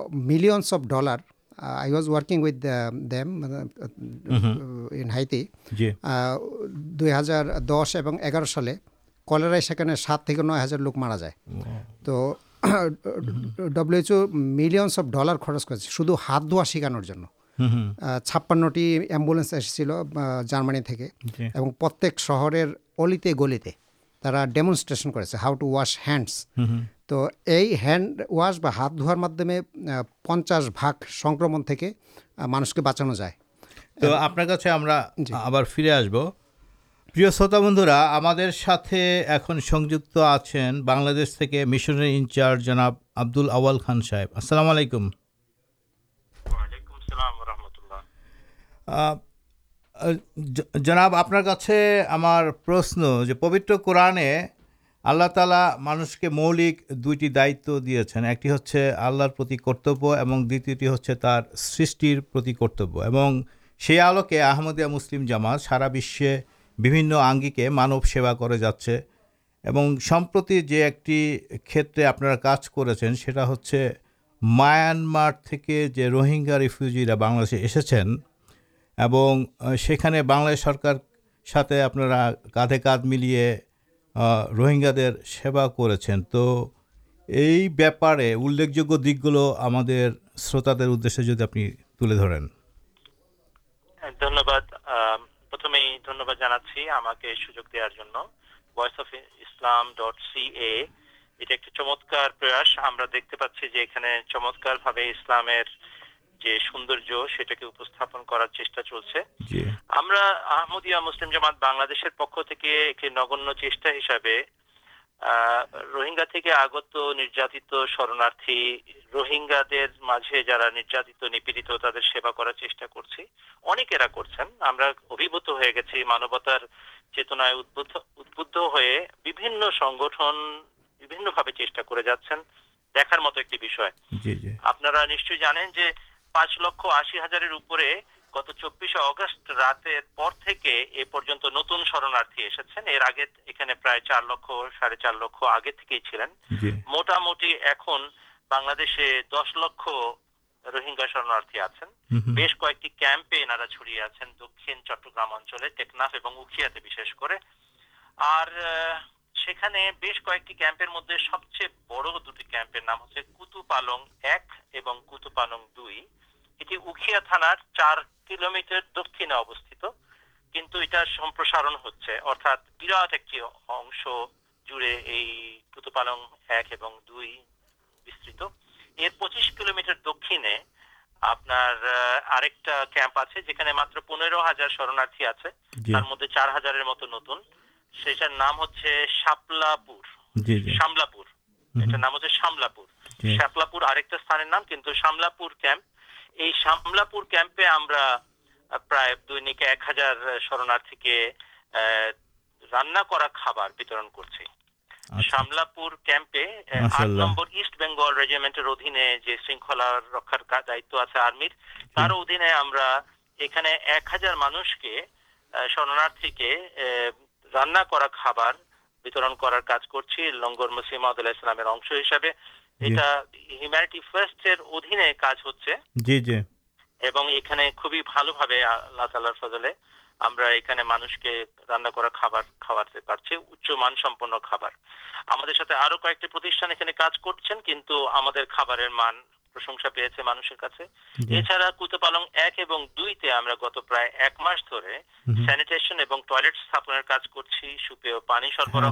ملینس اف ڈلار آئی واج وارکیم اوت دن ہائی دو ہزار دس اور اگار سال ساتھ لوگ مارا جائے تو گلیتے ڈیمنسٹریشن کراؤ ٹو واش ہینڈس تو یہ ہینڈ واش ہاتھ میں پچاس باغ سنکمنٹ مانس کے بچانا جائے آپ پر شروت بندرا ہمچارج خان صاحب السلام علیکم آپ پرشن جو پبتر قورنے اللہ تعالی مانس کے مولک دو کرتبیٹی ہر سر کرتب سی آل کے آمدیا مسلم جامات سارا بھی آ مانوسوا کر جاچے اور سمپرتی جو ایک کھیت آپ کچھ کروہنگا ریفیوجر بنسے ایسے بن سرکار ساتھ اپنا کادھے کادھ ملے روہنگ سیوا کرپارے انگلو ہمر دھنیہ چمتم کرمات بن پک نگن چیزیں مانوتار چیتن ہوئے گھٹن چیٹا جا سکتے ہیں دیکھ مت ایک آپ چیزیں پچ لکھ آشی ہزار گسٹ راتارا چڑی آپ دکن چٹ اچھل ٹیکنافے اور بہت کئے مدد سب چیز بڑی نام ہوتے کت ایک کتال تھان چارے من ہزار شرنارتھی آپ سے چار ہزار نام ہو نام شاملہ درمیر ایک ہزار مانس کے شرنارتھی را خبر مسلم مانسا پیچھے پلنگ ایک مسانیٹھ سوپے پانی سربراہ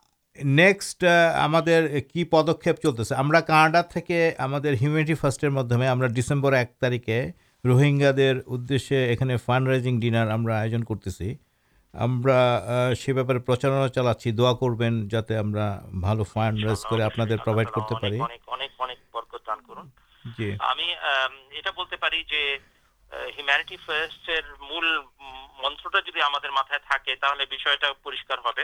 নেক্সট আমাদের কি পদক্ষেপ চলতেছে আমরা কানাডা থেকে আমাদের হিউম্যানিটি ফার্স্টের মাধ্যমে আমরা ডিসেম্বর এক তারিখে রোহিঙ্গাদের উদ্দেশ্যে এখানে ফান্ড রাইজিং ডিনার আমরা আয়োজন করতেছি আমরা সে ব্যাপারে প্রচারণা চালাচ্ছি দোয়া করবেন যাতে আমরা ভালো ফান্ড রেজ করে আপনাদের প্রোভাইড করতে পারি অনেক অনেক বরকত দান করুন জি আমি এটা বলতে পারি যে হিউম্যানিটি ফার্স্টের মূল মন্ত্রটা যদি আমাদের মাথায় থাকে তাহলে বিষয়টা পরিষ্কার হবে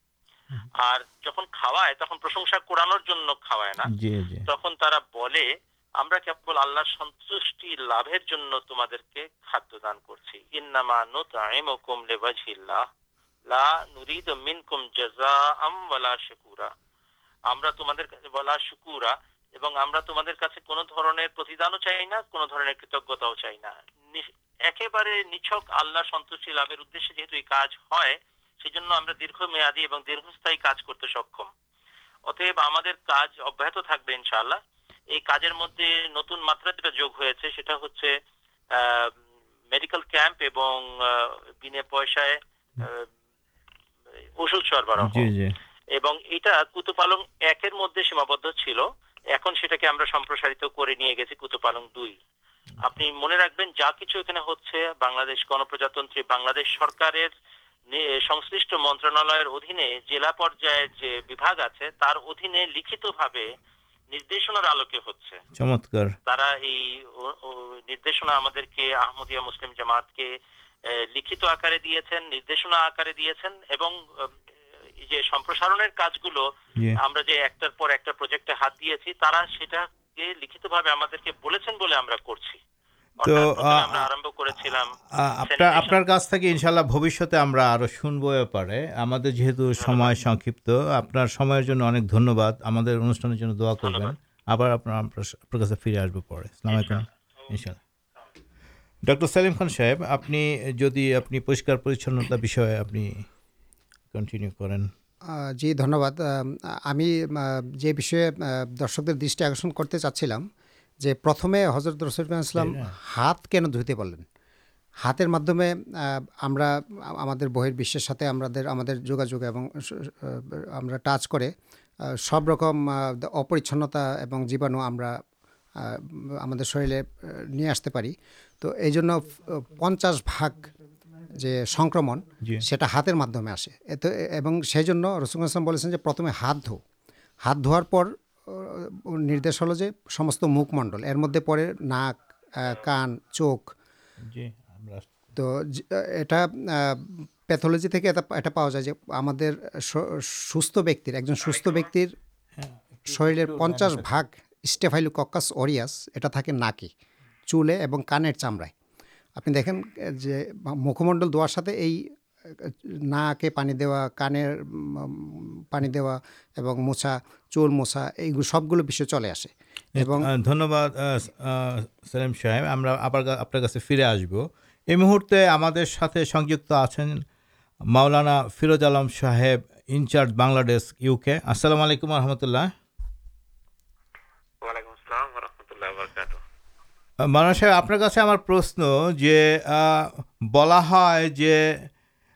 جائے پر چاہنا کت چاہیے سنت لے جاج ہے دھم دیکھنے سربراہ کتال سیمابے کت دو من رکھیں جا کچھ گنپرجات لکشن ہاتھ دیا لے کر تو آپ شنبر ہمکیپت آپ دا کر پر ڈاکٹر سلیم خان صاحب آپ جدی آپ کریں جی دھنیہ واد ہمیں جو بھی درشک دکشن کرتے چاس جو پرتھمے حضرت رسلام ہاتھ کن دے پلین ہاتر مادمے ہم بہشر ساتھ جگاجوگا ٹاچ کر سب رکم اپریچنتا جیواڑا ہم آستے پڑی تو یہ پچاس باغ جی سنکرم سا ہاتھ مادمے آسے رسکلام ہاتھ دھوؤ ہاتھ دور ندے مک منڈل ایر مدے پڑے ناک کان چوک تو یہ پیتھولجیے پا جائے ہم سوست بکر ایک جن سیک شرل پچاس باغ اسٹیفائل ککاس اریاس یہ چولہے اور کان چامڑائے آپ نے دیکھیں جو مکھمڈل دے پانی مور موچا سب گلو چلے گا فیروز عالم صاحب انگلس علیکم وحمۃ اللہ مانا صاحب آپ سے ہمارے پرشن بہت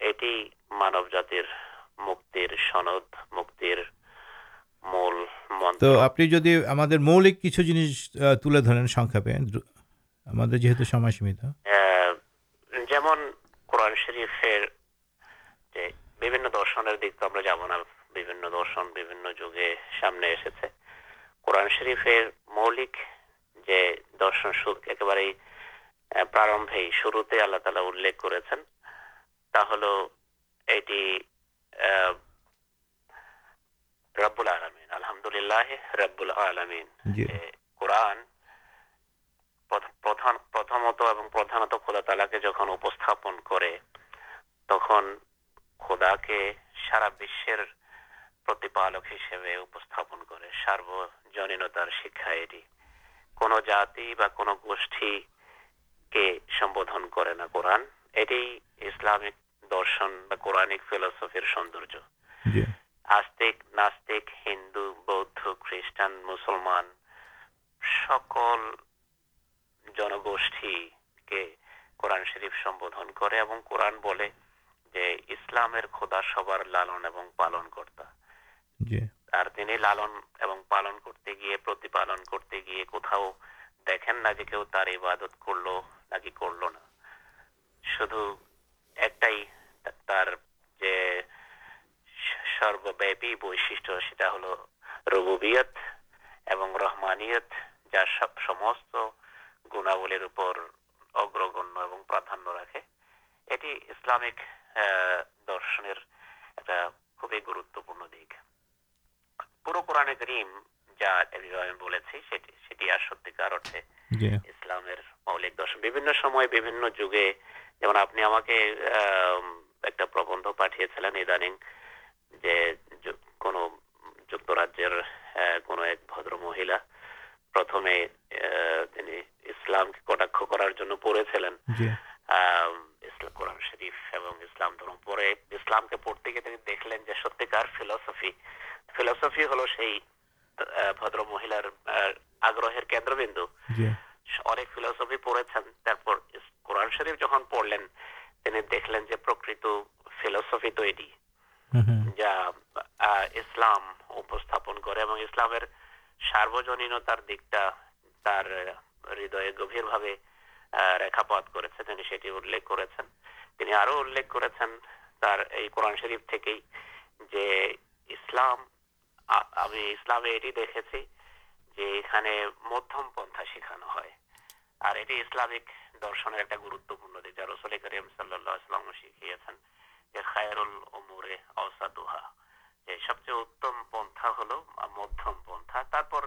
یہ مانو جاتر میرے سند مختلف مول من آپ مولک تین جانے قرآن شرف درشن دک تو جنشن جگہ سامنے قرآن شریک سوکھ ایارمبے شروط اللہ تعالی اخرا ہل اٹی ربین آلحمد رب ال درشن فلسفی سوندر ناست ہندو بوتھ خریدان مسلمان سکول قورن شرف سمبھن کرتا کر لو ایک جی سرپی بشا ہل ربت رحمانیت جا سبست گنگانبند پہ جن ایک بدر مہیلا کٹاک کرن شرف جہاں پڑھ لکھ لکسفی تر جاسلام کر سارے دکتا درشنپ اللہ پن مدم پن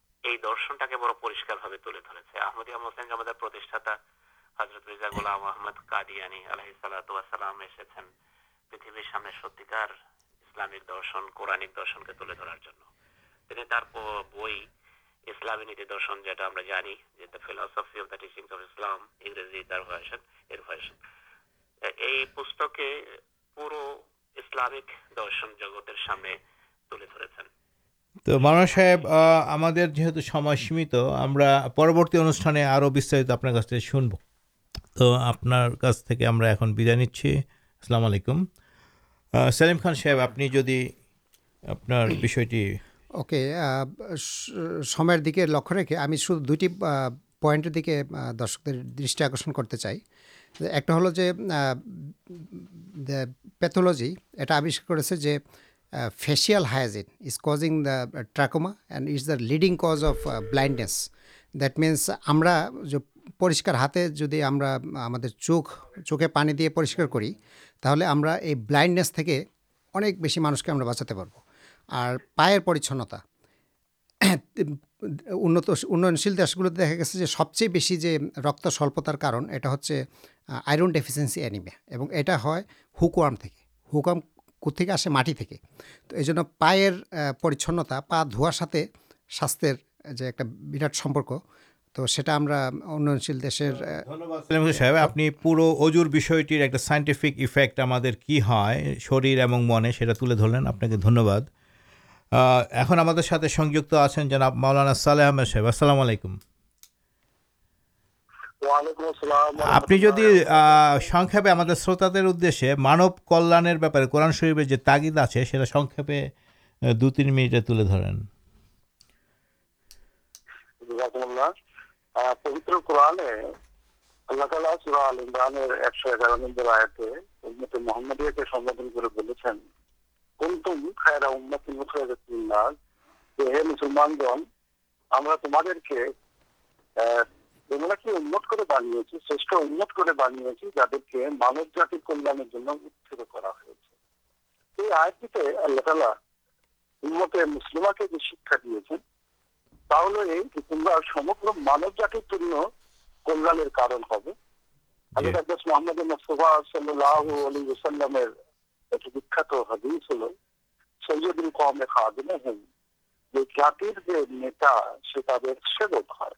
بڑا تحمد بئی اسلامی درشن جو پوستک پورا مشن جگت تو من سا پر لکھ رکھے ہمیں دو پٹر کرتے چاہیے ایک ہل جو پیتھولجیٹ آپ فیشل ہائزین از کز دیکماڈ د لڈیگ کز اف بلائنڈنےس دینس ہمشکار ہاتھے جن چوکھ چوک پانی دے پریشان کری تھی ہمیں یہ بلائنڈنےس کے مانس کے ہما تو پھر پائرنتا دیشا گیا جو سب چیز بس رک سلپتار کارن یہ آئرن ڈیفسینس اینیمے اور یہ ہے ہکوام تھے ہوکام کسے معٹی پائرچہ پا دھوار ساتھ ساستر جو ایک براٹ سمپرک تو صاحب آپ پورا اجور بھی ایک سائنٹیفک افیکٹ ہمارے کی ہے شریر اور من سے تلے در لینک دھنیہ واد ایسے سنجک آج جناب مولانا سلحمد صاحب السلام علیکم আপনি যদি সংক্ষেপে আমাদের শ্রোতাদের উদ্দেশ্যে মানব কল্যাণের ব্যাপারে কোরআন শরীফের যে তাগিদ আছে সেটা সংক্ষেপে দু তিন মিনিটে তুলে ধরেন পবিত্র কোরআনে আল্লাহ তালা সুরা আল ইমরানের একশো এগারো নম্বর আয়তে উন্নত মোহাম্মদিয়াকে সম্বোধন করে বলেছেন কোন তুম খায়রা উন্নত মুসলিম যে হে মুসলমানগণ আমরা তোমাদেরকে ওনারা কি উন্নত করে বানিয়েছে শ্রেষ্ঠ উন্নত করে বানিয়েছে যাদেরকে মানব জাতির কল্যাণের জন্য উচ্ছেদ করা হয়েছে এই আয়টিতে আল্লাহ তালা উন্নত মুসলিমাকে যে শিক্ষা দিয়েছেন তাহলে এই তোমরা সমগ্র মানব জাতির জন্য কল্যাণের কারণ হবে যে জাতির যে নেতা সে তাদের সেবক হয়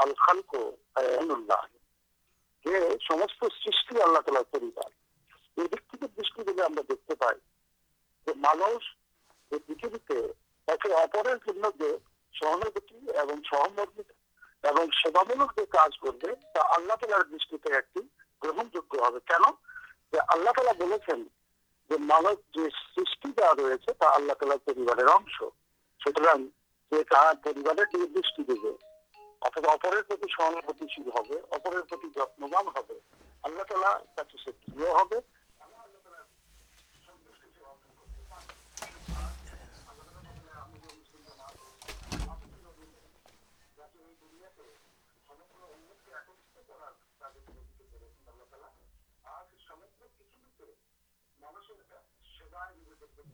دست گرہنجھولا ملکی را آرس سوتر دستی دیب অথবা অপরের প্রতি সহানুভূতিশীল হবে অপরের প্রতি যত্নবান হবে আল্লাহ তালা কাছে সে প্রিয় হবে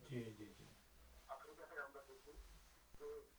জি জি জি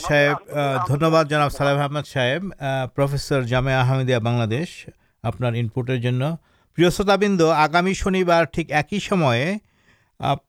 صاحب جناب سال احمد صاحب جامع آحمدیہ بنار انپوٹر بن آگامی شنی بار ٹھیک ایک ہی آپ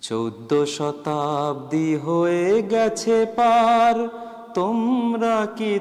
چود شتابی ہو گیے پار تما کی